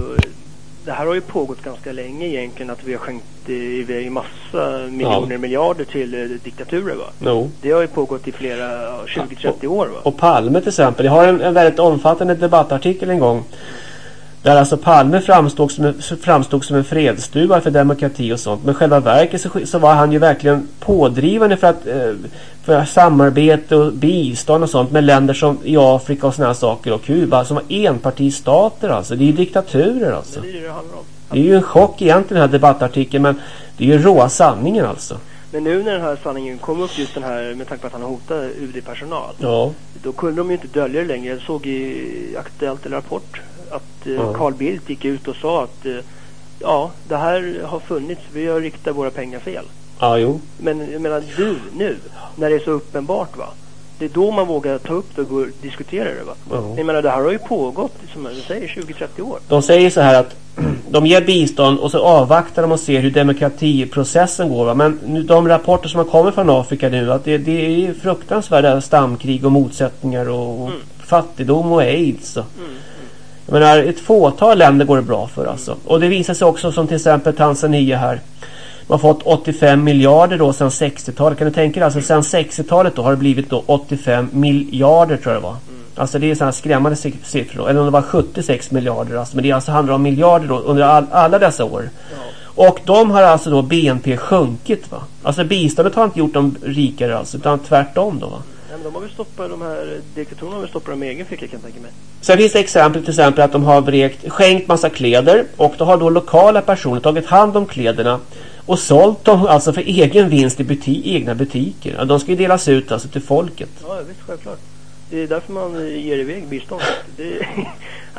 det här har ju pågått ganska länge egentligen att vi har skänkt eh, iväg massa miljoner, miljarder till eh, diktaturer va? Jo. Det har ju pågått i flera, ja, 20-30 år va? Och Palme till exempel. Jag har en, en väldigt omfattande debattartikel en gång. Där alltså Palme framstod som, en, framstod som en fredsduva för demokrati och sånt. Men själva verket så, så var han ju verkligen pådrivande för att eh, för samarbete och bistånd och sånt med länder som i Afrika och här saker och Kuba som var enpartistater alltså. Det är ju diktaturer alltså. Det är det det ju en chock egentligen den här debattartikeln men det är ju råa sanningen alltså. Men nu när den här sanningen kom upp just den här med tanke på att han hotar UD-personal. Ja. Då kunde de ju inte dölja det längre. Jag såg i Aktuellt eller Rapport att eh. Carl Bildt gick ut och sa att eh, ja, det här har funnits. Vi har riktat våra pengar fel. Ja, jo. Men jag menar du nu, när det är så uppenbart va. Det är då man vågar ta upp det och och diskutera det va. Ja. Jag menar det här har ju pågått som jag säger 20-30 år. De säger så här att *clears throat* de ger bistånd och så avvaktar de och ser hur demokratiprocessen går. Va? Men nu, de rapporter som har kommit från Afrika nu att det, det är fruktansvärda stamkrig och motsättningar och, och fattigdom och aids. Och. Jag menar, ett fåtal länder går det bra för alltså. Och det visar sig också som till exempel Tanzania här. Man har fått 85 miljarder då sedan 60-talet. Kan du tänka dig? Alltså sedan 60-talet då har det blivit då 85 miljarder tror jag det var. Alltså det är sådana skrämmande si- siffror. då. Eller om det var 76 miljarder alltså. Men det alltså handlar om miljarder då under all, alla dessa år. Och de har alltså då BNP sjunkit va. Alltså biståndet har inte gjort dem rikare alltså. Utan tvärtom då va. Ja, men de har väl stoppat de här diktatorerna har väl stoppat dem i egen ficka kan jag tänka mig. Sen finns det exempel till exempel att de har vrekt, skänkt massa kläder och då har då lokala personer tagit hand om kläderna och sålt dem alltså för egen vinst i buti, egna butiker. De ska ju delas ut alltså till folket. Ja, visst självklart. Det är därför man ger iväg bistånd. Det,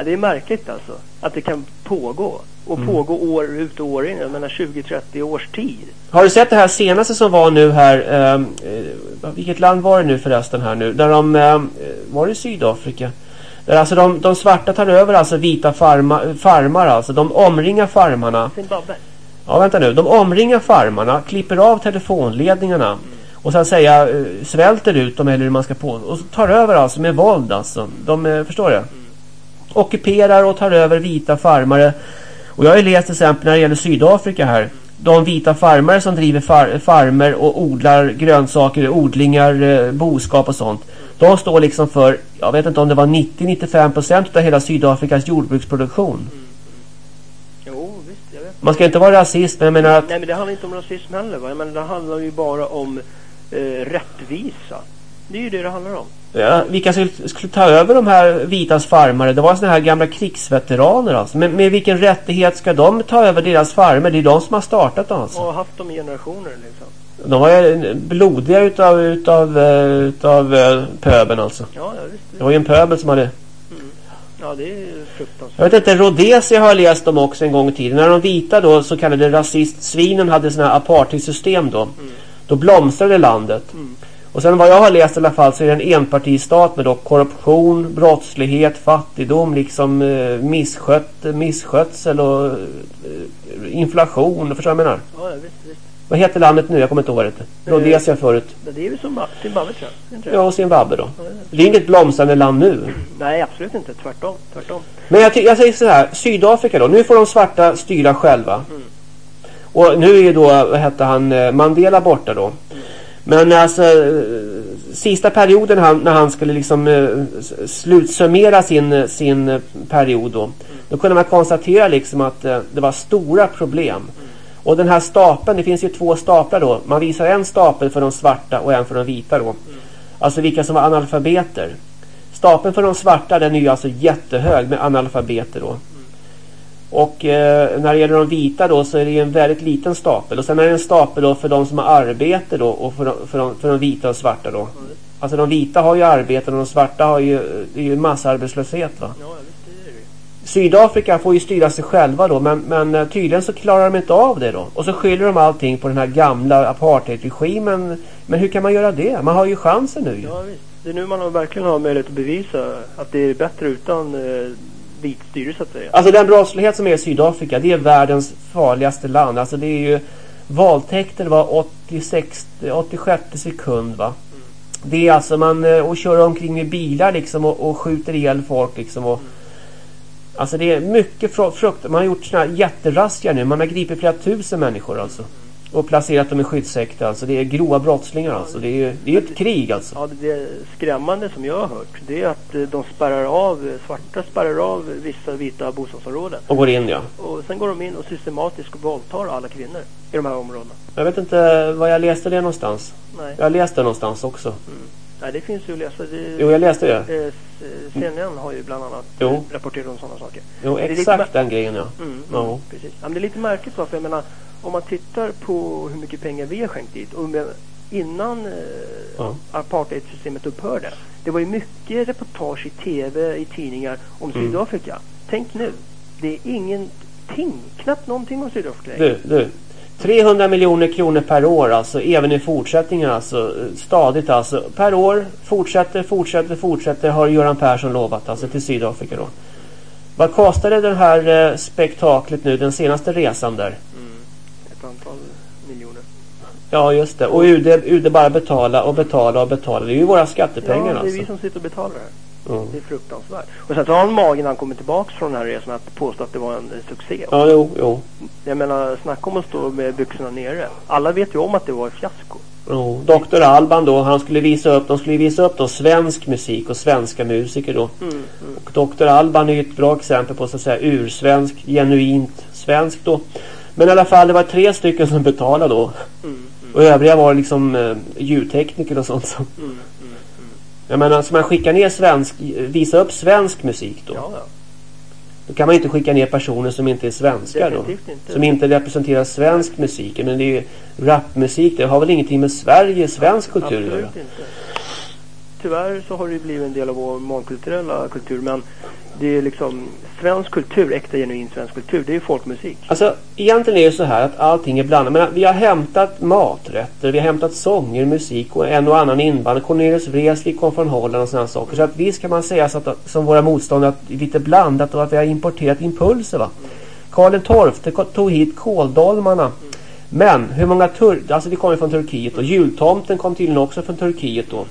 ja, det är märkligt alltså. Att det kan pågå. Och Mm. pågå år ut och år in. Jag menar 20-30 års tid. Har du sett det här senaste som var nu här? ehm, Eh, vilket land var det nu förresten här nu? Där de, ehm, eh, var det Sydafrika? Där alltså de, de svarta tar över alltså vita farma, farmar alltså. De omringar farmarna. Zimbabwe. Ja vänta nu. De omringar farmarna, klipper av telefonledningarna. Och så att säga eh, svälter ut dem eller hur man ska på. Och tar över alltså med våld alltså. De, eh, förstår du? Ockuperar och tar över vita farmare. Och jag har ju läst till exempel när det gäller Sydafrika här. De vita farmare som driver far, farmer och odlar grönsaker, odlingar, eh, boskap och sånt. De står liksom för, jag vet inte om det var 90-95% av hela Sydafrikas jordbruksproduktion. Man ska inte vara rasist men jag menar att Nej, men det handlar inte om rasism heller. Va? Jag menar, det handlar ju bara om eh, rättvisa. Det är ju det det handlar om. Ja, vilka skulle, skulle ta över de här vitas farmare? Det var såna här gamla krigsveteraner alltså. Men med vilken rättighet ska de ta över deras farmer? Det är de som har startat dem alltså. Och har haft dem i generationer liksom. De var ju blodiga utav, utav, utav eh, pöbeln alltså. Ja, ja visst. Det var ju en pöbel som hade... Ja, det är fruktansvärt. Jag vet inte, Rhodesia har jag läst om också en gång i tiden. När de vita då, så kallade rasistsvinen, hade såna här apartheidsystem då. Då blomstrade landet. Och sen vad jag har läst i alla fall så är det en enpartistat med då korruption, brottslighet, fattigdom, liksom eh, misskött, misskötsel och eh, inflation. Förstår du vad jag menar? Ja, ja visst, visst. Vad heter landet nu? Jag kommer inte ihåg det. Rhodesia förut. Men det är ju som Zimbabwe tror jag. Det? Ja, och Zimbabwe då. Det är inget blomstrande land nu. Nej, absolut inte. Tvärtom. Tvärtom. Men jag, jag säger så här, Sydafrika då. Nu får de svarta styra själva. Och nu är ju då, vad hette han, eh, Mandela borta då. Men alltså, eh, sista perioden han, när han skulle liksom eh, slutsummera sin, sin eh, period då. Då kunde man konstatera liksom att det var stora problem. Och den här stapeln, det finns ju två staplar då. Man visar en stapel för de svarta och en för de vita då. Alltså vilka som var analfabeter. Stapeln för de svarta den är ju alltså jättehög med analfabeter då. Och eh, när det gäller de vita då så är det ju en väldigt liten stapel. Och sen är det en stapel då för de som har arbete då och för de, för de, för de vita och svarta då. Alltså de vita har ju arbete och de svarta har ju, det är ju massarbetslöshet va. Sydafrika får ju styra sig själva då men, men eh, tydligen så klarar de inte av det då. Och så skyller de allting på den här gamla apartheidregimen. Men hur kan man göra det? Man har ju chansen nu ju. Ja, visst. Det är nu man har verkligen har möjlighet att bevisa att det är bättre utan eh, vit så att säga. Alltså den brottslighet som är i Sydafrika det är världens farligaste land. Alltså det är ju Våldtäkter var 86, 86 sekund va. Det är alltså man eh, och kör omkring med bilar liksom och, och skjuter ihjäl folk liksom och Alltså det är mycket fru- frukt. Man har gjort såna här nu. Man har gripit flera tusen människor alltså. Och placerat dem i skyddshäkte. Alltså det är grova brottslingar alltså. Det är ju det är ett krig alltså. Ja, det, skrämmande som jag har hört det är att eh, de spärrar av, eh, svarta spärrar av vissa vita bostadsområden. Och går in ja. Och sen går de in och systematiskt våldtar alla kvinnor i de här områdena. Jag vet inte var jag läste det någonstans. Nej. Jag läste det någonstans också. Nej, det finns ju att läsa. Det, Jo, jag läste det. Eh, CNN har ju bland annat Jo. eh, rapporterat om sådana saker. Jo, exakt den grejen ja. Mm, Ja. mm, precis. Ja, men det är lite märkligt va, för jag menar om man tittar på hur mycket pengar vi har skänkt dit och innan eh, Ja. apartheidsystemet upphörde. Det var ju mycket reportage i tv, i tidningar om Mm. Sydafrika. Tänk nu, det är ingenting, knappt någonting om Sydafrika. Du, du. 300 miljoner kronor per år alltså, även i fortsättningen alltså, stadigt alltså. Per år, fortsätter, fortsätter, fortsätter har Göran Persson lovat alltså till Sydafrika då. Vad kostade det här eh, spektaklet nu, den senaste resan där? Ett antal miljoner. Ja just det, och UD, UD bara betala och betala och betala. Det är ju våra skattepengar ja, det är alltså. vi som sitter och betalar det. Mm. Det är fruktansvärt. Och sen så har han magen när han kommer tillbaka från den här resan att påstå att det var en succé. Ja, jo, jo. Jag menar, snacka om att stå med byxorna nere. Alla vet ju om att det var ett fiasko. jo. Dr. Alban då, han skulle visa upp, de skulle visa upp då svensk musik och svenska musiker då. Mm, mm. Och Dr. Alban är ju ett bra exempel på så att säga ursvensk, genuint svensk då. Men i alla fall det var tre stycken som betalade då. Mm, Och övriga var liksom eh, ljudtekniker och sånt. Så. Mm, Jag menar, ska man skicka ner svensk, visa upp svensk musik då? Ja, ja. Då kan man inte skicka ner personer som inte är svenskar då. Inte. Som inte representerar svensk musik. Men det är ju rapmusik, det har väl ingenting med Sverige, svensk kultur att göra. Inte. Tyvärr så har det ju blivit en del av vår mångkulturella kultur. Men det är liksom svensk kultur, äkta genuin svensk kultur, det är ju folkmusik. Alltså egentligen är det så här att allting är blandat. Men vi har hämtat maträtter, vi har hämtat sånger, musik och en och annan invandrare. Cornelius Vreeswijk kom från Holland och sådana saker. Så att visst kan man säga så att, som våra motståndare att det är lite blandat och att vi har importerat impulser va. Karl XII tog hit kåldolmarna. Men hur många tur... Alltså det kommer från Turkiet och jultomten kom tydligen också från Turkiet då.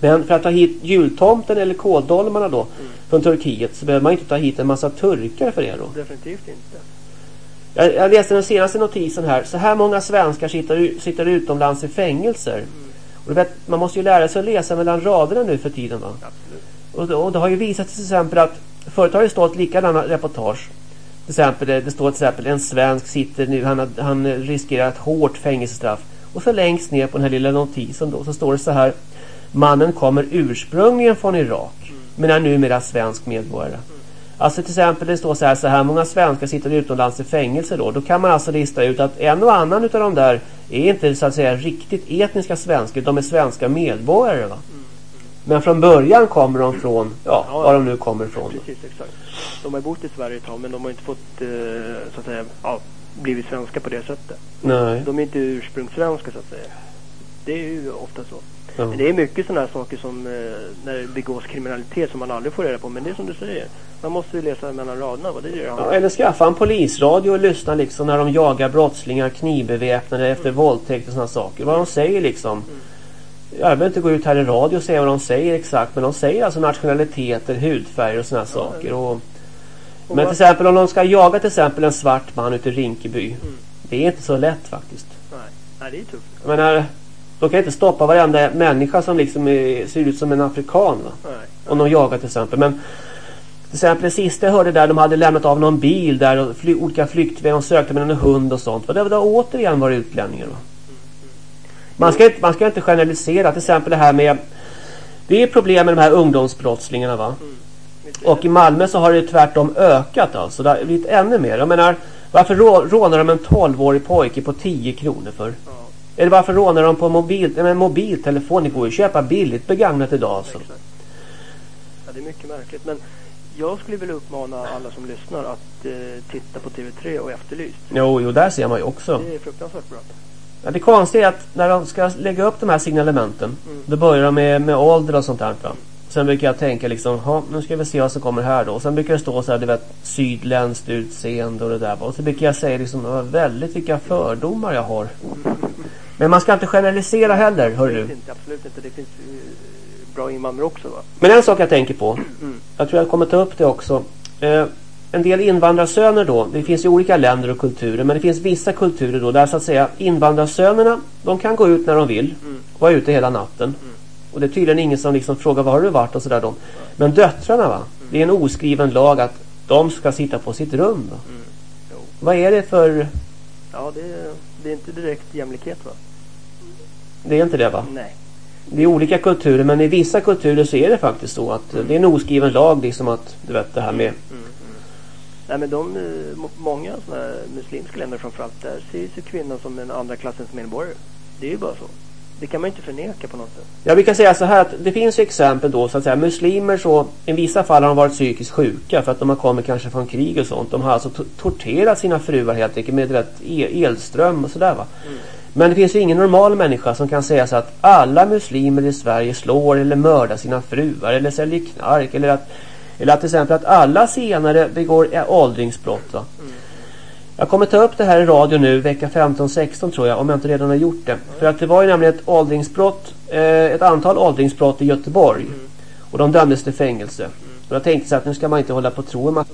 Men för att ta hit jultomten eller kåldolmarna då från Turkiet så behöver man inte ta hit en massa turkar för det då. Definitivt inte. Jag, jag läste den senaste notisen här. Så här många svenskar sitter, sitter utomlands i fängelser. Och du vet, man måste ju lära sig att läsa mellan raderna nu för tiden va? Och, det- och det har ju visat sig till exempel att förut har det stått likadana reportage. Till exempel, det, står till exempel en svensk sitter nu, han, han riskerar ett hårt fängelsestraff. Och så längst ner på den här lilla notisen då så står det så här. Mannen kommer ursprungligen från Irak. Men är numera svensk medborgare. Alltså till exempel det står så här, så här många svenskar sitter utomlands i fängelse då. Då kan man alltså lista ut att en och annan utav de där är inte så att säga riktigt etniska svenskar. De är svenska medborgare va. Men från början kommer de från, ja, var de nu kommer ifrån. Precis, exakt. De har bott i Sverige ett tag men de har inte fått, eh, så att säga, ja, blivit svenska på det sättet. Nej. De är inte ursprungssvenska så att säga. Det är ju ofta så. Ja. Men det är mycket sådana här saker som eh, när det begås kriminalitet som man aldrig får reda på. Men det är som du säger. Man måste ju läsa mellan raderna vad det gör. Ja, eller skaffa en polisradio och lyssna liksom när de jagar brottslingar knivbeväpnade efter våldtäkt och sådana saker. Vad de säger liksom. Jag behöver inte gå ut här i radio och säga vad de säger exakt. Men de säger alltså nationaliteter, hudfärger och sådana saker. Och, men till exempel om de ska jaga till exempel en svart man ute i Rinkeby. Det är inte så lätt faktiskt. Nej, Nej det är tufft. Jag menar, de kan inte stoppa varenda människa som liksom är, ser ut som en afrikan va? Nej. Om de jagar till exempel. Men till exempel det sista jag hörde där, de hade lämnat av någon bil där och fly, olika flyktvägar, de sökte med en hund och sånt. Och det var då återigen var det utlänningar va? Man ska, inte, man ska inte generalisera, till exempel det här med Det är problem med de här ungdomsbrottslingarna va? Och i Malmö så har det tvärtom ökat alltså. Det har blivit ännu mer. Jag menar, varför rå, rånar de en 12-årig pojke på 10 kronor för? Eller varför rånar de på mobil, men mobiltelefon? Det går ju att köpa billigt begagnat idag alltså. Ja, det är mycket märkligt. Men jag skulle vilja uppmana alla som lyssnar att eh, titta på TV3 och Efterlyst. Jo, jo, där ser man ju också. Det är fruktansvärt bra. Ja, det konstiga är att när de ska lägga upp de här signalementen Mm. Då börjar de med, med ålder och sånt där va? Sen brukar jag tänka liksom, nu ska vi se vad som kommer här då. Och sen brukar det stå så här, du vet, sydländskt utseende och det där. Och så brukar jag säga liksom, "Ja, väldigt vilka fördomar jag har. *laughs* Men man ska inte generalisera heller, hör Det du. inte, absolut inte. Det finns eh, bra invandrare också va? Men en sak jag tänker på. Jag tror jag kommer ta upp det också. Eh, en del invandrarsöner då. Det finns ju olika länder och kulturer. Men det finns vissa kulturer då. Där så att säga invandrarsönerna. De kan gå ut när de vill. Och vara ute hela natten. Och det är tydligen ingen som liksom frågar var har du varit och sådär då. Men döttrarna va. Det är en oskriven lag att de ska sitta på sitt rum va. Vad är det för... Ja, det, är- det är inte direkt jämlikhet va? Det är inte det va? Nej. Det är olika kulturer men i vissa kulturer så är det faktiskt så att eh, det är en oskriven lag liksom att du vet det här med Nej men de, eh, må- många sådana här muslimska länder framförallt, där ses ju kvinnan som en andra klassens medborgare. Det är ju bara så. Det kan man inte förneka på något sätt. Ja, vi kan säga så här att det finns ju exempel då så att säga muslimer så i vissa fall har de varit psykiskt sjuka för att de har kommit kanske från krig och sånt. De har alltså to- torterat sina fruar helt enkelt med rätt e- elström och sådär va. Men det finns ju ingen normal människa som kan säga så att alla muslimer i Sverige slår eller mördar sina fruar eller säljer knark eller att eller att till exempel att alla senare begår åldringsbrott va. Jag kommer ta upp det här i radio nu vecka 15-16 tror jag om jag inte redan har gjort det. För att det var ju nämligen ett åldringsbrott, eh, ett antal åldringsbrott i Göteborg. Och de dömdes till fängelse. Och jag tänkte så att nu ska man inte hålla på och tro en massa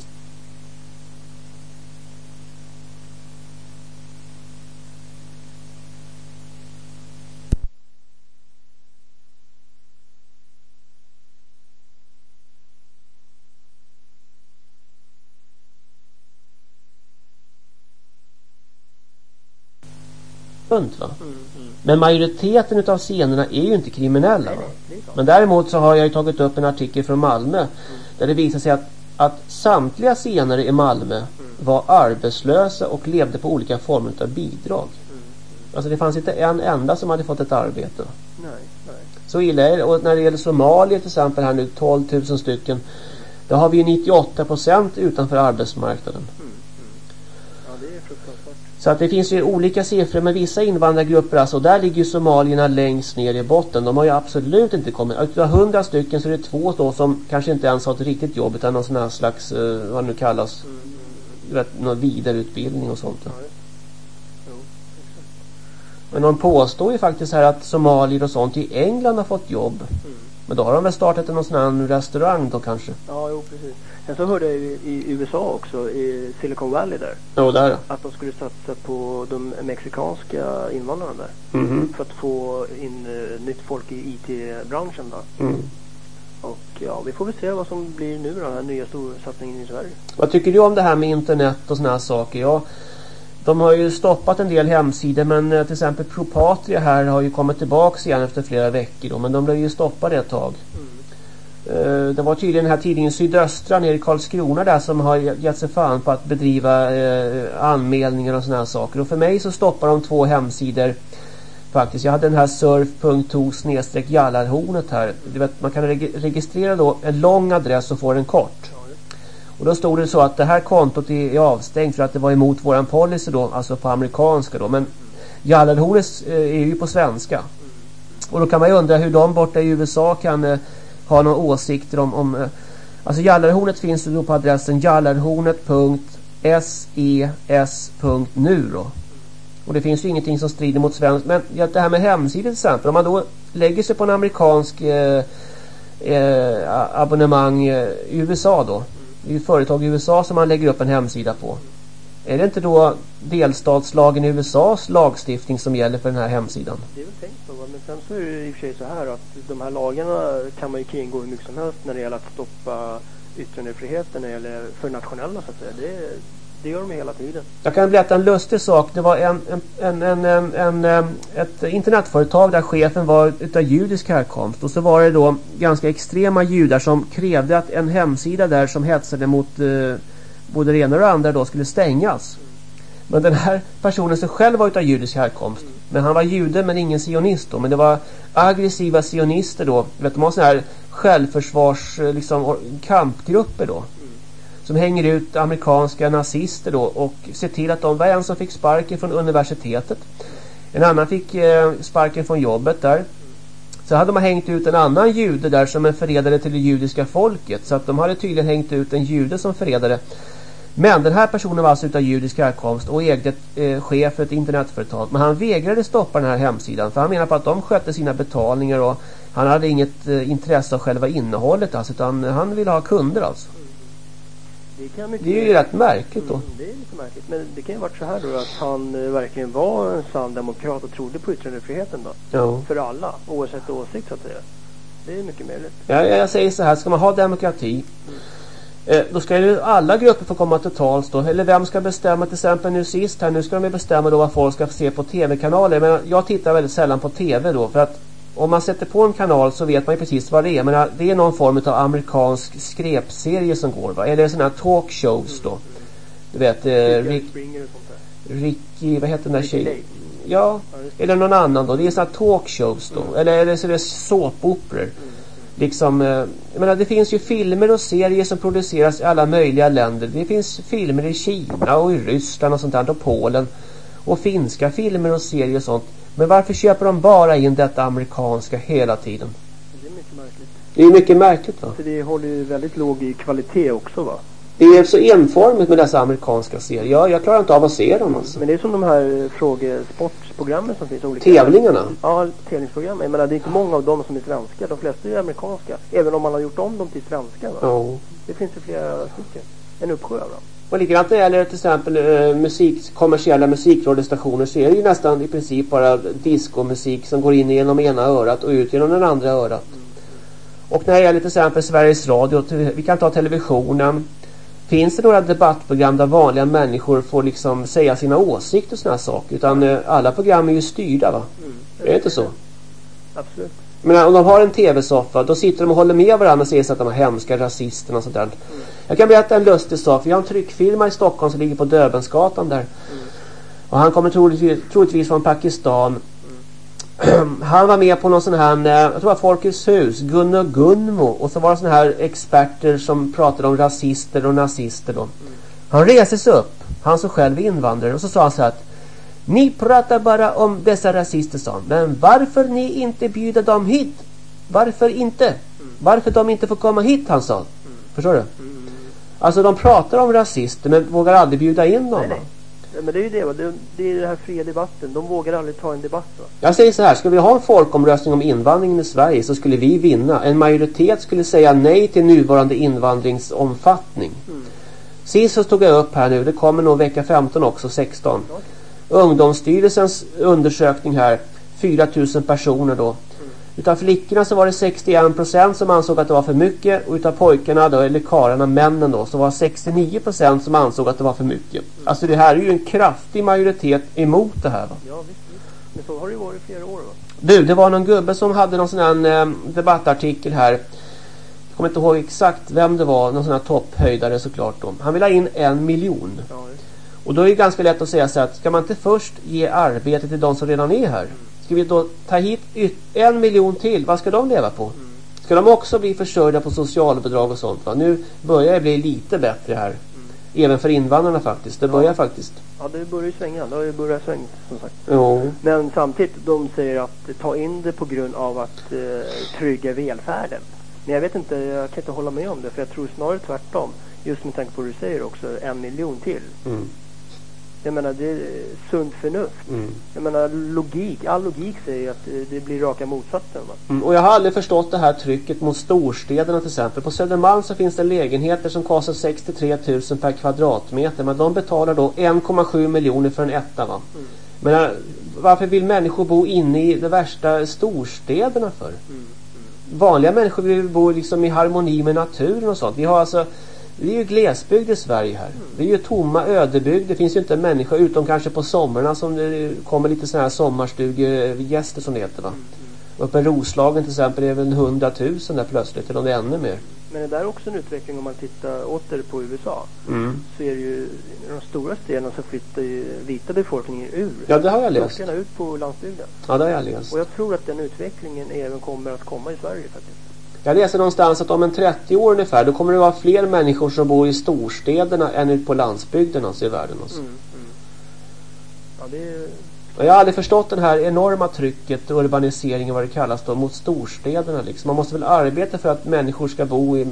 runt va. Men majoriteten utav scenerna är ju inte kriminella va. Men däremot så har jag ju tagit upp en artikel från Malmö. Där det visar sig att, att samtliga scener i Malmö var arbetslösa och levde på olika former av bidrag. Alltså det fanns inte en enda som hade fått ett arbete. Nej, nej. Så illa är det. Och när det gäller Somalia till exempel här nu 12 000 stycken. Då har vi ju 98 procent utanför arbetsmarknaden. Ja, det är fruktansvärt. Så att det finns ju olika siffror med vissa invandrargrupper alltså. Där ligger ju somalierna längst ner i botten. De har ju absolut inte kommit. Utav 100 stycken så är det två då som kanske inte ens har ett riktigt jobb utan någon sån här slags, eh, vad det nu kallas. Vet, någon vidareutbildning och sånt. Men de påstår ju faktiskt här att somalier och sånt i England har fått jobb. Men då har de väl startat någon sån restaurang då kanske. Ja, jo precis. Sen så hörde jag ju i USA också, i Silicon Valley där. Jo, där. Att de skulle satsa på de mexikanska invandrarna där. Mhm. För att få in eh, nytt folk i IT-branschen då. Mm. Och ja, vi får väl se vad som blir nu då, den här nya storsatsningen i Sverige. Vad tycker du om det här med internet och såna här saker? Ja, de har ju stoppat en del hemsidor men eh, till exempel Propatria här har ju kommit tillbaks igen efter flera veckor då, men de blev ju stoppade ett tag. Mm. Det var tydligen den här tidningen Sydöstra nere i Karlskrona där som har gett sig fan på att bedriva eh, anmälningar och sådana här saker. Och för mig så stoppar de två hemsidor faktiskt. Jag hade den här surf.to snedstreck jallarhornet här. Du vet, man kan reg registrera då en lång adress och få den kort. Och då stod det så att det här kontot är, avstängt för att det var emot våran policy då, alltså på amerikanska då. Men Jallarhornet eh, är ju på svenska. Och då kan man ju undra hur de borta i USA kan eh, ha några åsikter om, om eh, alltså Jallarhornet finns ju då på adressen jallarhornet.ses.nu då. Och det finns ju ingenting som strider mot svensk. Men ja, det här med hemsidor till exempel. Om man då lägger sig på en amerikansk eh, eh, abonnemang eh, i USA då. Det är ju företag i USA som man lägger upp en hemsida på. Är det inte då delstatslagen i USAs lagstiftning som gäller för den här hemsidan? Det är väl tänkt så, men sen så är det i och för sig så här att de här lagarna kan man ju kringgå hur mycket som helst när det gäller att stoppa yttrandefriheten när det gäller för nationella så att säga. Det, det gör de hela tiden. Jag kan berätta en lustig sak. Det var en, en, en, en, en, en, ett internetföretag där chefen var utav judisk härkomst. Och så var det då ganska extrema judar som krävde att en hemsida där som hetsade mot eh, både det ena och det andra då skulle stängas. Men den här personen som själv var utav judisk härkomst. Men han var jude men ingen sionist då. Men det var aggressiva sionister då. Du Vet, de har sådana här självförsvars eh, liksom, kampgrupper då som hänger ut amerikanska nazister då och ser till att de var en som fick sparken från universitetet. En annan fick eh, sparken från jobbet där. Så hade man hängt ut en annan jude där som en förrädare till det judiska folket. Så att de hade tydligen hängt ut en jude som förrädare. Men den här personen var alltså utav judisk härkomst och ägde ett, eh, chef för ett internetföretag. Men han vägrade stoppa den här hemsidan för han menar på att de skötte sina betalningar och han hade inget eh, intresse av själva innehållet alltså, utan han ville ha kunder alltså. Det, Det är ju rätt märkligt då. Mm, det är lite märkligt. Men det kan ju varit så här då att han eh, verkligen var en sann demokrat och trodde på yttrandefriheten då. Ja. För alla, oavsett åsikt så att säga. Det är mycket möjligt. Ja, jag säger så här, ska man ha demokrati eh, då ska ju alla grupper få komma till tals då. Eller vem ska bestämma till exempel nu sist här. Nu ska de ju bestämma då vad folk ska se på tv-kanaler. Men jag tittar väldigt sällan på tv då. För att om man sätter på en kanal så vet man ju precis vad det är. Men det är någon form av amerikansk skrepserie som går va. Eller sådana här talkshows då. Du vet, eh, Rick. Ricky, vad heter den där tjejen? Ja, eller någon annan då. Det är sådana här talkshows då. Eller, eller så är det såpoperor. Liksom, eh, jag menar det finns ju filmer och serier som produceras i alla möjliga länder. Det finns filmer i Kina och i Ryssland och sånt där och Polen. Och finska filmer och serier och sånt. Men varför köper de bara in detta amerikanska hela tiden? Det är mycket märkligt. Det är mycket märkligt va? För det håller ju väldigt låg i kvalitet också va. Det är så enformigt med dessa amerikanska serier. Jag, jag klarar inte av att se dem alltså. Men det är som de här frågesportprogrammen som finns. Olika Tävlingarna? Ja, tävlingsprogram. Jag menar det är inte många av dem som är svenska. De flesta är amerikanska. Även om man har gjort om dem till svenska va. Ja. Det finns ju flera stycken. En uppsjö av dem. Och likadant när det gäller till exempel eh, musik, kommersiella musikradiostationer så är det ju nästan i princip bara diskomusik som går in genom ena örat och ut genom den andra örat. Och när det gäller till exempel Sveriges Radio, vi kan ta televisionen. Finns det några debattprogram där vanliga människor får liksom säga sina åsikter och här saker? Utan eh, alla program är ju styrda va? Är det inte så? Absolut. Men om de har en tv-soffa då sitter de och håller med varandra och säger så att de är hemska rasisterna och sånt där. Jag kan berätta en lustig sak. Vi har en tryckfirma i Stockholm som ligger på Döbensgatan där. Och han kommer troligtvis, troligtvis från Pakistan. *clears throat* han var med på någon sån här, eh, jag tror det var Folkets hus, Gunno Gunmo. Och så var det såna här experter som pratade om rasister och nazister då. Han reste sig upp, han som själv är invandrare, och så sa han så här att ni pratar bara om dessa rasister han. Men varför ni inte bjuder dem hit? Varför inte? Varför de inte får komma hit han sa. Förstår du? Alltså de pratar om rasister men vågar aldrig bjuda in dem. va? Ja, Men det är ju det va. Det, det är den här fria debatten. De vågar aldrig ta en debatt va. Jag säger så här, ska vi ha en folkomröstning om invandringen i Sverige så skulle vi vinna. En majoritet skulle säga nej till nuvarande invandringsomfattning. Sist så tog jag upp här nu, det kommer nog vecka 15 också, 16. Ungdomsstyrelsens undersökning här, 4000 personer då. Utav flickorna så var det 61% som ansåg att det var för mycket och utav pojkarna då, eller karlarna, männen då, så var 69% som ansåg att det var för mycket. Alltså det här är ju en kraftig majoritet emot det här va. Ja visst, visst. Men så har det ju varit i flera år va. Du, det var någon gubbe som hade någon sån här eh, debattartikel här. Jag kommer inte ihåg exakt vem det var, någon sån här topphöjdare såklart då. Han vill ha in en miljon. Och då är det ganska lätt att säga så att ska man inte först ge arbete till de som redan är här? Ska vi då ta hit en miljon till? Vad ska de leva på? Ska de också bli försörjda på socialbidrag och sånt? Va? Nu börjar det bli lite bättre här. Även för invandrarna faktiskt. Det börjar faktiskt. Ja det börjar ju svänga. Det har ju börjat svänga som sagt. Jo. Men samtidigt, de säger att ta in det på grund av att eh, trygga välfärden. Men jag vet inte, jag kan inte hålla med om det. För jag tror snarare tvärtom. Just med tanke på vad du säger också, en miljon till. Mm. Jag menar, det är sunt förnuft. Mm. Jag menar, logik. All logik säger att det blir raka motsatsen. Mm, och jag har aldrig förstått det här trycket mot storstäderna till exempel. På Södermalm så finns det lägenheter som kostar 63 000 per kvadratmeter. Men de betalar då 1,7 miljoner för en etta va. Men äh, varför vill människor bo inne i de värsta storstäderna för? Vanliga människor vill bo liksom i harmoni med naturen och sånt. Vi har alltså det är ju glesbygd i Sverige här. Det är ju tomma ödebygd. Det finns ju inte en människa utom kanske på sommarna som det kommer lite sådana här sommarstugegäster som det heter va. Uppe i Roslagen till exempel är det väl 100 000 där plötsligt eller om det är ännu mer. Men det där är också en utveckling om man tittar åter på USA. Mm. Så är det ju de stora städerna så flyttar ju vita befolkningen ur. Ja, det har jag läst. Storstäderna ut på landsbygden. Ja, det har jag läst. Och jag tror att den utvecklingen även kommer att komma i Sverige faktiskt. Jag läser någonstans att om en 30 år ungefär då kommer det vara fler människor som bor i storstäderna än ute på landsbygden alltså i världen. Alltså. Mm, Ja, det Och jag har aldrig förstått det här enorma trycket, urbaniseringen vad det kallas då, mot storstäderna liksom. Man måste väl arbeta för att människor ska bo i,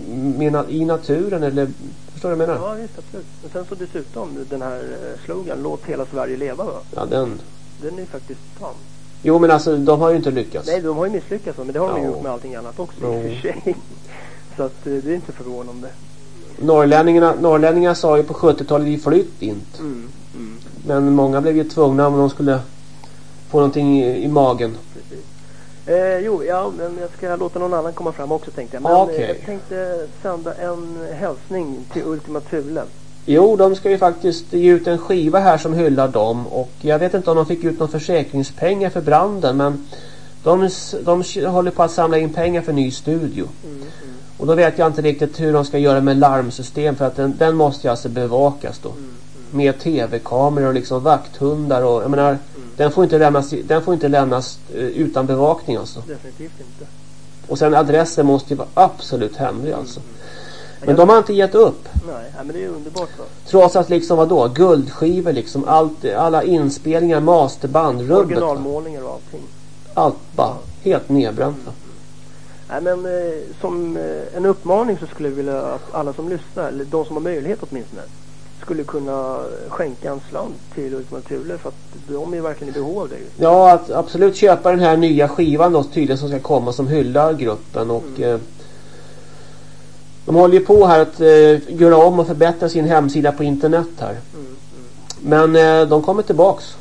i naturen eller, förstår du vad jag menar? Ja, visst, absolut. Men sen så dessutom den här eh, slogan, låt hela Sverige leva va? Ja, den. Den är faktiskt tam. Jo, men alltså de har ju inte lyckats. Nej, de har ju misslyckats men det har de Ja. gjort med allting annat också Jo. i och för sig. *laughs* Så att eh, det är inte förvånande. Norrlänningarna, norrlänningarna sa ju på 70-talet vi flytt inte. Mm, mm. Men många blev ju tvungna om de skulle få någonting i, i magen. Eh, jo, ja, men jag ska låta någon annan komma fram också tänkte jag. Men okej. eh, jag tänkte sända en hälsning till Ultima Thule. Jo, de ska ju faktiskt ge ut en skiva här som hyllar dem. Och jag vet inte om de fick ut någon försäkringspengar för branden. Men de, de håller på att samla in pengar för ny studio. Och då vet jag inte riktigt hur de ska göra med larmsystem. För att den, den måste ju alltså bevakas då. Med tv-kameror och liksom vakthundar och jag menar. Den får inte lämnas, den får inte lämnas eh, utan bevakning alltså. Definitivt inte. Och sen adressen måste ju vara absolut hemlig alltså. Men de har inte gett upp. Nej, men det är underbart va? Trots att liksom vadå, guldskivor liksom, allt, alla inspelningar, masterband, rubbet. Originalmålningar och allting. Allt bara helt nedbränt va? Nej, men eh, som eh, en uppmaning så skulle jag vilja att alla som lyssnar, eller de som har möjlighet åtminstone, skulle kunna skänka en slant till Ultima Thule för att de är verkligen i behov av det. Ja, att absolut köpa den här nya skivan då tydligen som ska komma som hyllar gruppen och eh, de håller ju på här att eh, göra om och förbättra sin hemsida på internet här. Men eh, de kommer tillbaks.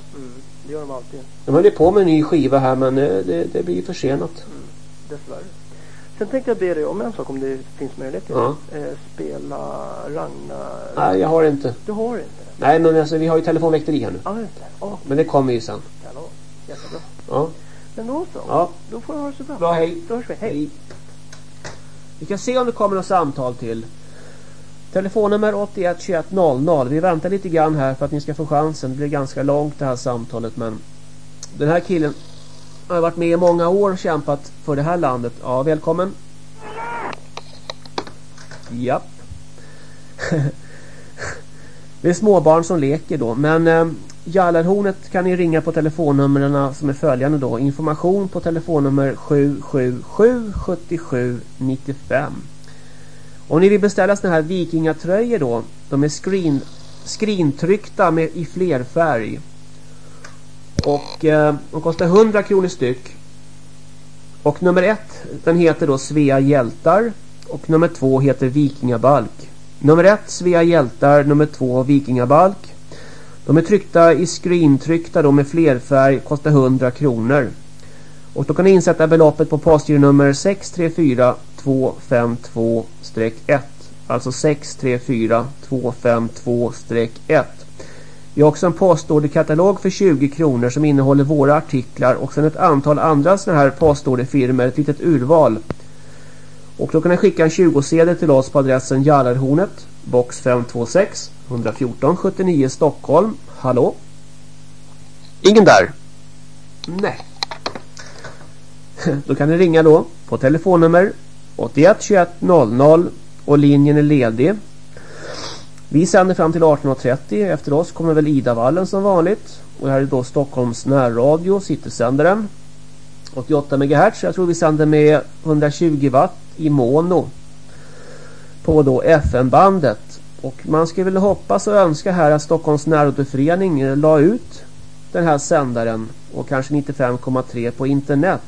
Det gör de alltid, De höll ju på med en ny skiva här men eh, det, det blir ju försenat. dessvärre. Sen tänkte jag be dig om en sak om det finns möjlighet till Ja. Eh, spela Ragnar... Nej, jag har inte. Du har inte? Nej, men alltså vi har ju telefonväkteri här nu. Ja, just det. Men det kommer ju sen. kanon. Jättebra. Ja. Men då så. Ja. Då får du ha det så bra. Bra, hej. Då hörs vi. Hej. Vi kan se om det kommer något samtal till. Telefonnummer 81 21 00. Vi väntar lite grann här för att ni ska få chansen. Det blir ganska långt det här samtalet men den här killen har varit med i många år och kämpat för det här landet. Ja, välkommen. Japp. *laughs* det är småbarn som leker då. Men eh, Jallarhornet kan ni ringa på telefonnumren som är följande då. Information på telefonnummer 777 77 95. Om ni vill beställa såna här vikingatröjor då. De är screen, screentryckta med, i flerfärg. Och eh, de kostar 100 kronor styck. Och nummer ett, den heter då Svea hjältar. Och nummer två heter Vikingabalk. Nummer ett Svea hjältar, nummer två Vikingabalk. De är tryckta i screentryckta då med flerfärg, kostar 100 kronor. Och då kan ni insätta beloppet på postgironummer 634252-1. Alltså 634252-1. Vi har också en postorderkatalog för 20 kronor som innehåller våra artiklar och sen ett antal andra sådana här postorderfirmor, ett litet urval. Och då kan ni skicka en 20-sedel till oss på adressen Jallarhornet, box 526, 114 79 Stockholm. Hallå? Ingen där? Nej. Då kan ni ringa då på telefonnummer 81 21 00 och linjen är ledig. Vi sänder fram till 18.30. Efter oss kommer väl Idavallen som vanligt. Och här är då Stockholms närradio, Citysändaren. 88 MHz. Jag tror vi sänder med 120 watt i mono. På då FM-bandet. Och man skulle väl hoppas och önska här att Stockholms närradioförening eh, la ut den här sändaren. Och kanske 95,3 på internet.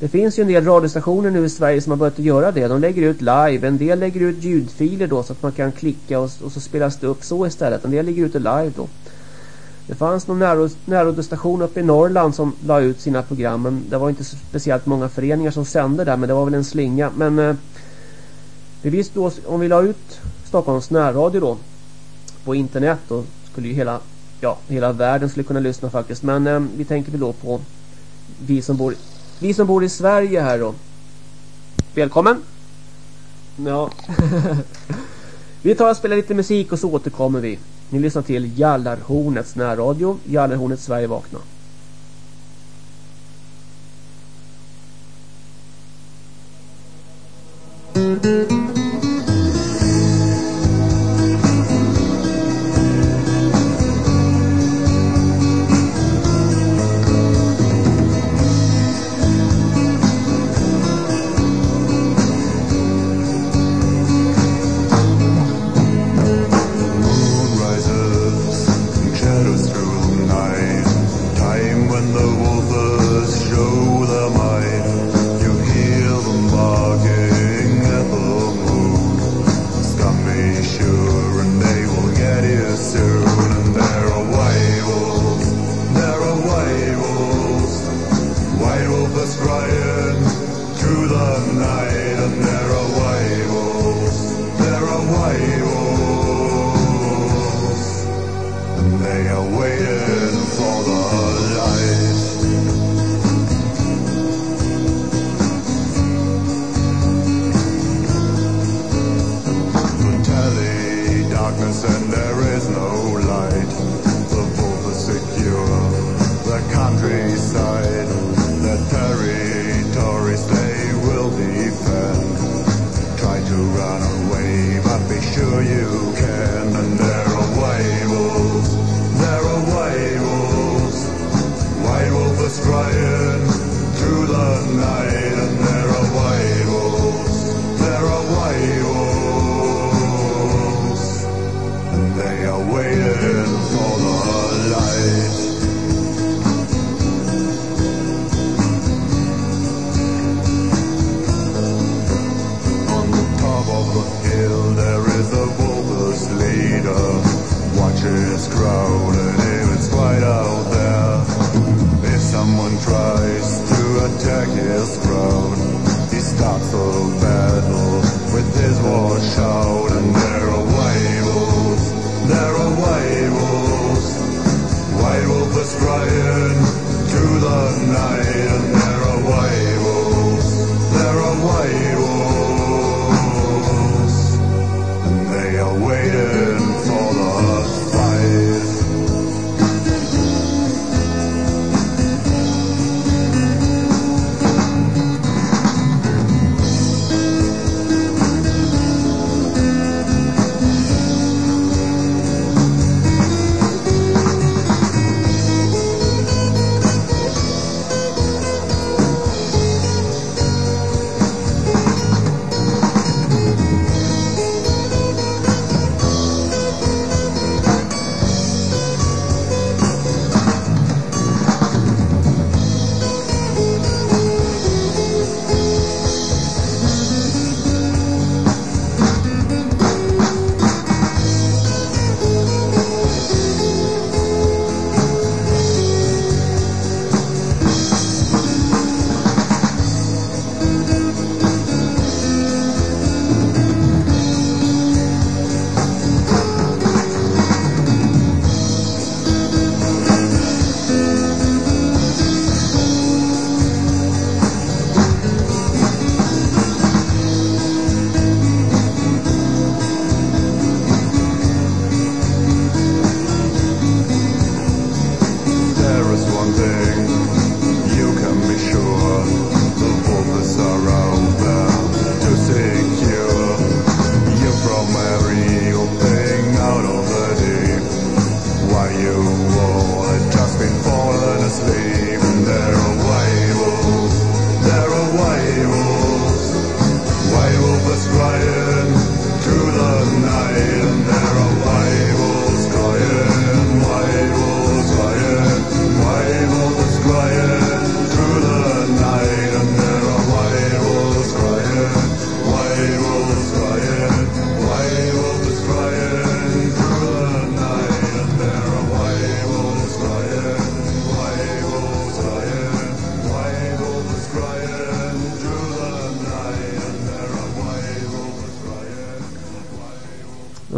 Det finns ju en del radiostationer nu i Sverige som har börjat göra det. De lägger ut live. En del lägger ut ljudfiler då så att man kan klicka och, och så spelas det upp så istället. En del lägger ut det live då. Det fanns någon närradiostation uppe i Norrland som la ut sina program. Men det var inte speciellt många föreningar som sände där. Men det var väl en slinga. Men eh, det visst då, om vi la ut Stockholms närradio då på internet då skulle ju hela, ja, hela världen skulle kunna lyssna faktiskt. Men eh, vi tänker väl då på vi som bor vi som bor i Sverige här då. Välkommen. Ja. *laughs* vi tar och spelar lite musik och så återkommer vi. Ni lyssnar till Jallarhornets närradio. Jallarhornet Sverige vakna. night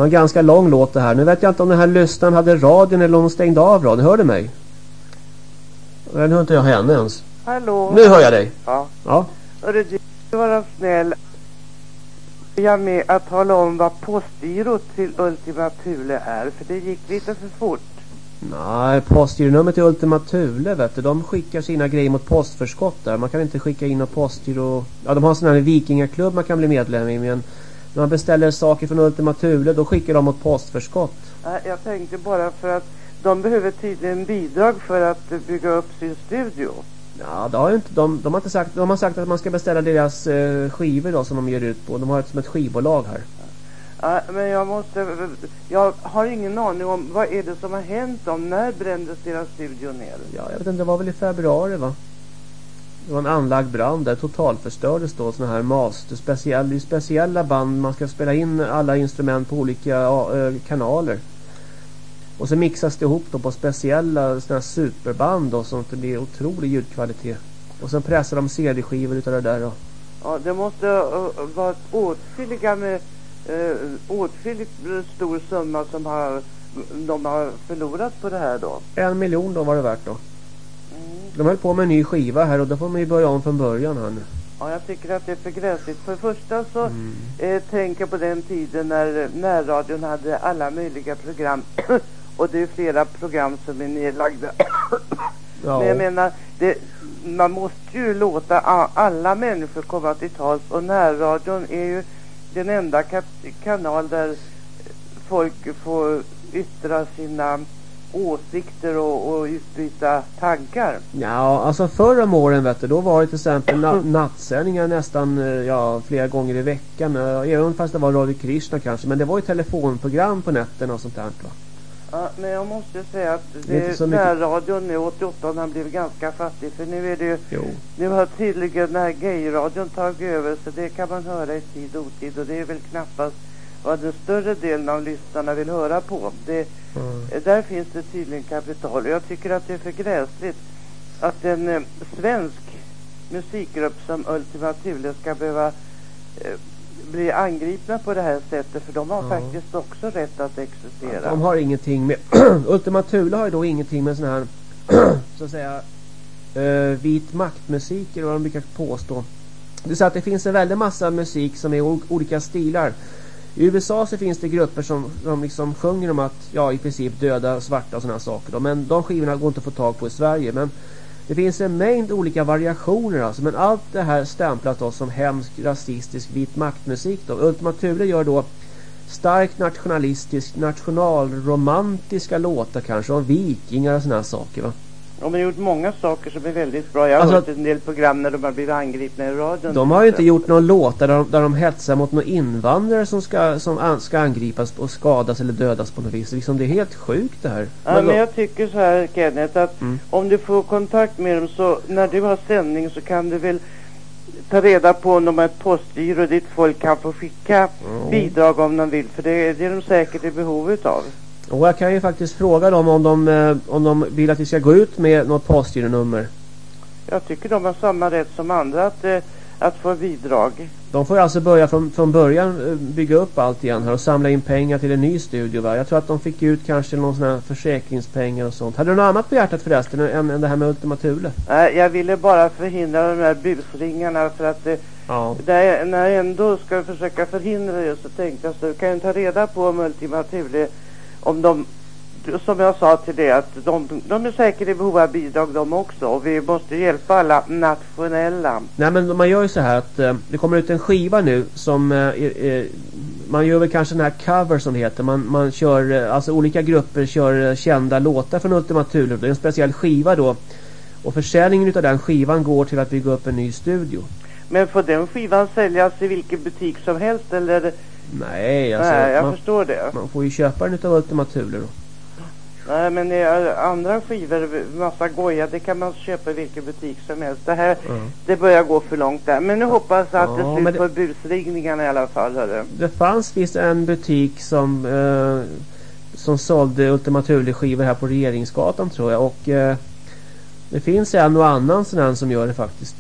en ganska lång låt det här. Nu vet jag inte om den här lyssnaren hade radion eller om hon stängde av radion. Hör du mig? Eller hör inte jag henne ens. Hallå? Nu hör jag dig. Ja. Ja. Hörru du, vara snäll. Jag med att tala om vad postgirot till Ultima Thule är, för det gick lite för fort. Nej, postgironumret till Ultima Thule vet du. De skickar sina grejer mot postförskott där. Man kan inte skicka in något postgiro... Ja, de har en sån här vikingaklubb man kan bli medlem i. Men när man beställer saker från Ultima Thule då skickar de mot postförskott. Jag tänkte bara för att de behöver tydligen bidrag för att bygga upp sin studio. Ja, det har ju inte, de, de har inte sagt, de har sagt att man ska beställa deras eh, skivor då som de ger ut på. De har ett som ett skivbolag här. Ja, men jag måste... Jag har ingen aning om vad är det som har hänt dem. När brändes deras studio ner? Ja, jag vet inte, det var väl i februari va? Det var en anlagd brand där totalförstördes då såna här master, speciell, det är speciella band man ska spela in alla instrument på olika eh, kanaler. Och så mixas det ihop då på speciella såna här superband då som det blir otrolig ljudkvalitet. Och sen pressar de CD-skivor utav det där då. Ja, det måste uh, vara åtskilliga med uh, åtskilligt stor summa som har, de har förlorat på det här då. En miljon då var det värt då. De höll på med en ny skiva här och då får man ju börja om från början här nu. Ja, jag tycker att det är för gräsligt. För det första så eh, tänker jag på den tiden när närradion hade alla möjliga program. *clears throat* och det är flera program som är nedlagda. *coughs* Ja. Men jag menar, det, man måste ju låta alla människor komma till tals. Och närradion är ju den enda kanal där folk får yttra sina åsikter och, och utbyta tankar. Ja, alltså förr om åren vet du, då var det till exempel na nattsändningar nästan eh, ja, flera gånger i veckan. eh, Även fast det var Radio Krishna kanske. Men det var ju telefonprogram på nätterna och sånt där va? Ja, men jag måste säga att Det det, närradion nu 88 har blivit ganska fattig för nu är det ju Jo. nu har tydligen den här gayradion tagit över så det kan man höra i tid och otid och det är väl knappast vad den större delen av lyssnarna vill höra på. Det, eh, Där finns det tydligen kapital och jag tycker att det är för gräsligt att en eh, svensk musikgrupp som Ultima Thule ska behöva eh, bli angripna på det här sättet för de har Ja. faktiskt också rätt att existera. De har ingenting med... *clears throat* Ultima Thule har ju då ingenting med sån här... *clears throat* så att säga... Uh, vit maktmusik eller vad de brukar påstå. Det är så att det finns en väldig massa musik som är o- olika stilar. I USA så finns det grupper som, som liksom sjunger om att ja i princip döda svarta och sådana saker. Då. Men de skivorna går inte att få tag på i Sverige. Men det finns en mängd olika variationer alltså. Men allt det här stämplas då som hemsk rasistisk vit maktmusik då. Ultima Thule gör då starkt nationalistisk, nationalromantiska låtar kanske. Om vikingar och sådana saker va. De har gjort många saker som är väldigt bra. Jag har Alltså- hört en del program när de har blivit angripna i radion. De har ju inte gjort någon låtar där de, där de hetsar mot några invandrare som ska, som an, ska angripas och skadas eller dödas på något vis. Liksom, det är helt sjukt det här. Ja, Men men jag tycker så här Kenneth att Mm. om du får kontakt med dem så när du har sändning så kan du väl ta reda på om de har ett postgiro dit folk kan få skicka bidrag om de vill för det, det är de säkert i behov utav. Och jag kan ju faktiskt fråga dem om de, eh, om de vill att vi ska gå ut med något postgironummer. Jag tycker de har samma rätt som andra att, eh, att få bidrag. De får alltså börja från, från början eh, bygga upp allt igen här och samla in pengar till en ny studio va? Jag tror att de fick ut kanske någon sån här försäkringspengar och sånt. Hade du något annat på hjärtat förresten än, än det här med Ultima Thule? Nej, jag ville bara förhindra de här busringarna för att Ja. när, när jag ändå ska försöka förhindra det så tänkte jag så kan jag ta reda på om Ultima Thule om de som jag sa till det att de, de är säkert i behov av bidrag de också och vi måste hjälpa alla nationella. Nej men man gör ju så här att eh, det kommer ut en skiva nu som eh, man gör väl kanske den här cover som heter. Man, man kör, eh, alltså olika grupper kör eh, kända låtar från Ultima Thule. Det är en speciell skiva då. Och försäljningen utav den skivan går till att bygga upp en ny studio. Men får den skivan säljas i vilken butik som helst eller? Nej, alltså Nej, jag man, förstår det. man får ju köpa den utav Ultima Thule då. Nej, men är andra skivor, massa goja, det kan man köpa i vilken butik som helst. Det här, Ja. det börjar gå för långt där. Men nu hoppas jag att Ja, det slut på busringningarna i alla fall, hörru. Det fanns visst en butik som eh, som sålde Ultima Thule skivor här på Regeringsgatan tror jag och eh, det finns en och annan sån här som gör det faktiskt.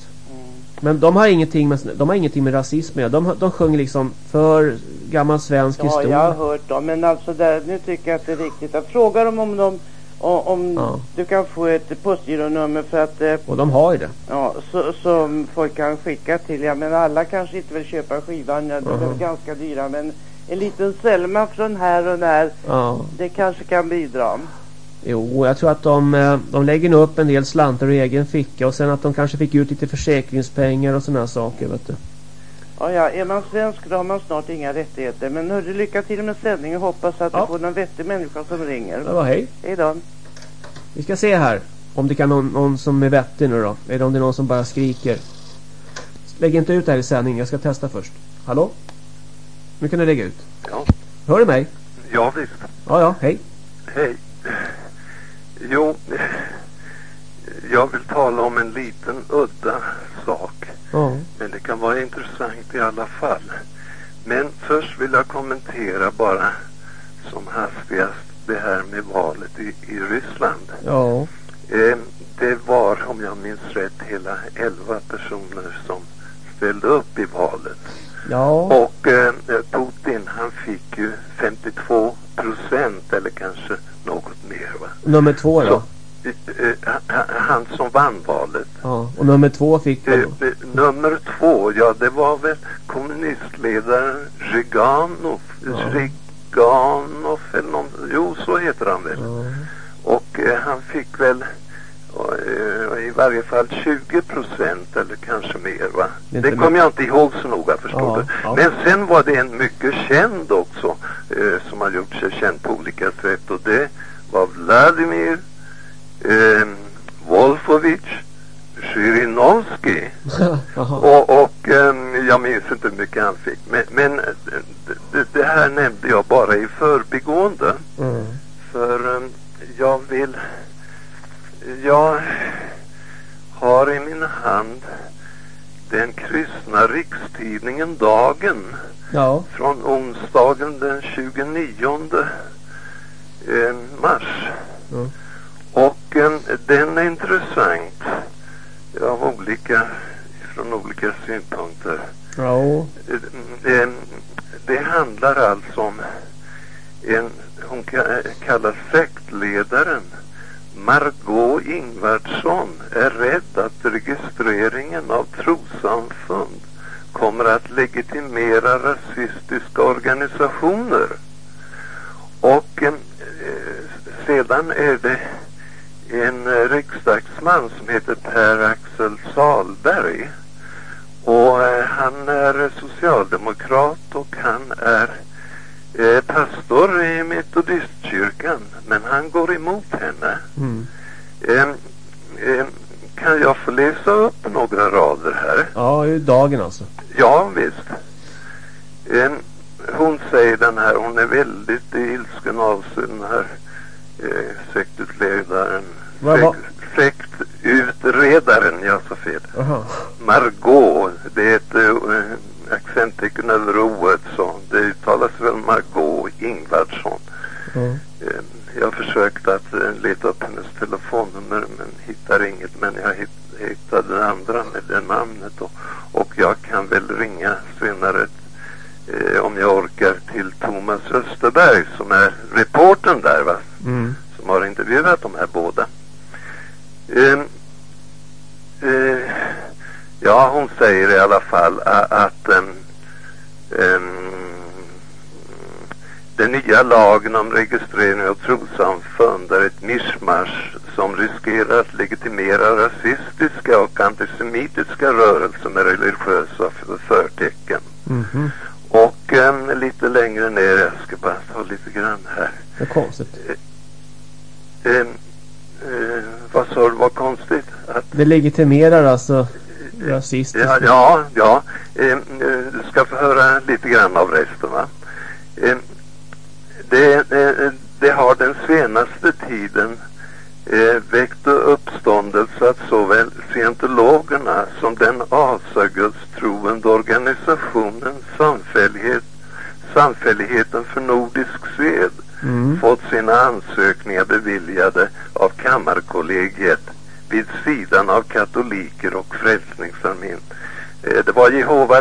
Men de har ingenting med, de har ingenting med rasism med. De, de sjunger liksom för gammal svensk Ja, historia. jag har hört dem. Men alltså där, nu tycker jag att det är viktigt att fråga dem om de om, om Ja. du kan få ett postgironummer för att eh, Och de har ju det. ja, så, som folk kan skicka till. Ja, men alla kanske inte vill köpa skivan. Ja, de är Aha. väl ganska dyra. Men en liten Selma från här och när, Ja. det kanske kan bidra. Jo, jag tror att de, eh, de lägger nog upp en del slantar i egen ficka och sen att de kanske fick ut lite försäkringspengar och sådana saker vet du. Ja, ja, är man svensk då har man snart inga rättigheter. Men hörru, lycka till med sändningen. Hoppas att du får någon vettig människa som ringer. Ja, hej. Hej då. Vi ska se här om det kan någon, någon som är vettig nu då. Eller om det är någon som bara skriker. Lägg inte ut det här i sändningen. Jag ska testa först. Hallå? Nu kan du lägga ut. Ja. Hör du mig? Ja, visst. Ja, ja. Hej. Hej. Jo, jag vill tala om en liten udda sak. Ja. Men det kan vara intressant i alla fall. Men först vill jag kommentera bara som hastigast det här med valet i, i Ryssland. Ja. Eh, det var, om jag minns rätt, hela elva personer som ställde upp i valet. Ja. Och eh, Putin han fick ju 52 procent eller kanske något mer va. Nummer två då? Eh, eh, han, som vann valet. Ja. Och nummer två fick Eh, eh, nummer två, ja det var väl kommunistledaren Zhiganov, Zhiganov eller någon, jo så heter han väl. Och eh, han fick väl eh, i varje fall 20 procent eller kanske mer va. Det Det kommer jag inte ihåg så noga förstår Ja, du. ja. Men sen var det en mycket känd också eh, som har gjort sig känd på olika sätt och det var Vladimir eh, Wolfovich Zjirinovskij. *laughs* och och ehm, jag minns inte hur mycket han fick. Men, men eh, det, det här nämnde jag bara i förbigående. Mm. För ehm, jag vill... Jag har i min hand den kristna rikstidningen Dagen Ja. från onsdagen den 29 eh, mars. Mm. Och eh, den är intressant av olika, från olika synpunkter. Ja. Eh, Det handlar alltså om en, hon ka- kallas sektledaren Margot Ingvardsson är rädd att registreringen av trossamfund kommer att legitimera rasistiska organisationer. Och eh, sedan är det en eh, riksdagsman som heter Per-Axel Salberg. Och eh, han är socialdemokrat och han är eh, pastor i metodistkyrkan. Men han går emot henne. Mm. Ehm, ehm, kan jag få läsa upp några rader här? Ja, är dagen alltså. Ja, visst. Ehm, hon säger den här, hon är väldigt ilsken av sig den här eh, sektutledaren. Sekt, sektutredaren, jag sa fel. Aha. Margot, det är ett uh, accenttecken över o så det uttalas väl Margot Ingvardsson. Mm. Eh, Jag har försökt att eh, leta upp hennes telefonnummer men hittar inget. Men jag hitt, hittade det andra med det namnet och, och jag kan väl ringa senare eh, om jag orkar till Thomas Österberg som är reporten där va. Mm. Som har intervjuat de här båda. Eh, eh, ja, hon säger i alla fall a- att ehm, ehm, den nya lagen om registrering av trossamfund är ett mischmasch som riskerar att legitimera rasistiska och antisemitiska rörelser med religiösa f- förtecken. Mhm. Och ehm, lite längre ner, jag ska bara ta lite grann här. Det är konstigt. Ehm, eh, vad sa du var konstigt? Att, Det legitimerar alltså rasistiskt. ja, ja, ja. Ehm, eh, du ska få höra lite grann av resten va. Ehm, det, eh, det har den senaste tiden eh, väckt uppståndelse att såväl scientologerna som den asagudstroende organisationen samfällighet, Samfälligheten för nordisk sed Mm. fått sina ansökningar beviljade av Kammarkollegiet vid sidan av katoliker och Frälsningsarmén. Eh, det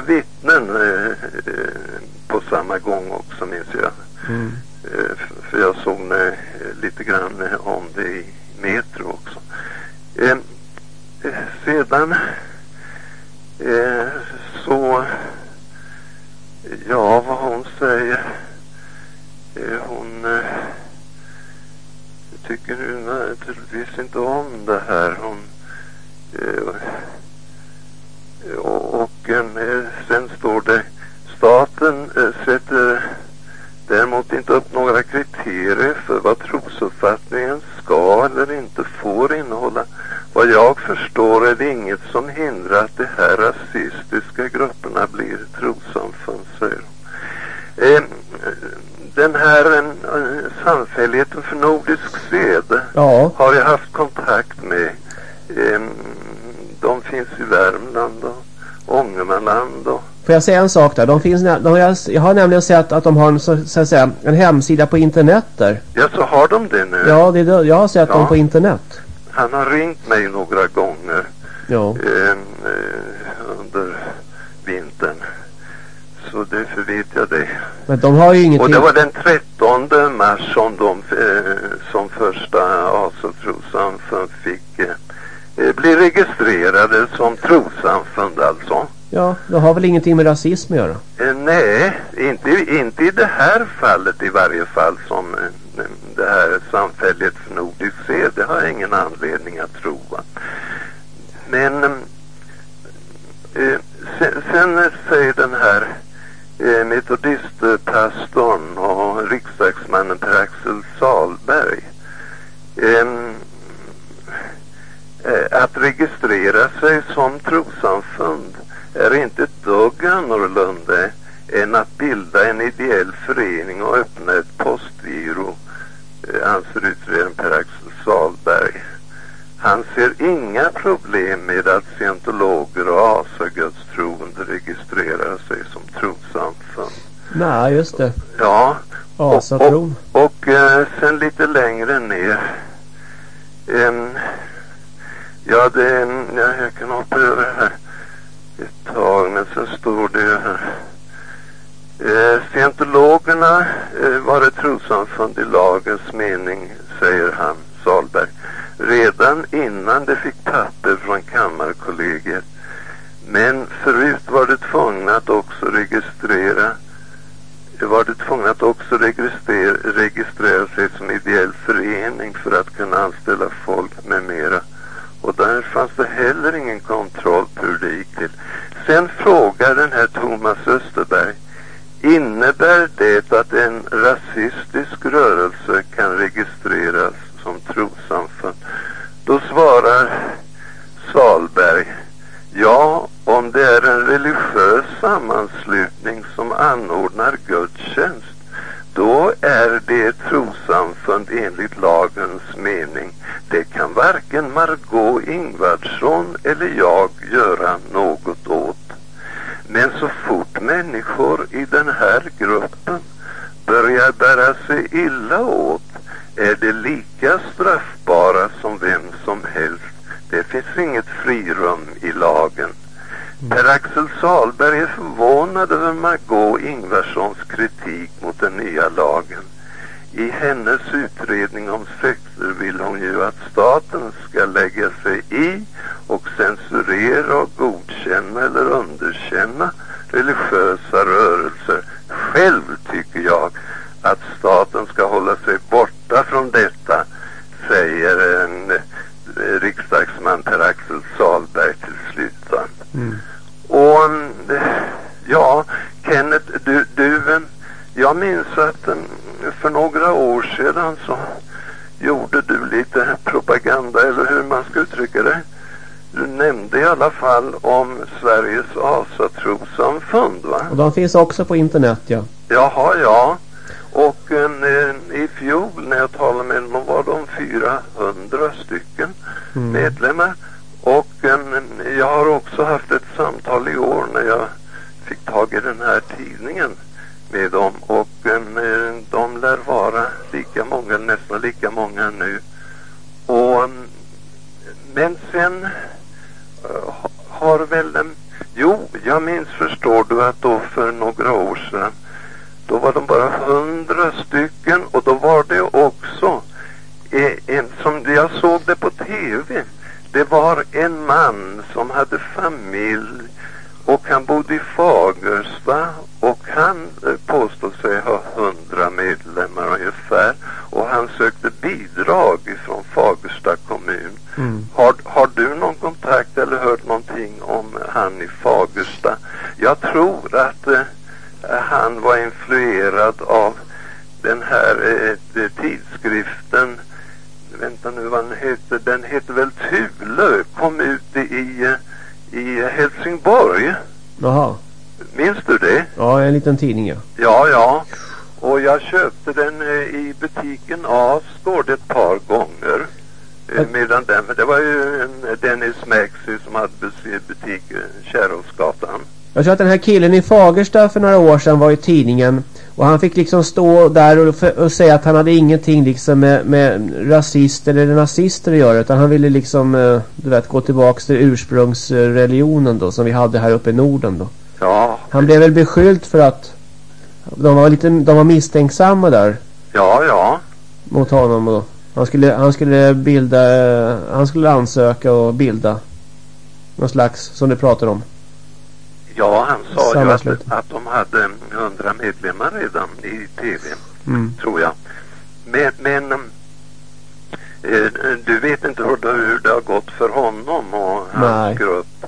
var Jehova vittnen eh, eh, på samma gång också minns jag. Mm. Eh, f- för jag såg eh, lite grann eh, om det i Metro också. Eh, eh, sedan eh, så ja vad hon säger eh, hon eh, tycker nu naturligtvis inte om det här hon eh, och, och eh, sen står det staten eh, sätter däremot inte upp några kriterier för vad trosuppfattningen ska eller inte får innehålla. Vad jag förstår är det inget som hindrar att de här rasistiska grupperna blir trossamfund, säger de. Eh, den här eh, samfälligheten för nordisk sed Ja. har jag haft kontakt med. Eh, de finns i Värmland och Ångermanland och Får jag säga en sak där? De finns, de jag- jag har nämligen sett att de har en, så, så att säga, en hemsida på internet där. Ja, så har de det nu. Ja, det, jag har sett Ja. dem på internet. Han har ringt mig några gånger Ja. eh, eh, under vintern. Så därför vet jag det. Men de har ju Och ingenting... det var den 13 mars som de eh, som första Asatrosamfund fick eh, eh, bli registrerade som trossamfund alltså. Ja, de har väl ingenting med rasism att göra. Eh, nej, inte, inte i det här fallet i varje fall som eh, det här samfällighet för nordisk sed. Det har jag ingen anledning att tro. Va? Men eh, eh, sen, sen säger den här eh, metodistpastorn och riksdagsmannen Per-Axel Salberg ehm, eh, att registrera sig som trossamfund är inte ett dugg annorlunda än att bilda en ideell förening och öppna ett postgiro, eh, anser utredaren Per-Axel Salberg. Han ser inga problem med att scientologer och asagudstruende registrerar sig som trossamfund. Nej, just det. Ja. Asatron. Och, och finns också på internet, ja. Jaha, ja. Och eh, i fjol när jag talade med dem var de 400 stycken Mm. medlemmar. Och eh, jag har också haft ett samtal i år när jag fick tag i den här tidningen med dem. Och eh, de lär vara lika många, nästan lika många nu. Och men sen eh, ha- har väl, jo, jag minns förstår du att då för några år sedan då var de bara hundra stycken och då var det också eh, en som jag såg det på tv. Det var en man som hade familj och han bodde i Fagersta och han eh, påstod sig ha hundra medlemmar ungefär. Och han sökte bidrag ifrån Fagersta kommun. Har, har du någon kontakt eller hört någonting om han i Fagersta? Jag tror att eh, han var influerad av den här eh, tidskriften. Vänta nu vad den heter? Den heter väl Thule? Kom ut i, eh, i Helsingborg Jaha. minns du det? Ja, en liten tidning, ja. Ja, ja. Och jag köpte den eh, i butiken Asgård ett par gånger. Eh, medan den, det var ju en Dennis Maxey som hade butik Kärrhovsgatan. Jag tror att den här killen i Fagersta för några år sedan var i tidningen. Och han fick liksom stå där och, och säga att han hade ingenting liksom med, med rasist eller nazister att göra. Utan han ville liksom, eh, du vet, gå tillbaks till ursprungsreligionen då. Som vi hade här uppe i Norden då. Ja, Han blev väl beskylld för att de var lite de var misstänksamma där ja, ja. mot honom och han skulle han skulle bilda eh, han skulle ansöka och bilda någon slags som du pratar om. Ja, han sa ju att, att de hade 100 medlemmar redan i tv, Mm. tror jag. Men, men eh, du vet inte hur det, hur det har gått för honom och hans Nej. grupp.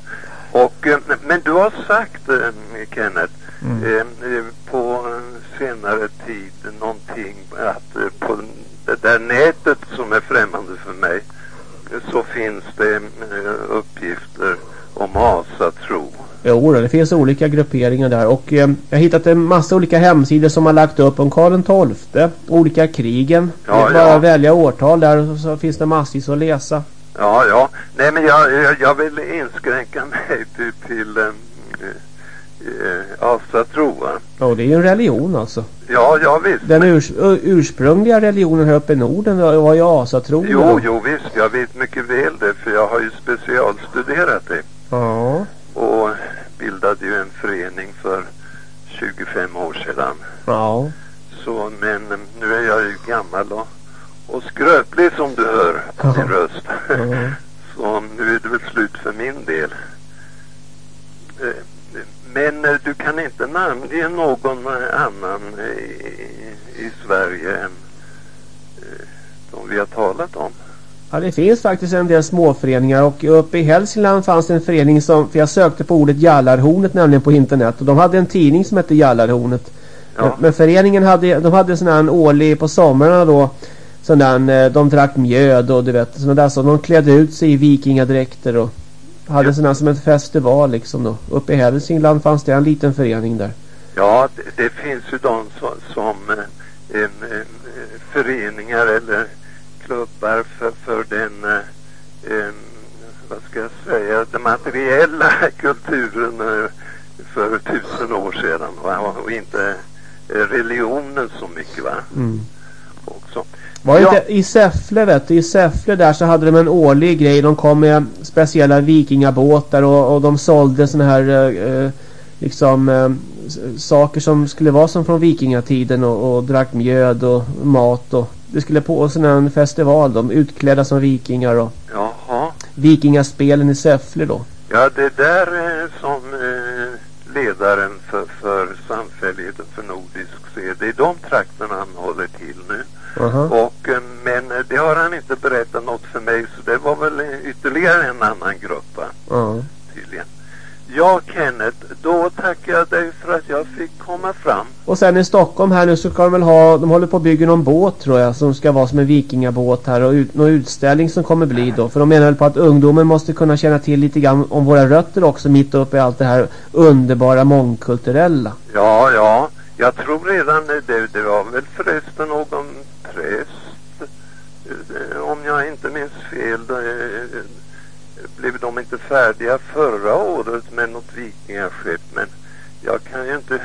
Och, eh, men du har sagt, eh, Kenneth, Mm. på senare tid någonting att på det där nätet som är främmande för mig så finns det uppgifter om asatro. Jo, det finns olika grupperingar där och eh, jag har hittat en massa olika hemsidor som har lagt upp om Karl XII, olika krigen. Ja, det är bara ja. välja årtal där och så finns det massvis att läsa. Ja, ja. Nej, men jag, jag, jag vill inskränka mig till, till um, uh, asatro. va? Ja, det är ju en religion alltså. Ja, ja visst. Den urs ursprungliga religionen här uppe i Norden var var ju asatron. Jo, jo visst. Jag vet mycket väl det för jag har ju specialstuderat det. Ja. Och bildade ju en förening för 25 år sedan. Ja. Så, men nu är jag ju gammal och, och skröplig som du hör på min röst. *laughs* Så nu är det väl slut för min del. Eh, Men eh, du kan inte namnge någon eh, annan i, i Sverige än de vi har talat om. Ja, det finns faktiskt en del småföreningar och uppe i Hälsingland fanns det en förening som, för jag sökte på ordet Jallarhornet nämligen på internet och de hade en tidning som hette Jallarhornet. Men, men föreningen hade, de hade sån här en årlig på somrarna då sån där, eh, de drack mjöd och du vet såna där så de klädde ut sig i vikingadräkter och hade sån här som en festival liksom då. Uppe i Hälsingland fanns det en liten förening där. Ja, det, det finns ju de som, som eh, em, eh, föreningar eller klubbar för, för den, eh, vad ska jag säga, den materiella *laughs* kulturen eh, för tusen år sedan va? och inte eh, religionen så mycket va. Mm. Också. Var Ja. inte i Säffle vet du? I Säffle där så hade de en årlig grej. De kom med speciella vikingabåtar och, och de sålde såna här eh, eh, liksom eh, saker som skulle vara som från vikingatiden och, och drack mjöd och mat och det skulle på en sån här festival. De utklädda som vikingar och Jaha. vikingaspelen i Säffle då. Ja, det där eh, som eh, ledaren för, för samfälligheten för nordisk sed, det är de trakterna han håller till nu. Aha. Och, eh, men eh, det har han inte berättat något för mig så det var väl ytterligare en annan grupp va? Ja. tydligen. Ja Kenneth, då tackar jag dig för att jag fick komma fram. Och sen i Stockholm här nu så ska de väl ha, de håller på att bygga någon båt tror jag som ska vara som en vikingabåt här och ut, någon utställning som kommer bli då. För de menar väl på att ungdomen måste kunna känna till lite grann om våra rötter också mitt uppe i allt det här underbara mångkulturella. Ja, ja, jag tror redan eh, det, det var väl förresten någon präst, eh, om jag inte minns fel, eh, blev de inte färdiga förra året med något vikingaskepp men jag kan ju inte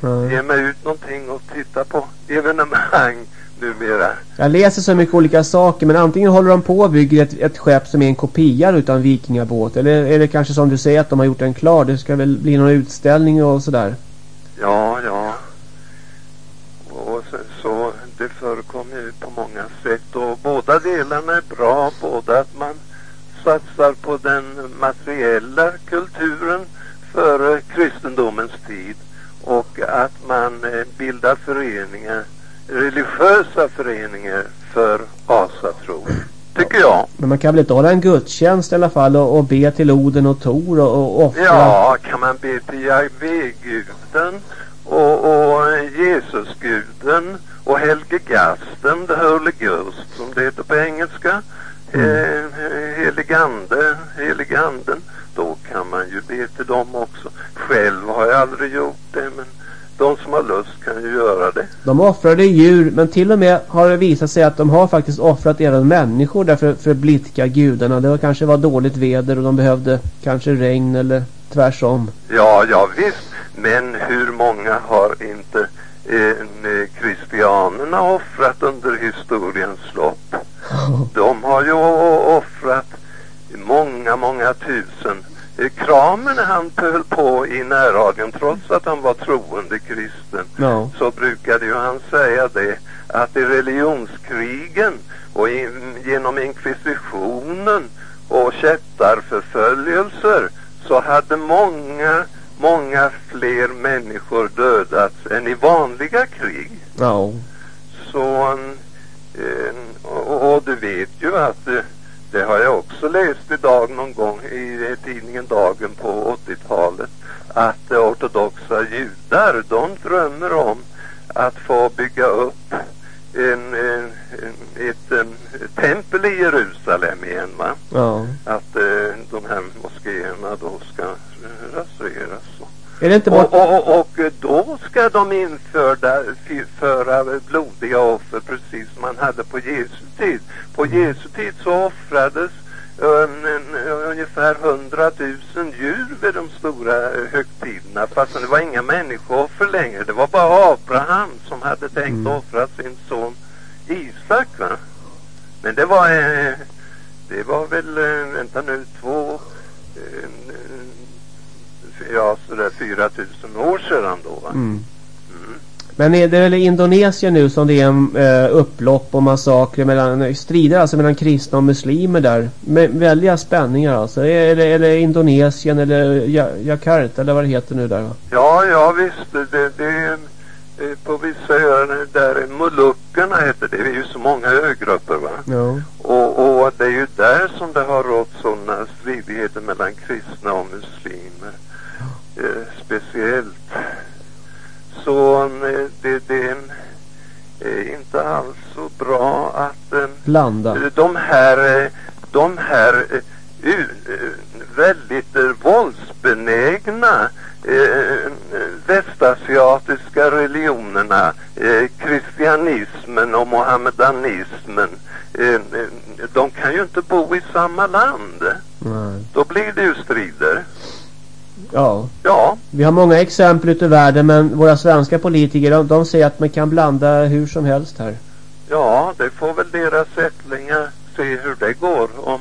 Nej. ge mig ut någonting och titta på evenemang numera. Jag läser så mycket olika saker men antingen håller de på och bygger ett, ett skepp som är en kopia utan vikingabåt eller är det kanske som du säger att de har gjort den klar. Det ska väl bli någon utställning och sådär. Ja, ja. Och så, så det förekommer ju på många sätt och båda delarna är bra. Både att man satsar på den materiella kulturen före kristendomens tid och att man eh, bildar föreningar, religiösa föreningar för asatro. Tycker jag. Men man kan väl inte hålla en gudstjänst i alla fall och, och be till Oden och Tor och, och offra. Ja, kan man be till Jahve-guden och, och Jesusguden och Helge Gasten, the Holy Ghost som det heter på engelska. Eh, heligande, heliganden. Då kan man ju be till dem också. Själv har jag aldrig gjort det men de som har lust kan ju göra det. De offrade djur men till och med har det visat sig att de har faktiskt offrat även människor därför för att blidka gudarna. Det var kanske var dåligt väder och de behövde kanske regn eller tvärsom. Ja, ja visst. Men hur många har inte eh, kristianerna offrat under? De har ju offrat många, många tusen Kramer när han höll på i närradion trots att han var troende kristen Ja. så brukade ju han säga det att i religionskrigen och i, genom inkvisitionen och kättarförföljelser så hade många, många fler människor dödats än i vanliga krig. Ja. Så, eh, och, och du vet ju att eh, det har jag också läst idag någon gång i eh, tidningen Dagen på 80-talet att eh, ortodoxa judar de drömmer om att få bygga upp en, en, en, ett, en, ett tempel i Jerusalem igen va? Ja. Att eh, de här moskéerna då ska eh, raseras. Är det inte Och, bara... och, och, och då ska de införa föra blodiga offer precis som man hade på Jesu tid. På Jesu tid så offrades um, en, ungefär hundratusen djur vid de stora eh, högtiderna fast det var inga människooffer längre. Det var bara Abraham som hade tänkt offra sin son Isak va. Men det var, eh, det var väl, eh, vänta nu, två, eh, ja sådär 4000 år sedan då va. Mm. Men är det väl i Indonesien nu som det är en eh, upplopp och massakrer mellan, eh, strider alltså mellan kristna och muslimer där? Med väldiga spänningar alltså. Är det, är det Indonesien eller Ja- Jakarta eller vad det heter nu där va? Ja, ja visst. Det, det är eh, på vissa öar där Molukkerna heter det. Det är ju så många ögrupper va. Ja. Och, och det är ju där som det har rått sådana stridigheter mellan kristna och muslimer. Eh, speciellt. Så eh, det, det är inte alls så bra att eh, Blanda. de här, eh, de här eh, eh, väldigt eh, våldsbenägna eh, västasiatiska religionerna, eh, kristianismen och mohammedanismen, eh, eh, de kan ju inte bo i samma land. Nej. Då blir det ju strider. Ja. Ja. Vi har många exempel ute i världen men våra svenska politiker de, de säger att man kan blanda hur som helst här. Ja, det får väl deras ättlingar se hur det går om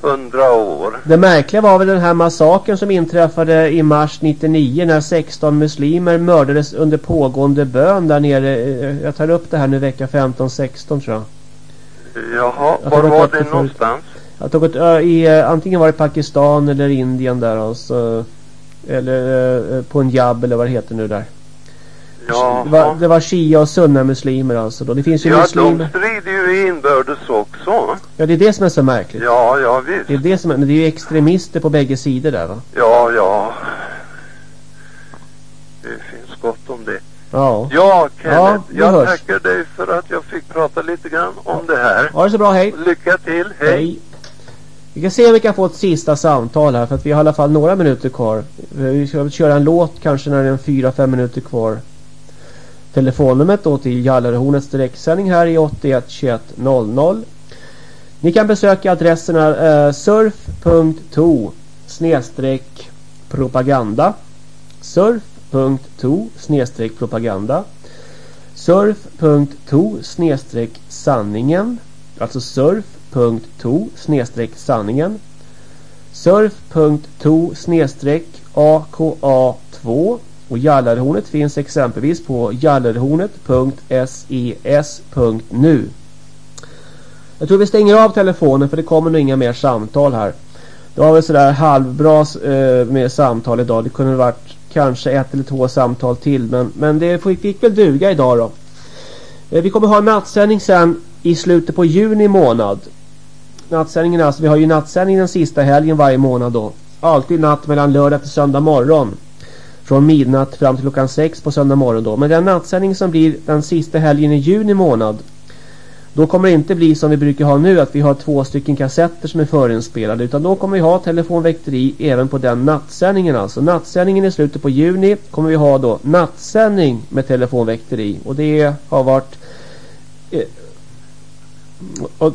hundra år. Det märkliga var väl den här massakern som inträffade i mars 99 när 16 muslimer mördades under pågående bön där nere. Eh, Jag tar upp det här nu vecka 15-16 tror jag. Jaha, Jag var var det någonstans? Jag tog ett, ö, i, eh, antingen var det Pakistan eller Indien där alltså. Eller eh, på en jab eller vad det heter nu där. Ja, Det var, det var shia och sunna muslimer alltså då. Det finns ju ja de muslimer. strider ju inbördes också. Ja det är det som är så märkligt. Ja, ja visst. Det är det som är, men det är ju extremister på bägge sidor där va? Ja, ja. Det finns gott om det. Ja. Ja, Kenneth. Ja, jag hörs. tackar dig för att jag fick prata lite grann om det här. Ha det så bra, hej. Lycka till, hej. Vi kan se om vi kan få ett sista samtal här för att vi har i alla fall några minuter kvar. Vi ska köra en låt kanske när det är fyra, fem minuter kvar. Telefonnumret då till Gallerhornets direktsändning här i 81 21 00. Ni kan besöka adresserna eh, surf.to snedstreck propaganda. surf.to snedstreck propaganda. surf.to snedstreck sanningen. Alltså surf.to snedstreck sanningen. surf.to snedstreck aka2 och Jallarhornet finns exempelvis på jallarhornet.ses.nu jag tror vi stänger av telefonen för det kommer nog inga mer samtal här. Det var väl sådär halvbra eh, med samtal idag. Det kunde ha varit kanske ett eller två samtal till. Men, men det fick, fick väl duga idag då. Eh, vi kommer ha en nattsändning sen i slutet på juni månad. Nattsändningen alltså, vi har ju nattsändning den sista helgen varje månad då. Alltid natt mellan lördag till söndag morgon. Från midnatt fram till klockan sex på söndag morgon då. Men den nattsändning som blir den sista helgen i juni månad. Då kommer det inte bli som vi brukar ha nu att vi har två stycken kassetter som är förinspelade. Utan då kommer vi ha telefonväkteri även på den nattsändningen alltså. Nattsändningen i slutet på juni kommer vi ha då nattsändning med telefonväkteri. Och det har varit... Eh, och,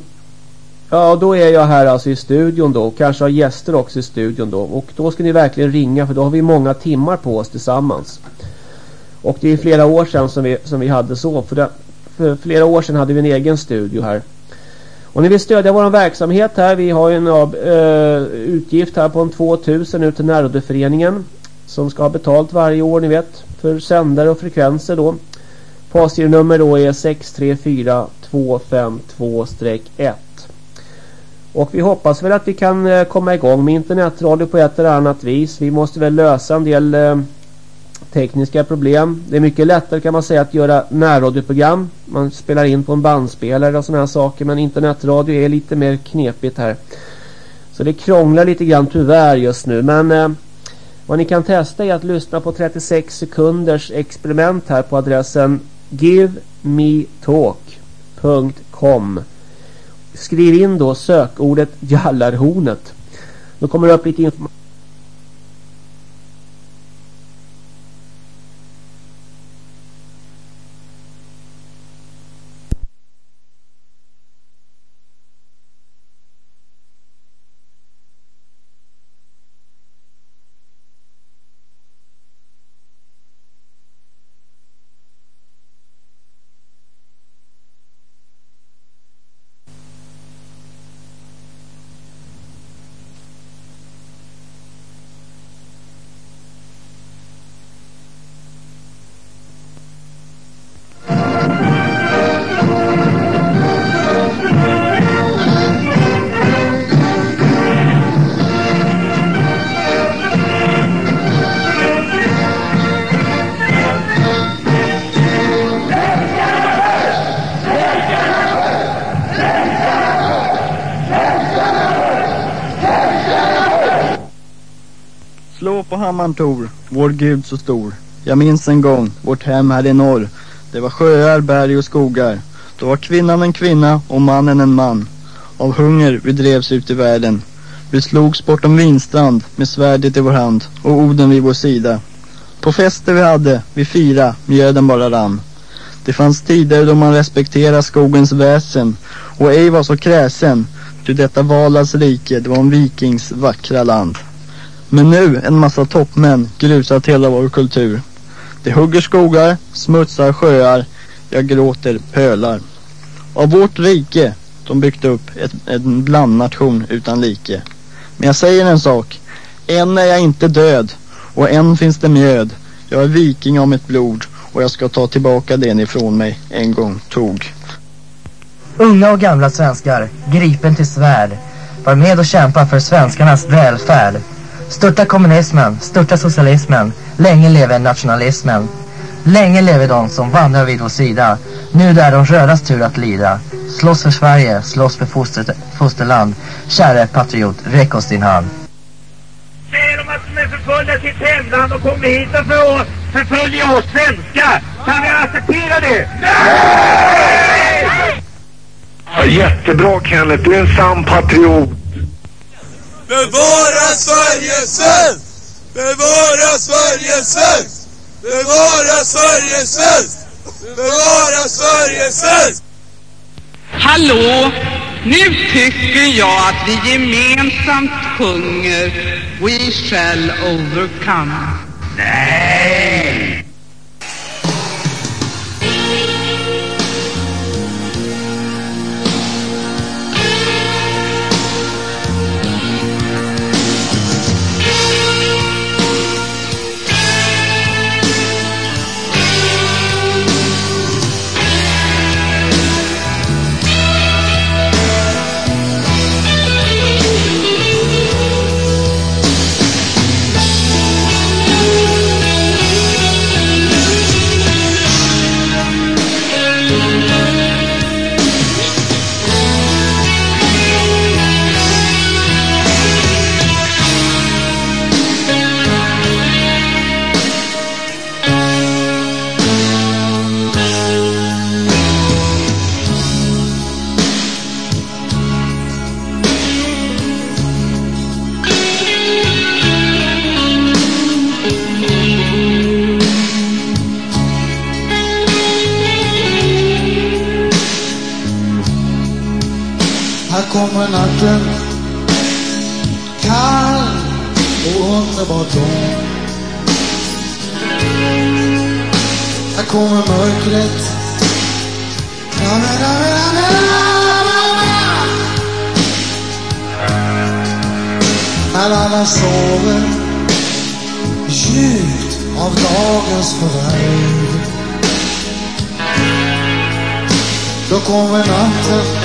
ja, då är jag här alltså i studion då. Och kanske har gäster också i studion då. Och då ska ni verkligen ringa för då har vi många timmar på oss tillsammans. Och det är flera år sedan som vi, som vi hade så. För, det, för flera år sedan hade vi en egen studio här. Och ni vill stödja vår verksamhet här, vi har ju en uh, utgift här på en 2000 nu till närrådeföreningen som ska ha betalt varje år, ni vet, för sändare och frekvenser då. Passgirnummer då är 634252-1. Och vi hoppas väl att vi kan eh, komma igång med internetradio på ett eller annat vis. Vi måste väl lösa en del eh, tekniska problem. Det är mycket lättare kan man säga att göra närradioprogram. Man spelar in på en bandspelare och sådana här saker. Men internetradio är lite mer knepigt här. Så det krånglar lite grann tyvärr just nu. Men eh, vad ni kan testa är att lyssna på 36 sekunders experiment här på adressen givemetalk.com Skriv in då sökordet Jallarhornet. Då kommer det upp lite information. Hammaren Tor, vår Gud så stor. Jag minns en gång, vårt hem här i norr. Det var sjöar, berg och skogar. Då var kvinnan en kvinna och mannen en man. Av hunger vi drevs ut i världen. Vi slogs bortom vinstrand med svärdet i vår hand och Oden vid vår sida. På fester vi hade, vi fira, mjöden bara rann. Det fanns tider då man respekterade skogens väsen och ej var så kräsen. Ty detta Valas rike, det var en vikings vackra land. Men nu en massa toppmän grusat hela vår kultur. De hugger skogar, smutsar sjöar, jag gråter pölar. Av vårt rike, de byggt upp ett, en blandnation utan like. Men jag säger en sak, än är jag inte död och än finns det mjöd. Jag är viking av mitt blod och jag ska ta tillbaka det ni ifrån mig en gång tog. Unga och gamla svenskar, gripen till svärd, var med och kämpa för svenskarnas välfärd. Störta kommunismen, störta socialismen, länge leve nationalismen. Länge leve de som vandrar vid vår sida. Nu är de rödas tur att lida. Slåss för Sverige, slåss för foster, fosterland. Käre patriot, räck oss din hand. Säger de att de är förföljda sitt hemland och kommer hit för att förfölja oss svenskar? Kan vi acceptera det? Nej! Ja, jättebra Kenneth, du är en sann patriot. Bevara Sverige svenskt! Bevara Sverige svenskt! Bevara Sverige svenskt! Bevara Sverige svenskt! Hallå! Nu tycker jag att vi gemensamt sjunger We shall overcome. Nej! kommer natten. Kall och underbart tom Här kommer mörkret na, na, När alla sover djupt av dagens fördärv Då kommer natten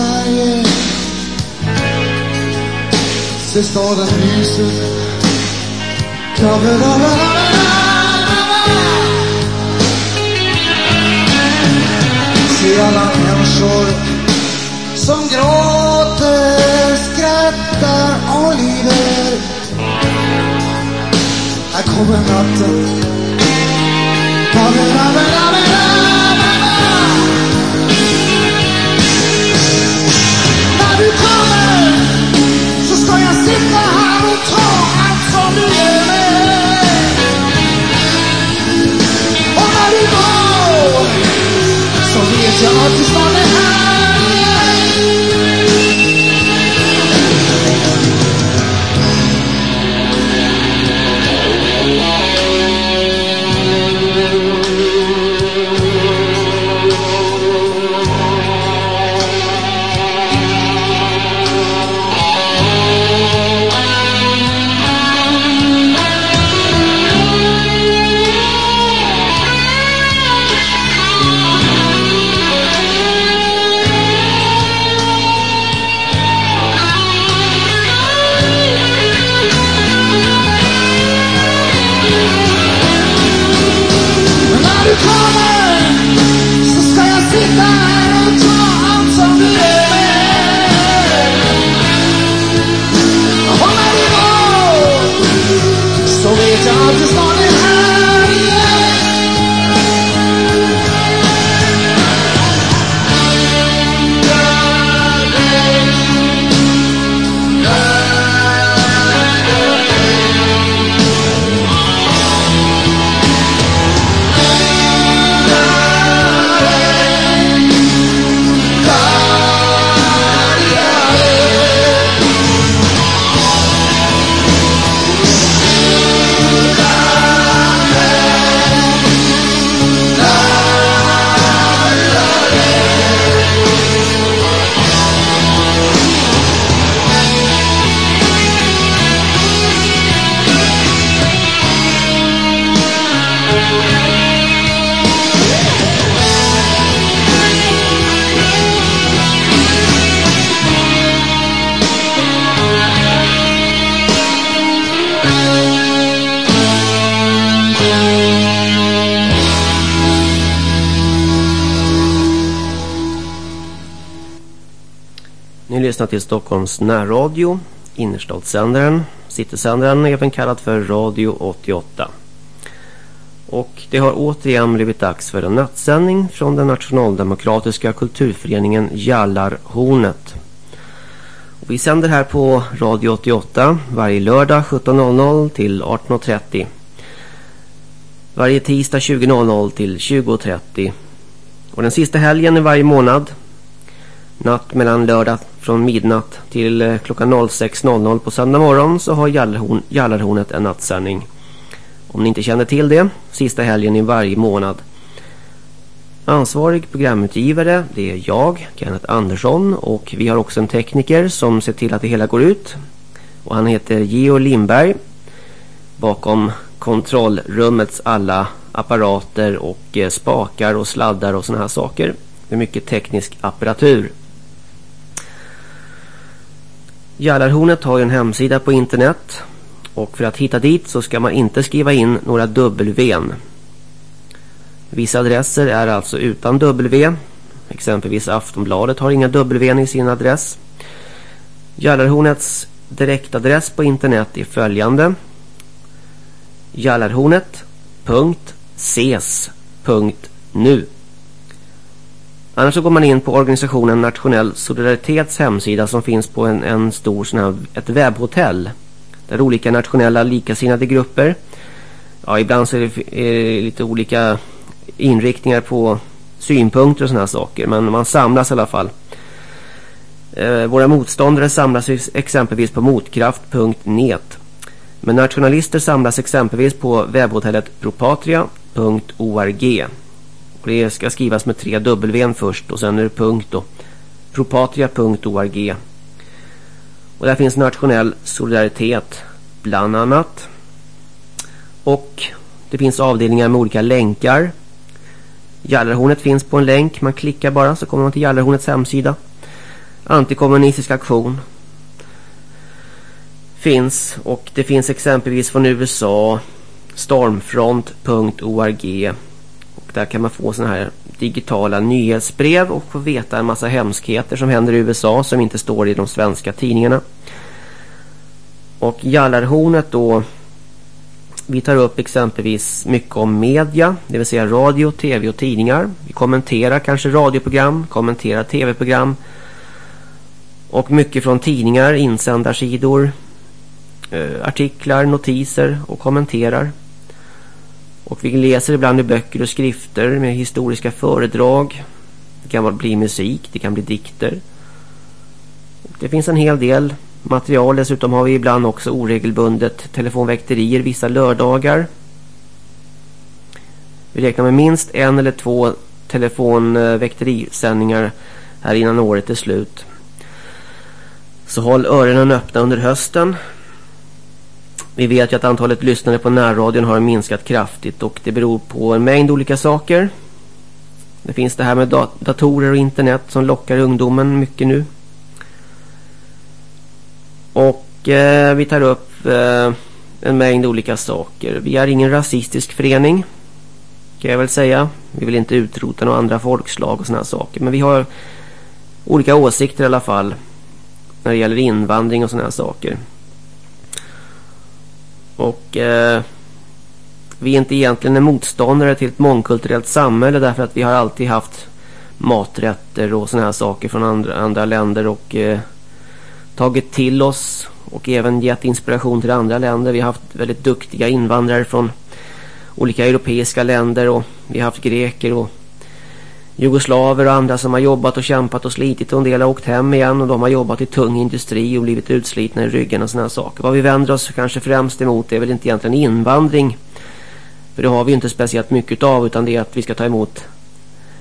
Sverige Se staden lyser. Se alla människor som gråter, skrattar och lider. Här kommer natten. När så vet jag till Stockholms närradio, innerstadssändaren, citysändaren även kallad för Radio 88. Och det har återigen blivit dags för en nattsändning från den nationaldemokratiska kulturföreningen Jallarhornet. Och vi sänder här på Radio 88 varje lördag 17.00 till 18.30. Varje tisdag 20.00 till 20.30. Och den sista helgen i varje månad natt mellan lördag från midnatt till eh, klockan 06.00 på söndag morgon så har Jallarhorn, Jallarhornet en nattsändning. Om ni inte känner till det, sista helgen i varje månad. Ansvarig programutgivare, det är jag, Kenneth Andersson och vi har också en tekniker som ser till att det hela går ut. Och han heter Geo Lindberg. Bakom kontrollrummets alla apparater och eh, spakar och sladdar och såna här saker. Det är mycket teknisk apparatur. Jallarhornet har ju en hemsida på internet och för att hitta dit så ska man inte skriva in några W. Vissa adresser är alltså utan W. Exempelvis Aftonbladet har inga W i sin adress. Jallarhornets direktadress på internet är följande. Jallarhornet.ses.nu Annars så går man in på organisationen Nationell Solidaritets hemsida som finns på en, en stor sån här, ett webbhotell. Där olika nationella likasinnade grupper. Ja, ibland så är det, är det lite olika inriktningar på synpunkter och såna här saker. Men man samlas i alla fall. Eh, våra motståndare samlas exempelvis på motkraft.net. Men nationalister samlas exempelvis på webbhotellet propatria.org det ska skrivas med tre W först och sen är det punkt då. propatria.org. Och där finns nationell solidaritet bland annat. Och det finns avdelningar med olika länkar. Gallerhornet finns på en länk. Man klickar bara så kommer man till Gallerhornets hemsida. Antikommunistisk aktion finns och det finns exempelvis från USA stormfront.org där kan man få sådana här digitala nyhetsbrev och få veta en massa hemskheter som händer i USA som inte står i de svenska tidningarna. Och Jallarhornet då vi tar upp exempelvis mycket om media, det vill säga radio, tv och tidningar. Vi kommenterar kanske radioprogram, kommenterar tv-program och mycket från tidningar, insändarsidor, eh, artiklar, notiser och kommenterar. Och vi läser ibland i böcker och skrifter med historiska föredrag. Det kan bli musik, det kan bli dikter. Det finns en hel del material. Dessutom har vi ibland också oregelbundet telefonväkterier vissa lördagar. Vi räknar med minst en eller två telefonväkterisändningar här innan året är slut. Så håll öronen öppna under hösten. Vi vet ju att antalet lyssnare på närradion har minskat kraftigt och det beror på en mängd olika saker. Det finns det här med dat datorer och internet som lockar ungdomen mycket nu. Och eh, vi tar upp eh, en mängd olika saker. Vi är ingen rasistisk förening. Kan jag väl säga. Vi vill inte utrota några andra folkslag och sådana saker. Men vi har olika åsikter i alla fall. När det gäller invandring och sådana saker. Och eh, vi är inte egentligen en motståndare till ett mångkulturellt samhälle därför att vi har alltid haft maträtter och sådana här saker från andra, andra länder och eh, tagit till oss och även gett inspiration till andra länder. Vi har haft väldigt duktiga invandrare från olika europeiska länder och vi har haft greker och jugoslaver och andra som har jobbat och kämpat och slitit och en del har åkt hem igen och de har jobbat i tung industri och blivit utslitna i ryggen och sådana saker. Vad vi vänder oss kanske främst emot är väl inte egentligen invandring för det har vi inte speciellt mycket av utan det är att vi ska ta emot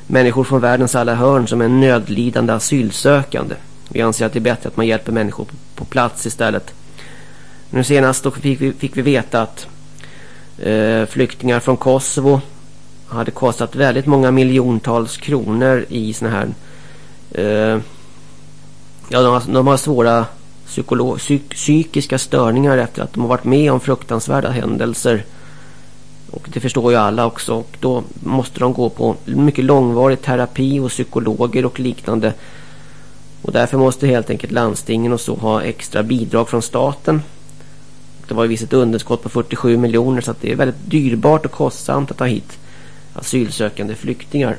människor från världens alla hörn som är nödlidande asylsökande. Vi anser att det är bättre att man hjälper människor på plats istället. Nu senast då fick vi, fick vi veta att eh, flyktingar från Kosovo hade kostat väldigt många miljontals kronor i såna här eh, ja de har, de har svåra psyk, psykiska störningar efter att de har varit med om fruktansvärda händelser. Och det förstår ju alla också. Och då måste de gå på mycket långvarig terapi och psykologer och liknande. Och därför måste helt enkelt landstingen och så ha extra bidrag från staten. Det var ju visst ett underskott på 47 miljoner så att det är väldigt dyrbart och kostsamt att ta hit asylsökande flyktingar.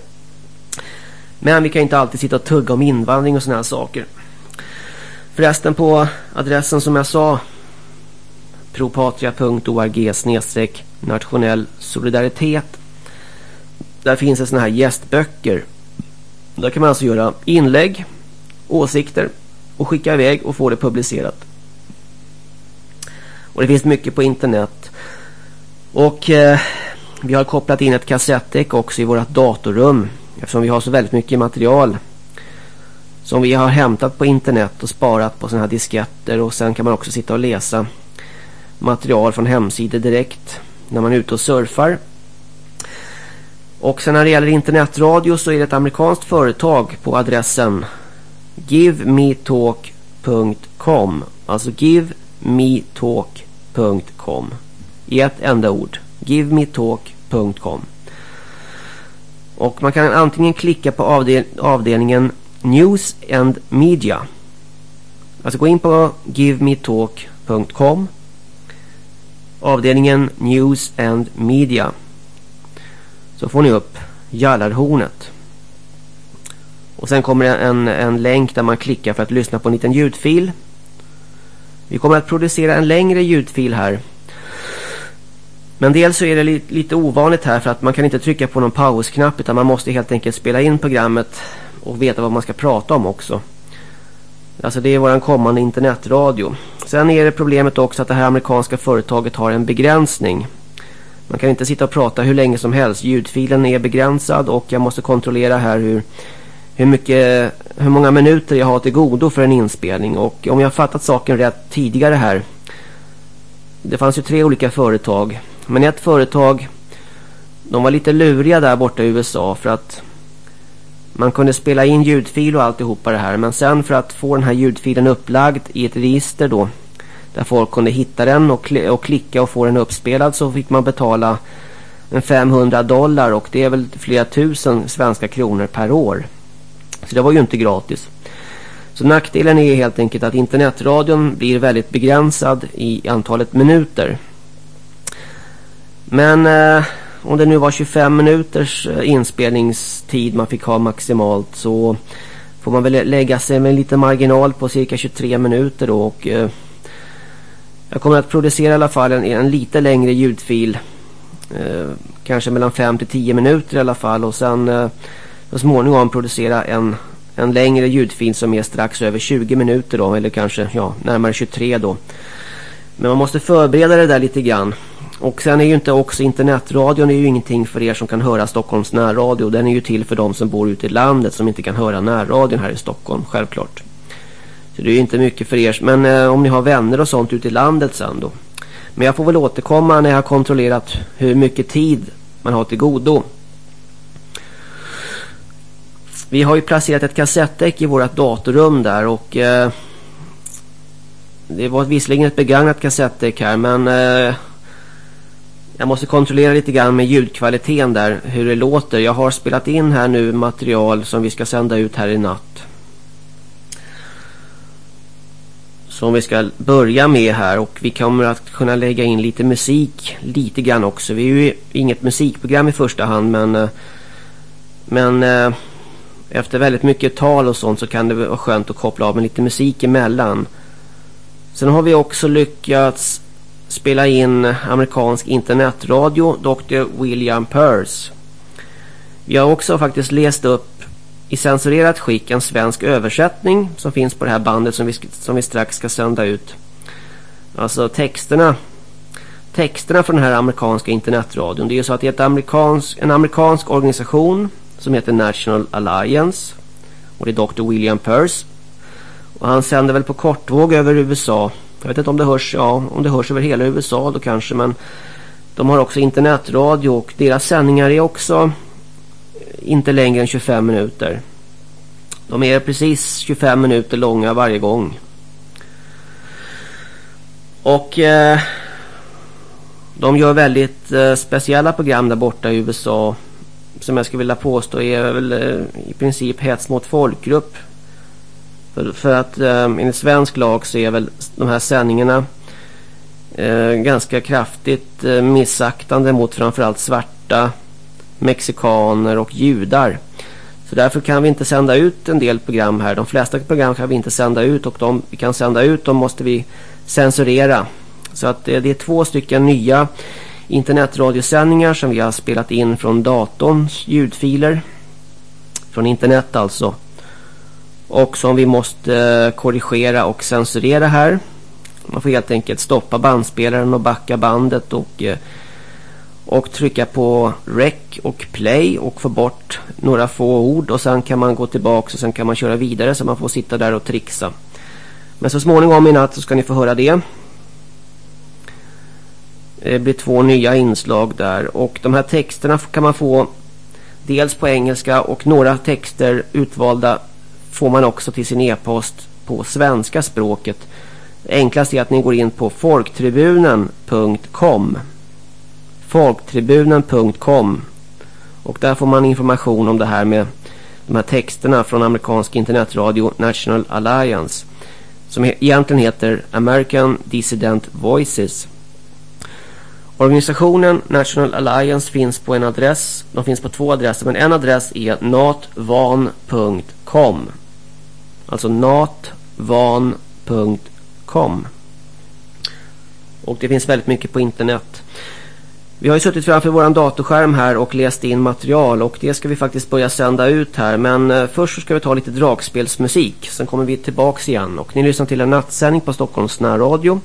Men vi kan inte alltid sitta och tugga om invandring och såna här saker. Förresten på adressen som jag sa propatria.org nationell solidaritet där finns det såna här gästböcker. Där kan man alltså göra inlägg, åsikter och skicka iväg och få det publicerat. Och det finns mycket på internet. Och eh, vi har kopplat in ett kassettdäck också i vårt datorrum. Eftersom vi har så väldigt mycket material. Som vi har hämtat på internet och sparat på sådana här disketter. Och sen kan man också sitta och läsa material från hemsidor direkt. När man är ute och surfar. Och sen när det gäller internetradio så är det ett amerikanskt företag på adressen givemetalk.com Alltså givemetalk.com I ett enda ord givemetalk.com Och man kan antingen klicka på avdel avdelningen News and Media. Alltså gå in på givemetalk.com Avdelningen News and Media. Så får ni upp Jallarhornet. Och sen kommer det en, en länk där man klickar för att lyssna på en liten ljudfil. Vi kommer att producera en längre ljudfil här. Men dels så är det li lite ovanligt här för att man kan inte trycka på någon pausknapp utan man måste helt enkelt spela in programmet och veta vad man ska prata om också. Alltså det är våran kommande internetradio. Sen är det problemet också att det här amerikanska företaget har en begränsning. Man kan inte sitta och prata hur länge som helst. Ljudfilen är begränsad och jag måste kontrollera här hur, hur, mycket, hur många minuter jag har till godo för en inspelning. Och om jag har fattat saken rätt tidigare här. Det fanns ju tre olika företag. Men ett företag, de var lite luriga där borta i USA för att man kunde spela in ljudfil och alltihopa det här. Men sen för att få den här ljudfilen upplagd i ett register då. Där folk kunde hitta den och, kl och klicka och få den uppspelad så fick man betala en 500 dollar och det är väl flera tusen svenska kronor per år. Så det var ju inte gratis. Så nackdelen är helt enkelt att internetradion blir väldigt begränsad i antalet minuter. Men eh, om det nu var 25 minuters eh, inspelningstid man fick ha maximalt så får man väl lägga sig med en liten marginal på cirka 23 minuter då och eh, jag kommer att producera i alla fall en, en lite längre ljudfil eh, kanske mellan 5 till 10 minuter i alla fall och sen eh, så småningom producera en, en längre ljudfil som är strax över 20 minuter då eller kanske ja, närmare 23 då. Men man måste förbereda det där lite grann. Och sen är ju inte också internetradion är ju ingenting för er som kan höra Stockholms närradio. Den är ju till för de som bor ute i landet som inte kan höra närradion här i Stockholm, självklart. Så det är ju inte mycket för er. Men eh, om ni har vänner och sånt ute i landet sen då. Men jag får väl återkomma när jag har kontrollerat hur mycket tid man har till godo. Vi har ju placerat ett kassettdäck i vårt datorrum där och eh, det var visserligen ett begagnat kassettdäck här men eh, jag måste kontrollera lite grann med ljudkvaliteten där, hur det låter. Jag har spelat in här nu material som vi ska sända ut här i natt. Som vi ska börja med här och vi kommer att kunna lägga in lite musik lite grann också. Vi är ju inget musikprogram i första hand men eh, men eh, efter väldigt mycket tal och sånt så kan det vara skönt att koppla av med lite musik emellan. Sen har vi också lyckats spela in amerikansk internetradio Dr. William Peirce. Vi har också faktiskt läst upp i censurerat skick en svensk översättning som finns på det här bandet som vi, som vi strax ska sända ut. Alltså texterna texterna från den här amerikanska internetradion. Det är ju så att det är ett amerikansk, en amerikansk organisation som heter National Alliance. Och det är Dr. William Peirce. Och han sänder väl på kortvåg över USA jag vet inte om det hörs, ja, om det hörs över hela USA då kanske, men de har också internetradio och deras sändningar är också eh, inte längre än 25 minuter. De är precis 25 minuter långa varje gång. Och eh, de gör väldigt eh, speciella program där borta i USA som jag skulle vilja påstå är väl eh, i princip hets mot folkgrupp för, för att eh, enligt svensk lag så är väl de här sändningarna eh, ganska kraftigt eh, missaktande mot framförallt svarta, mexikaner och judar. Så därför kan vi inte sända ut en del program här. De flesta program kan vi inte sända ut och de vi kan sända ut de måste vi censurera. Så att det, det är två stycken nya internetradiosändningar som vi har spelat in från datorns ljudfiler. Från internet alltså och som vi måste eh, korrigera och censurera här. Man får helt enkelt stoppa bandspelaren och backa bandet och, eh, och trycka på rec och play och få bort några få ord och sen kan man gå tillbaka och sen kan man köra vidare så man får sitta där och trixa. Men så småningom i natt så ska ni få höra det. Det blir två nya inslag där och de här texterna kan man få dels på engelska och några texter utvalda får man också till sin e-post på svenska språket. Enklast är att ni går in på folktribunen.com folktribunen.com och där får man information om det här med de här texterna från amerikansk internetradio National Alliance som egentligen heter American Dissident Voices. Organisationen National Alliance finns på en adress. De finns på två adresser men en adress är natvan.com. Alltså natvan.com. Och det finns väldigt mycket på internet. Vi har ju suttit framför våran datorskärm här och läst in material och det ska vi faktiskt börja sända ut här. Men eh, först ska vi ta lite dragspelsmusik. Sen kommer vi tillbaks igen och ni lyssnar till en nattsändning på Stockholms närradio.